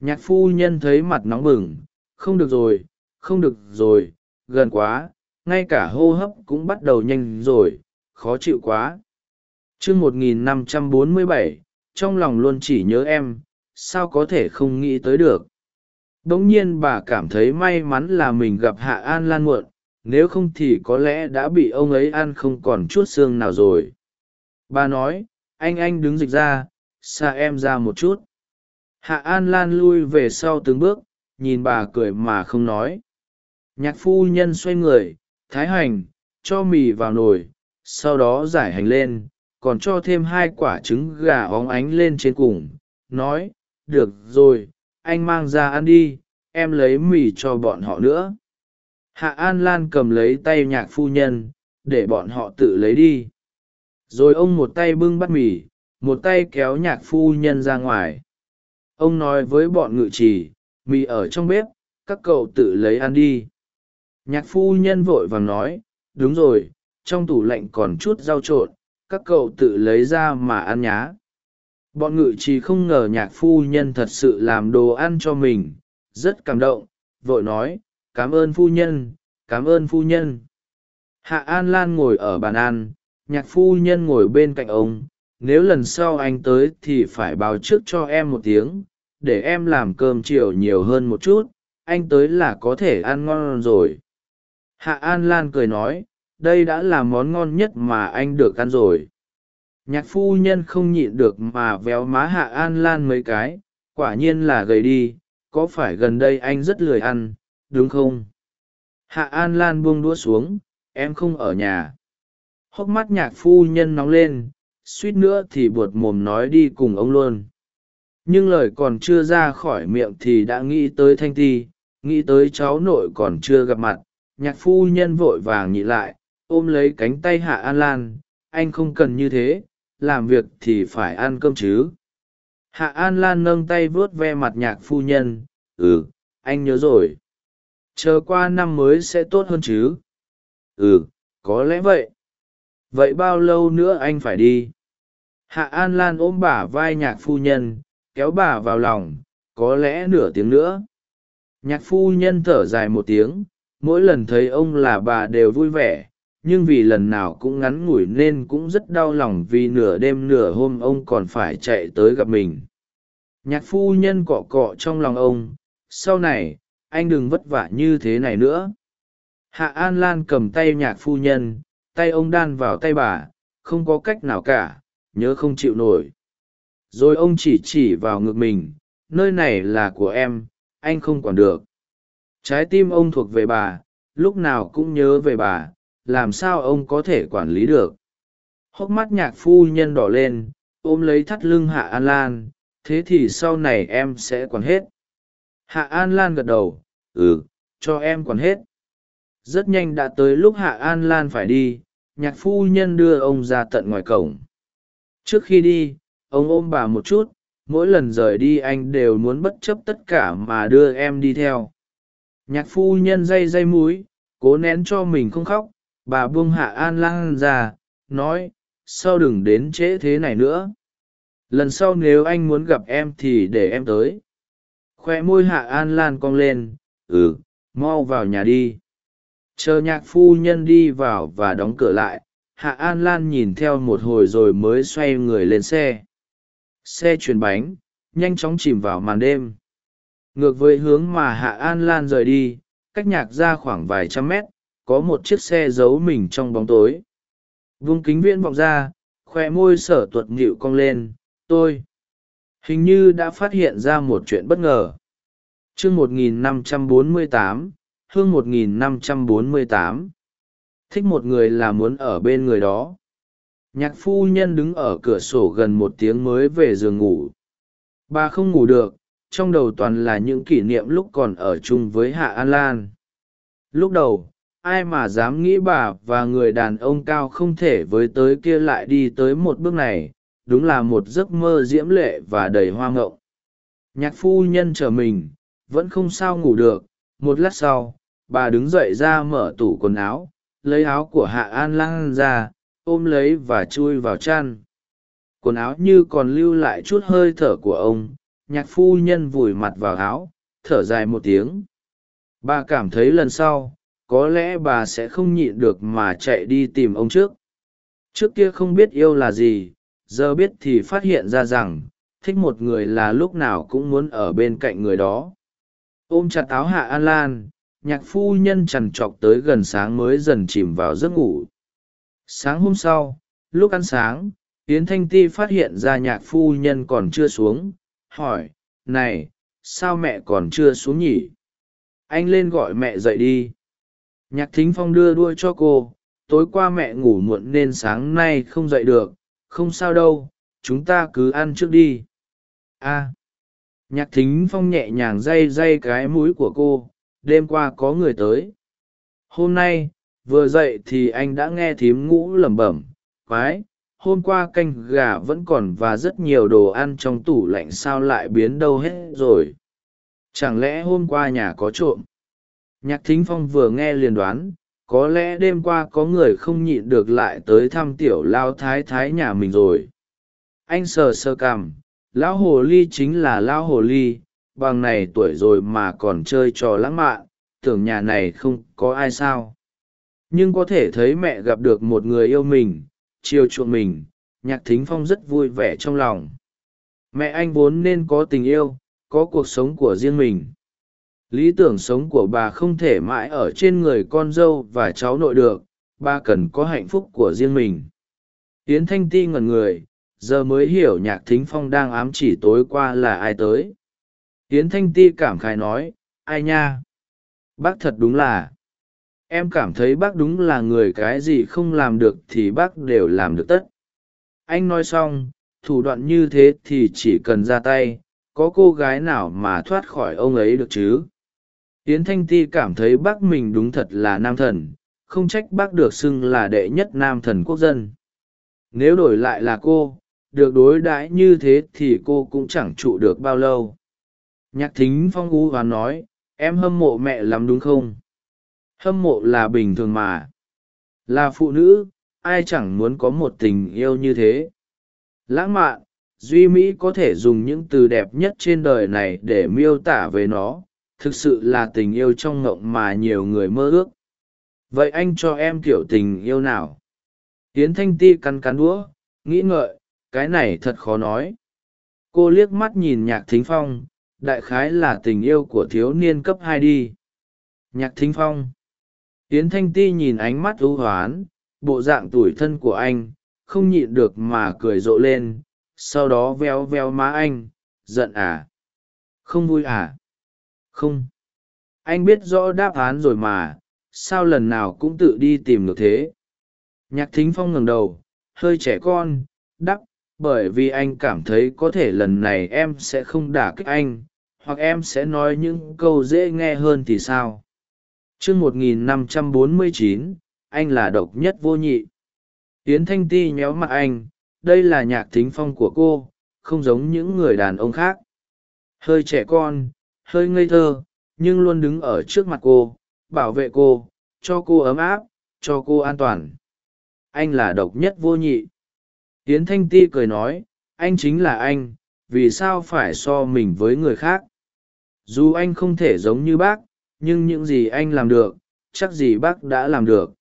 Nhạc phu nhân thấy mặt nóng bừng, không được rồi, không được rồi, gần quá ngay cả hô hấp cũng bắt đầu nhanh rồi, khó chịu quá. Chương một nghìn năm trăm bốn mươi bảy, trong lòng luôn chỉ nhớ em, sao có thể không nghĩ tới được? Đ ỗ n g nhiên bà cảm thấy may mắn là mình gặp hạ an lan muộn, nếu không thì có lẽ đã bị ông ấy ăn không còn chút xương nào rồi. Bà nói, anh anh đứng dịch ra, xa em ra một chút. Hạ an lan lui về sau từng bước, nhìn bà cười mà không nói. Nhạc phu nhân xoay người thái hành, cho mì vào nồi, sau đó giải hành lên, còn cho thêm hai quả trứng gà óng ánh lên trên cùng. Nói, được rồi, anh mang ra ăn đi, em lấy mì cho bọn họ nữa. Hạ an lan cầm lấy tay nhạc phu nhân, để bọn họ tự lấy đi. Rồi ông một tay bưng bát mì, một tay kéo nhạc phu nhân ra ngoài. Ông nói với bọn ngự trì, mì ở trong bếp, các cậu tự lấy ăn đi nhạc phu nhân vội vàng nói, đúng rồi, trong tủ lạnh còn chút rau trộn, các cậu tự lấy ra mà ăn nhá. Bọn ngự trì không ngờ nhạc phu nhân thật sự làm đồ ăn cho mình, rất cảm động, vội nói, cảm ơn phu nhân, cảm ơn phu nhân. Hạ an lan ngồi ở bàn ăn, nhạc phu nhân ngồi bên cạnh ông, nếu lần sau anh tới thì phải báo trước cho em một tiếng, để em làm cơm chiều nhiều hơn một chút, anh tới là có thể ăn ngon rồi hạ an lan cười nói, đây đã là món ngon nhất mà anh được ăn rồi. Nhạc phu nhân không nhịn được mà véo má hạ an lan mấy cái, quả nhiên là gầy đi, có phải gần đây anh rất lười ăn, đúng không? Hạ an lan buông đũa xuống, em không ở nhà. Hốc mắt nhạc phu nhân nóng lên, suýt nữa thì buột mồm nói đi cùng ông luôn. Nhưng lời còn chưa ra khỏi miệng thì đã nghĩ tới thanh ti, nghĩ tới cháu nội còn chưa gặp mặt nhạc phu nhân vội vàng nhị lại, ôm lấy cánh tay hạ an lan, anh không cần như thế, làm việc thì phải ăn cơm chứ. Hạ an lan nâng tay vuốt ve mặt nhạc phu nhân ừ anh nhớ rồi. Chờ qua năm mới sẽ tốt hơn chứ. Ừ có lẽ vậy. Vậy bao lâu nữa anh phải đi? Hạ an lan ôm bả vai nhạc phu nhân, kéo bà vào lòng, có lẽ nửa tiếng nữa. Nhạc phu nhân thở dài một tiếng mỗi lần thấy ông là bà đều vui vẻ, nhưng vì lần nào cũng ngắn ngủi nên cũng rất đau lòng vì nửa đêm nửa hôm ông còn phải chạy tới gặp mình. Nhạc phu nhân cọ cọ trong lòng ông, sau này, anh đừng vất vả như thế này nữa. Hạ an lan cầm tay nhạc phu nhân, tay ông đan vào tay bà, không có cách nào cả, nhớ không chịu nổi. Rồi ông chỉ chỉ vào ngực mình, nơi này là của em, anh không còn được trái tim ông thuộc về bà, lúc nào cũng nhớ về bà, làm sao ông có thể quản lý được? Hốc mắt nhạc phu nhân đỏ lên, ôm lấy thắt lưng hạ an lan, thế thì sau này em sẽ quản hết. Hạ an lan gật đầu ừ cho em quản hết. Rất nhanh đã tới lúc hạ an lan phải đi, nhạc phu nhân đưa ông ra tận ngoài cổng. Trước khi đi, ông ôm bà một chút, mỗi lần rời đi anh đều muốn bất chấp tất cả mà đưa em đi theo nhạc phu nhân dây dây múi cố nén cho mình không khóc, bà buông hạ an lan ra, nói "Sao đừng đến trễ thế này nữa. Lần sau nếu anh muốn gặp em thì để em tới. Khoe môi hạ an lan cong lên ừ mau vào nhà đi. Chờ nhạc phu nhân đi vào và đóng cửa lại, hạ an lan nhìn theo một hồi rồi mới xoay người lên xe. Xe chuyển bánh, nhanh chóng chìm vào màn đêm ngược với hướng mà hạ an lan rời đi, cách nhạc ra khoảng vài trăm mét, có một chiếc xe giấu mình trong bóng tối. Vung kính viễn vọng ra khoe môi sở tuột nghịu cong lên, tôi, hình như đã phát hiện ra một chuyện bất ngờ. Chương một nghìn năm trăm bốn mươi tám, hương một nghìn năm trăm bốn mươi tám. Thích một người là muốn ở bên người đó. Nhạc phu nhân đứng ở cửa sổ gần một tiếng mới về giường ngủ. Bà không ngủ được trong đầu toàn là những kỷ niệm lúc còn ở chung với hạ an lan. Lúc đầu, ai mà dám nghĩ bà và người đàn ông cao không thể với tới kia lại đi tới một bước này, đúng là một giấc mơ diễm lệ và đầy hoa ngộng. Nhạc phu nhân chờ mình, vẫn không sao ngủ được. Một lát sau, bà đứng dậy ra mở tủ quần áo, lấy áo của hạ an lan ra, ôm lấy và chui vào chăn. Quần áo như còn lưu lại chút hơi thở của ông nhạc phu nhân vùi mặt vào áo, thở dài một tiếng. Bà cảm thấy lần sau, có lẽ bà sẽ không nhịn được mà chạy đi tìm ông trước. Trước kia không biết yêu là gì, giờ biết thì phát hiện ra rằng, thích một người là lúc nào cũng muốn ở bên cạnh người đó. Ôm chặt áo hạ an lan, nhạc phu nhân trằn trọc tới gần sáng mới dần chìm vào giấc ngủ. Sáng hôm sau, lúc ăn sáng, yến thanh ti phát hiện ra nhạc phu nhân còn chưa xuống hỏi, này, sao mẹ còn chưa xuống nhỉ? Anh lên gọi mẹ dậy đi. Nhạc thính phong đưa đuôi cho cô, tối qua mẹ ngủ muộn nên sáng nay không dậy được, không sao đâu, chúng ta cứ ăn trước đi. A. Nhạc thính phong nhẹ nhàng day day cái mũi của cô, đêm qua có người tới. Hôm nay, vừa dậy thì anh đã nghe thím ngũ lẩm bẩm, quái hôm qua canh gà vẫn còn và rất nhiều đồ ăn trong tủ lạnh sao lại biến đâu hết rồi? Chẳng lẽ hôm qua nhà có trộm? Nhạc thính phong vừa nghe liền đoán, có lẽ đêm qua có người không nhịn được lại tới thăm tiểu lao thái thái nhà mình rồi. Anh sờ sơ cảm lão hồ ly chính là lão hồ ly, bằng này tuổi rồi mà còn chơi trò lãng mạn, tưởng nhà này không có ai sao. Nhưng có thể thấy mẹ gặp được một người yêu mình chiều chuộng mình, nhạc thính phong rất vui vẻ trong lòng. Mẹ anh vốn nên có tình yêu, có cuộc sống của riêng mình. Lý tưởng sống của bà không thể mãi ở trên người con dâu và cháu nội được, bà cần có hạnh phúc của riêng mình. Tiến thanh ti ngẩn người, giờ mới hiểu nhạc thính phong đang ám chỉ tối qua là ai tới. Tiến thanh ti cảm khai nói, ai nha? Bác thật đúng là em cảm thấy bác đúng là người cái gì không làm được thì bác đều làm được tất. Anh nói xong, thủ đoạn như thế thì chỉ cần ra tay, có cô gái nào mà thoát khỏi ông ấy được chứ? Yến thanh ti cảm thấy bác mình đúng thật là nam thần, không trách bác được xưng là đệ nhất nam thần quốc dân. Nếu đổi lại là cô, được đối đãi như thế thì cô cũng chẳng trụ được bao lâu. Nhạc thính phong U và nói, em hâm mộ mẹ lắm đúng không? Hâm mộ là bình thường mà. Là phụ nữ, ai chẳng muốn có một tình yêu như thế. Lãng mạn, duy mỹ có thể dùng những từ đẹp nhất trên đời này để miêu tả về nó. Thực sự là tình yêu trong ngộng mà nhiều người mơ ước. Vậy anh cho em kiểu tình yêu nào? Tiến thanh ti cắn cắn đũa, nghĩ ngợi, cái này thật khó nói. Cô liếc mắt nhìn nhạc thính phong, đại khái là tình yêu của thiếu niên cấp hai đi. Nhạc thính phong tiến thanh ti nhìn ánh mắt ưu hoán, bộ dạng tủi thân của anh, không nhịn được mà cười rộ lên, sau đó veo veo má anh, giận à. Không vui à? Không. Anh biết rõ đáp án rồi mà, sao lần nào cũng tự đi tìm được thế? Nhạc thính phong ngẩng đầu, hơi trẻ con, đắp, bởi vì anh cảm thấy có thể lần này em sẽ không đả kích anh, hoặc em sẽ nói những câu dễ nghe hơn thì sao? Chương một nghìn năm trăm bốn mươi chín, anh là độc nhất vô nhị. Yến thanh ti nhéo mặt anh, đây là nhạc thính phong của cô, không giống những người đàn ông khác. Hơi trẻ con, hơi ngây thơ, nhưng luôn đứng ở trước mặt cô, bảo vệ cô, cho cô ấm áp, cho cô an toàn. Anh là độc nhất vô nhị. Yến thanh ti cười nói, anh chính là anh, vì sao phải so mình với người khác? Dù anh không thể giống như bác nhưng những gì anh làm được, chắc gì bác đã làm được.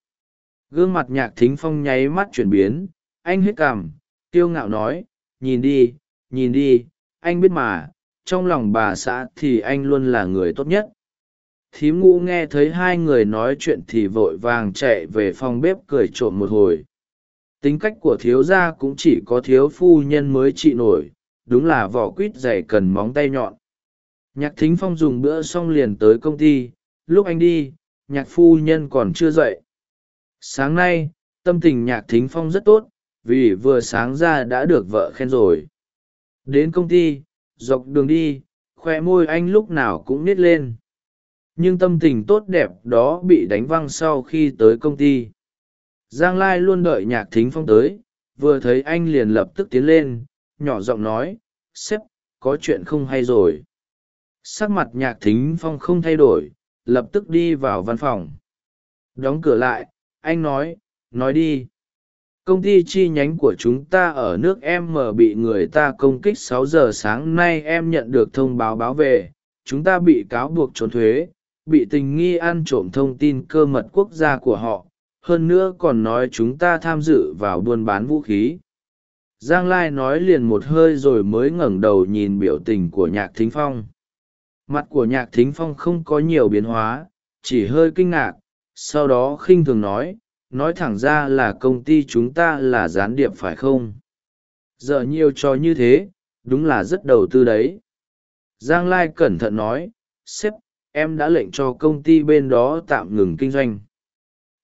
Gương mặt nhạc thính phong nháy mắt chuyển biến, anh hít cảm, kiêu ngạo nói, nhìn đi nhìn đi, anh biết mà, trong lòng bà xã thì anh luôn là người tốt nhất. Thím ngũ nghe thấy hai người nói chuyện thì vội vàng chạy về phòng bếp cười trộm một hồi. Tính cách của thiếu gia cũng chỉ có thiếu phu nhân mới trị nổi, đúng là vỏ quýt dày cần móng tay nhọn nhạc thính phong dùng bữa xong liền tới công ty, lúc anh đi, nhạc phu nhân còn chưa dậy. Sáng nay, tâm tình nhạc thính phong rất tốt, vì vừa sáng ra đã được vợ khen rồi. Đến công ty, dọc đường đi, khoe môi anh lúc nào cũng nít lên. Nhưng tâm tình tốt đẹp đó bị đánh văng sau khi tới công ty. Giang lai luôn đợi nhạc thính phong tới, vừa thấy anh liền lập tức tiến lên, nhỏ giọng nói, sếp, có chuyện không hay rồi? Sắc mặt nhạc thính phong không thay đổi, lập tức đi vào văn phòng. Đóng cửa lại, anh nói nói đi. Công ty chi nhánh của chúng ta ở nước em mở bị người ta công kích sáu giờ sáng nay em nhận được thông báo báo về. Chúng ta bị cáo buộc trốn thuế, bị tình nghi ăn trộm thông tin cơ mật quốc gia của họ. Hơn nữa còn nói chúng ta tham dự vào buôn bán vũ khí. Giang lai nói liền một hơi rồi mới ngẩng đầu nhìn biểu tình của nhạc thính phong mặt của nhạc thính phong không có nhiều biến hóa, chỉ hơi kinh ngạc, sau đó khinh thường nói nói thẳng ra là công ty chúng ta là gián điệp phải không? Giờ nhiều trò như thế, đúng là rất đầu tư đấy. Giang lai cẩn thận nói, sếp, em đã lệnh cho công ty bên đó tạm ngừng kinh doanh.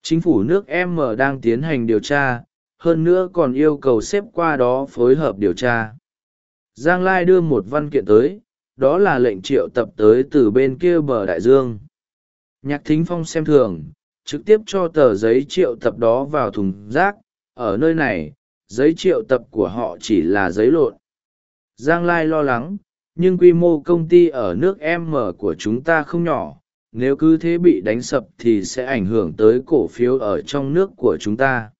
Chính phủ nước m đang tiến hành điều tra, hơn nữa còn yêu cầu xếp qua đó phối hợp điều tra. Giang lai đưa một văn kiện tới đó là lệnh triệu tập tới từ bên kia bờ đại dương. Nhạc thính phong xem thường, trực tiếp cho tờ giấy triệu tập đó vào thùng rác. Ở nơi này, giấy triệu tập của họ chỉ là giấy lộn. Giang lai lo lắng, nhưng quy mô công ty ở nước m của chúng ta không nhỏ. Nếu cứ thế bị đánh sập thì sẽ ảnh hưởng tới cổ phiếu ở trong nước của chúng ta.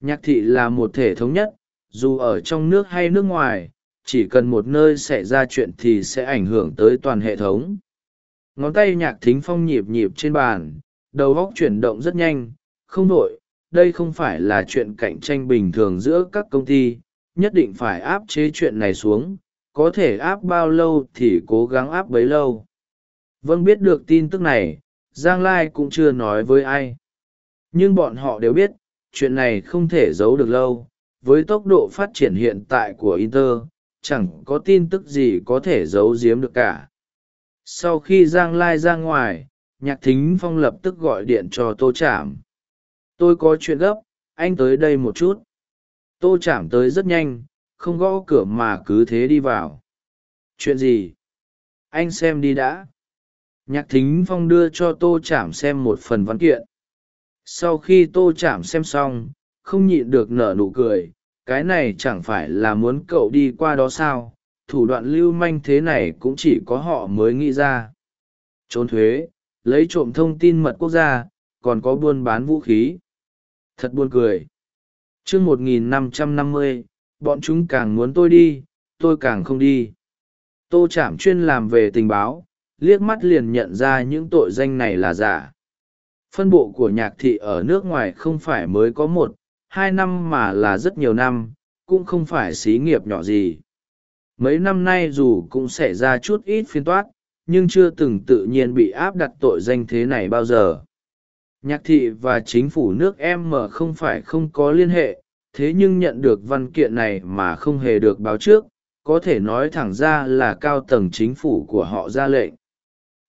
Nhạc thị là một thể thống nhất, dù ở trong nước hay nước ngoài chỉ cần một nơi xảy ra chuyện thì sẽ ảnh hưởng tới toàn hệ thống. Ngón tay nhạc thính phong nhịp nhịp trên bàn, đầu góc chuyển động rất nhanh. Không vội đây không phải là chuyện cạnh tranh bình thường giữa các công ty, nhất định phải áp chế chuyện này xuống. Có thể áp bao lâu thì cố gắng áp bấy lâu. Vâng biết được tin tức này, giang lai cũng chưa nói với ai. Nhưng bọn họ đều biết, chuyện này không thể giấu được lâu. Với tốc độ phát triển hiện tại của inter chẳng có tin tức gì có thể giấu giếm được cả. Sau khi giang lai ra ngoài, nhạc thính phong lập tức gọi điện cho tô chảm tôi có chuyện gấp, anh tới đây một chút. Tô chảm tới rất nhanh, không gõ cửa mà cứ thế đi vào. Chuyện gì? Anh xem đi đã. Nhạc thính phong đưa cho tô chảm xem một phần văn kiện. Sau khi tô chảm xem xong, không nhịn được nở nụ cười cái này chẳng phải là muốn cậu đi qua đó sao? Thủ đoạn lưu manh thế này cũng chỉ có họ mới nghĩ ra. Trốn thuế lấy trộm thông tin mật quốc gia còn có buôn bán vũ khí. Thật buồn cười. T r ư ớ c 1550, bọn chúng càng muốn tôi đi tôi càng không đi. Tô chạm chuyên làm về tình báo liếc mắt liền nhận ra những tội danh này là giả. Phân bộ của nhạc thị ở nước ngoài không phải mới có một hai năm mà là rất nhiều năm, cũng không phải xí nghiệp nhỏ gì. Mấy năm nay dù cũng xảy ra chút ít phiên toát, nhưng chưa từng tự nhiên bị áp đặt tội danh thế này bao giờ. Nhạc thị và chính phủ nước em m không phải không có liên hệ, thế nhưng nhận được văn kiện này mà không hề được báo trước, có thể nói thẳng ra là cao tầng chính phủ của họ ra lệnh.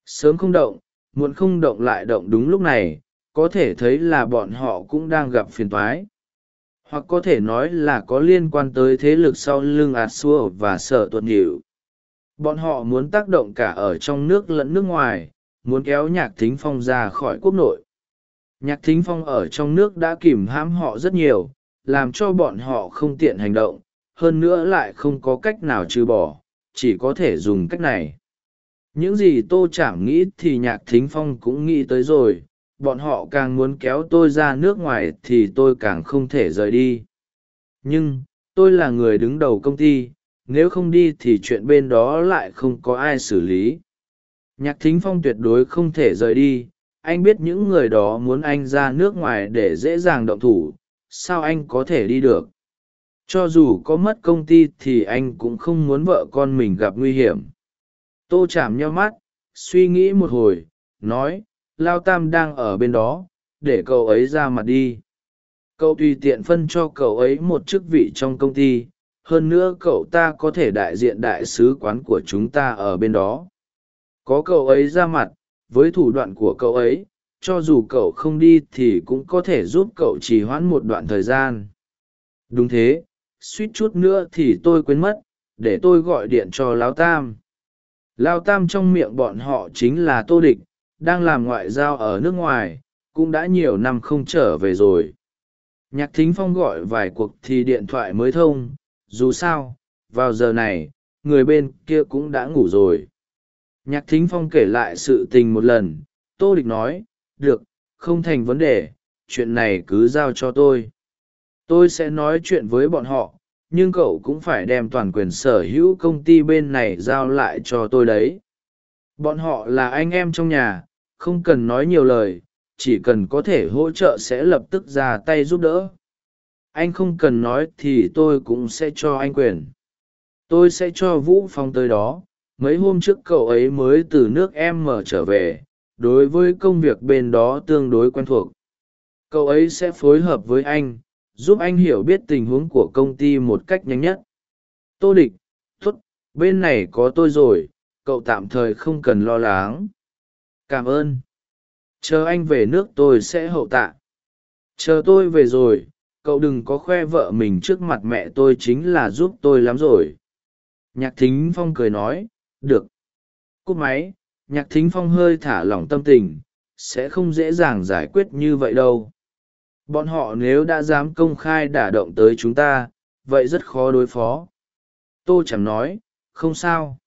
Sớm không động, muộn không động lại động đúng lúc này, có thể thấy là bọn họ cũng đang gặp phiền toái hoặc có thể nói là có liên quan tới thế lực sau lưng ạt xua và sở tuần hiệu bọn họ muốn tác động cả ở trong nước lẫn nước ngoài, muốn kéo nhạc thính phong ra khỏi quốc nội. Nhạc thính phong ở trong nước đã kìm hãm họ rất nhiều, làm cho bọn họ không tiện hành động, hơn nữa lại không có cách nào trừ bỏ, chỉ có thể dùng cách này. Những gì tô chảm nghĩ thì nhạc thính phong cũng nghĩ tới rồi bọn họ càng muốn kéo tôi ra nước ngoài thì tôi càng không thể rời đi. Nhưng, tôi là người đứng đầu công ty, nếu không đi thì chuyện bên đó lại không có ai xử lý. Nhạc thính phong tuyệt đối không thể rời đi. Anh biết những người đó muốn anh ra nước ngoài để dễ dàng động thủ. Sao anh có thể đi được? Cho dù có mất công ty thì anh cũng không muốn vợ con mình gặp nguy hiểm. Tô chạm nhau mắt, suy nghĩ một hồi, nói lao tam đang ở bên đó, để cậu ấy ra mặt đi. Cậu tùy tiện phân cho cậu ấy một chức vị trong công ty, hơn nữa cậu ta có thể đại diện đại sứ quán của chúng ta ở bên đó. Có cậu ấy ra mặt, với thủ đoạn của cậu ấy, cho dù cậu không đi thì cũng có thể giúp cậu trì hoãn một đoạn thời gian. Đúng thế, suýt chút nữa thì tôi quên mất, để tôi gọi điện cho lão tam. Lao tam trong miệng bọn họ chính là tô địch đang làm ngoại giao ở nước ngoài, cũng đã nhiều năm không trở về rồi. Nhạc thính phong gọi vài cuộc thì điện thoại mới thông, dù sao, vào giờ này, người bên kia cũng đã ngủ rồi. Nhạc thính phong kể lại sự tình một lần, tô địch nói, được, không thành vấn đề, chuyện này cứ giao cho tôi. Tôi sẽ nói chuyện với bọn họ, nhưng cậu cũng phải đem toàn quyền sở hữu công ty bên này giao lại cho tôi đấy bọn họ là anh em trong nhà không cần nói nhiều lời chỉ cần có thể hỗ trợ sẽ lập tức ra tay giúp đỡ. Anh không cần nói thì tôi cũng sẽ cho anh quyền. Tôi sẽ cho vũ phong tới đó. Mấy hôm trước cậu ấy mới từ nước em mở trở về đối với công việc bên đó tương đối quen thuộc. Cậu ấy sẽ phối hợp với anh giúp anh hiểu biết tình huống của công ty một cách nhanh nhất. Tô địch tốt, bên này có tôi rồi cậu tạm thời không cần lo lắng. Cảm ơn. Chờ anh về nước tôi sẽ hậu tạ. Chờ tôi về rồi, cậu đừng có khoe vợ mình trước mặt mẹ tôi chính là giúp tôi lắm rồi. Nhạc thính phong cười nói, được. Cúp máy, nhạc thính phong hơi thả lỏng tâm tình, sẽ không dễ dàng giải quyết như vậy đâu. Bọn họ nếu đã dám công khai đả động tới chúng ta, vậy rất khó đối phó. Tô chẳng nói, không sao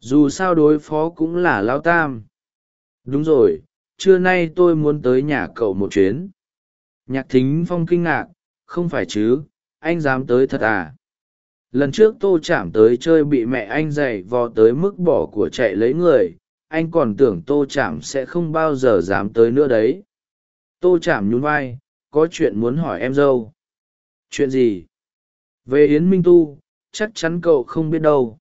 dù sao đối phó cũng là lao tam. Đúng rồi, trưa nay tôi muốn tới nhà cậu một chuyến. Nhạc thính phong kinh ngạc, không phải chứ, anh dám tới thật à? Lần trước tô chạm tới chơi bị mẹ anh dày vò tới mức bỏ của chạy lấy người, anh còn tưởng tô chạm sẽ không bao giờ dám tới nữa đấy. Tô chạm nhún vai, có chuyện muốn hỏi em dâu. Chuyện gì? Về yến minh tu, chắc chắn cậu không biết đâu.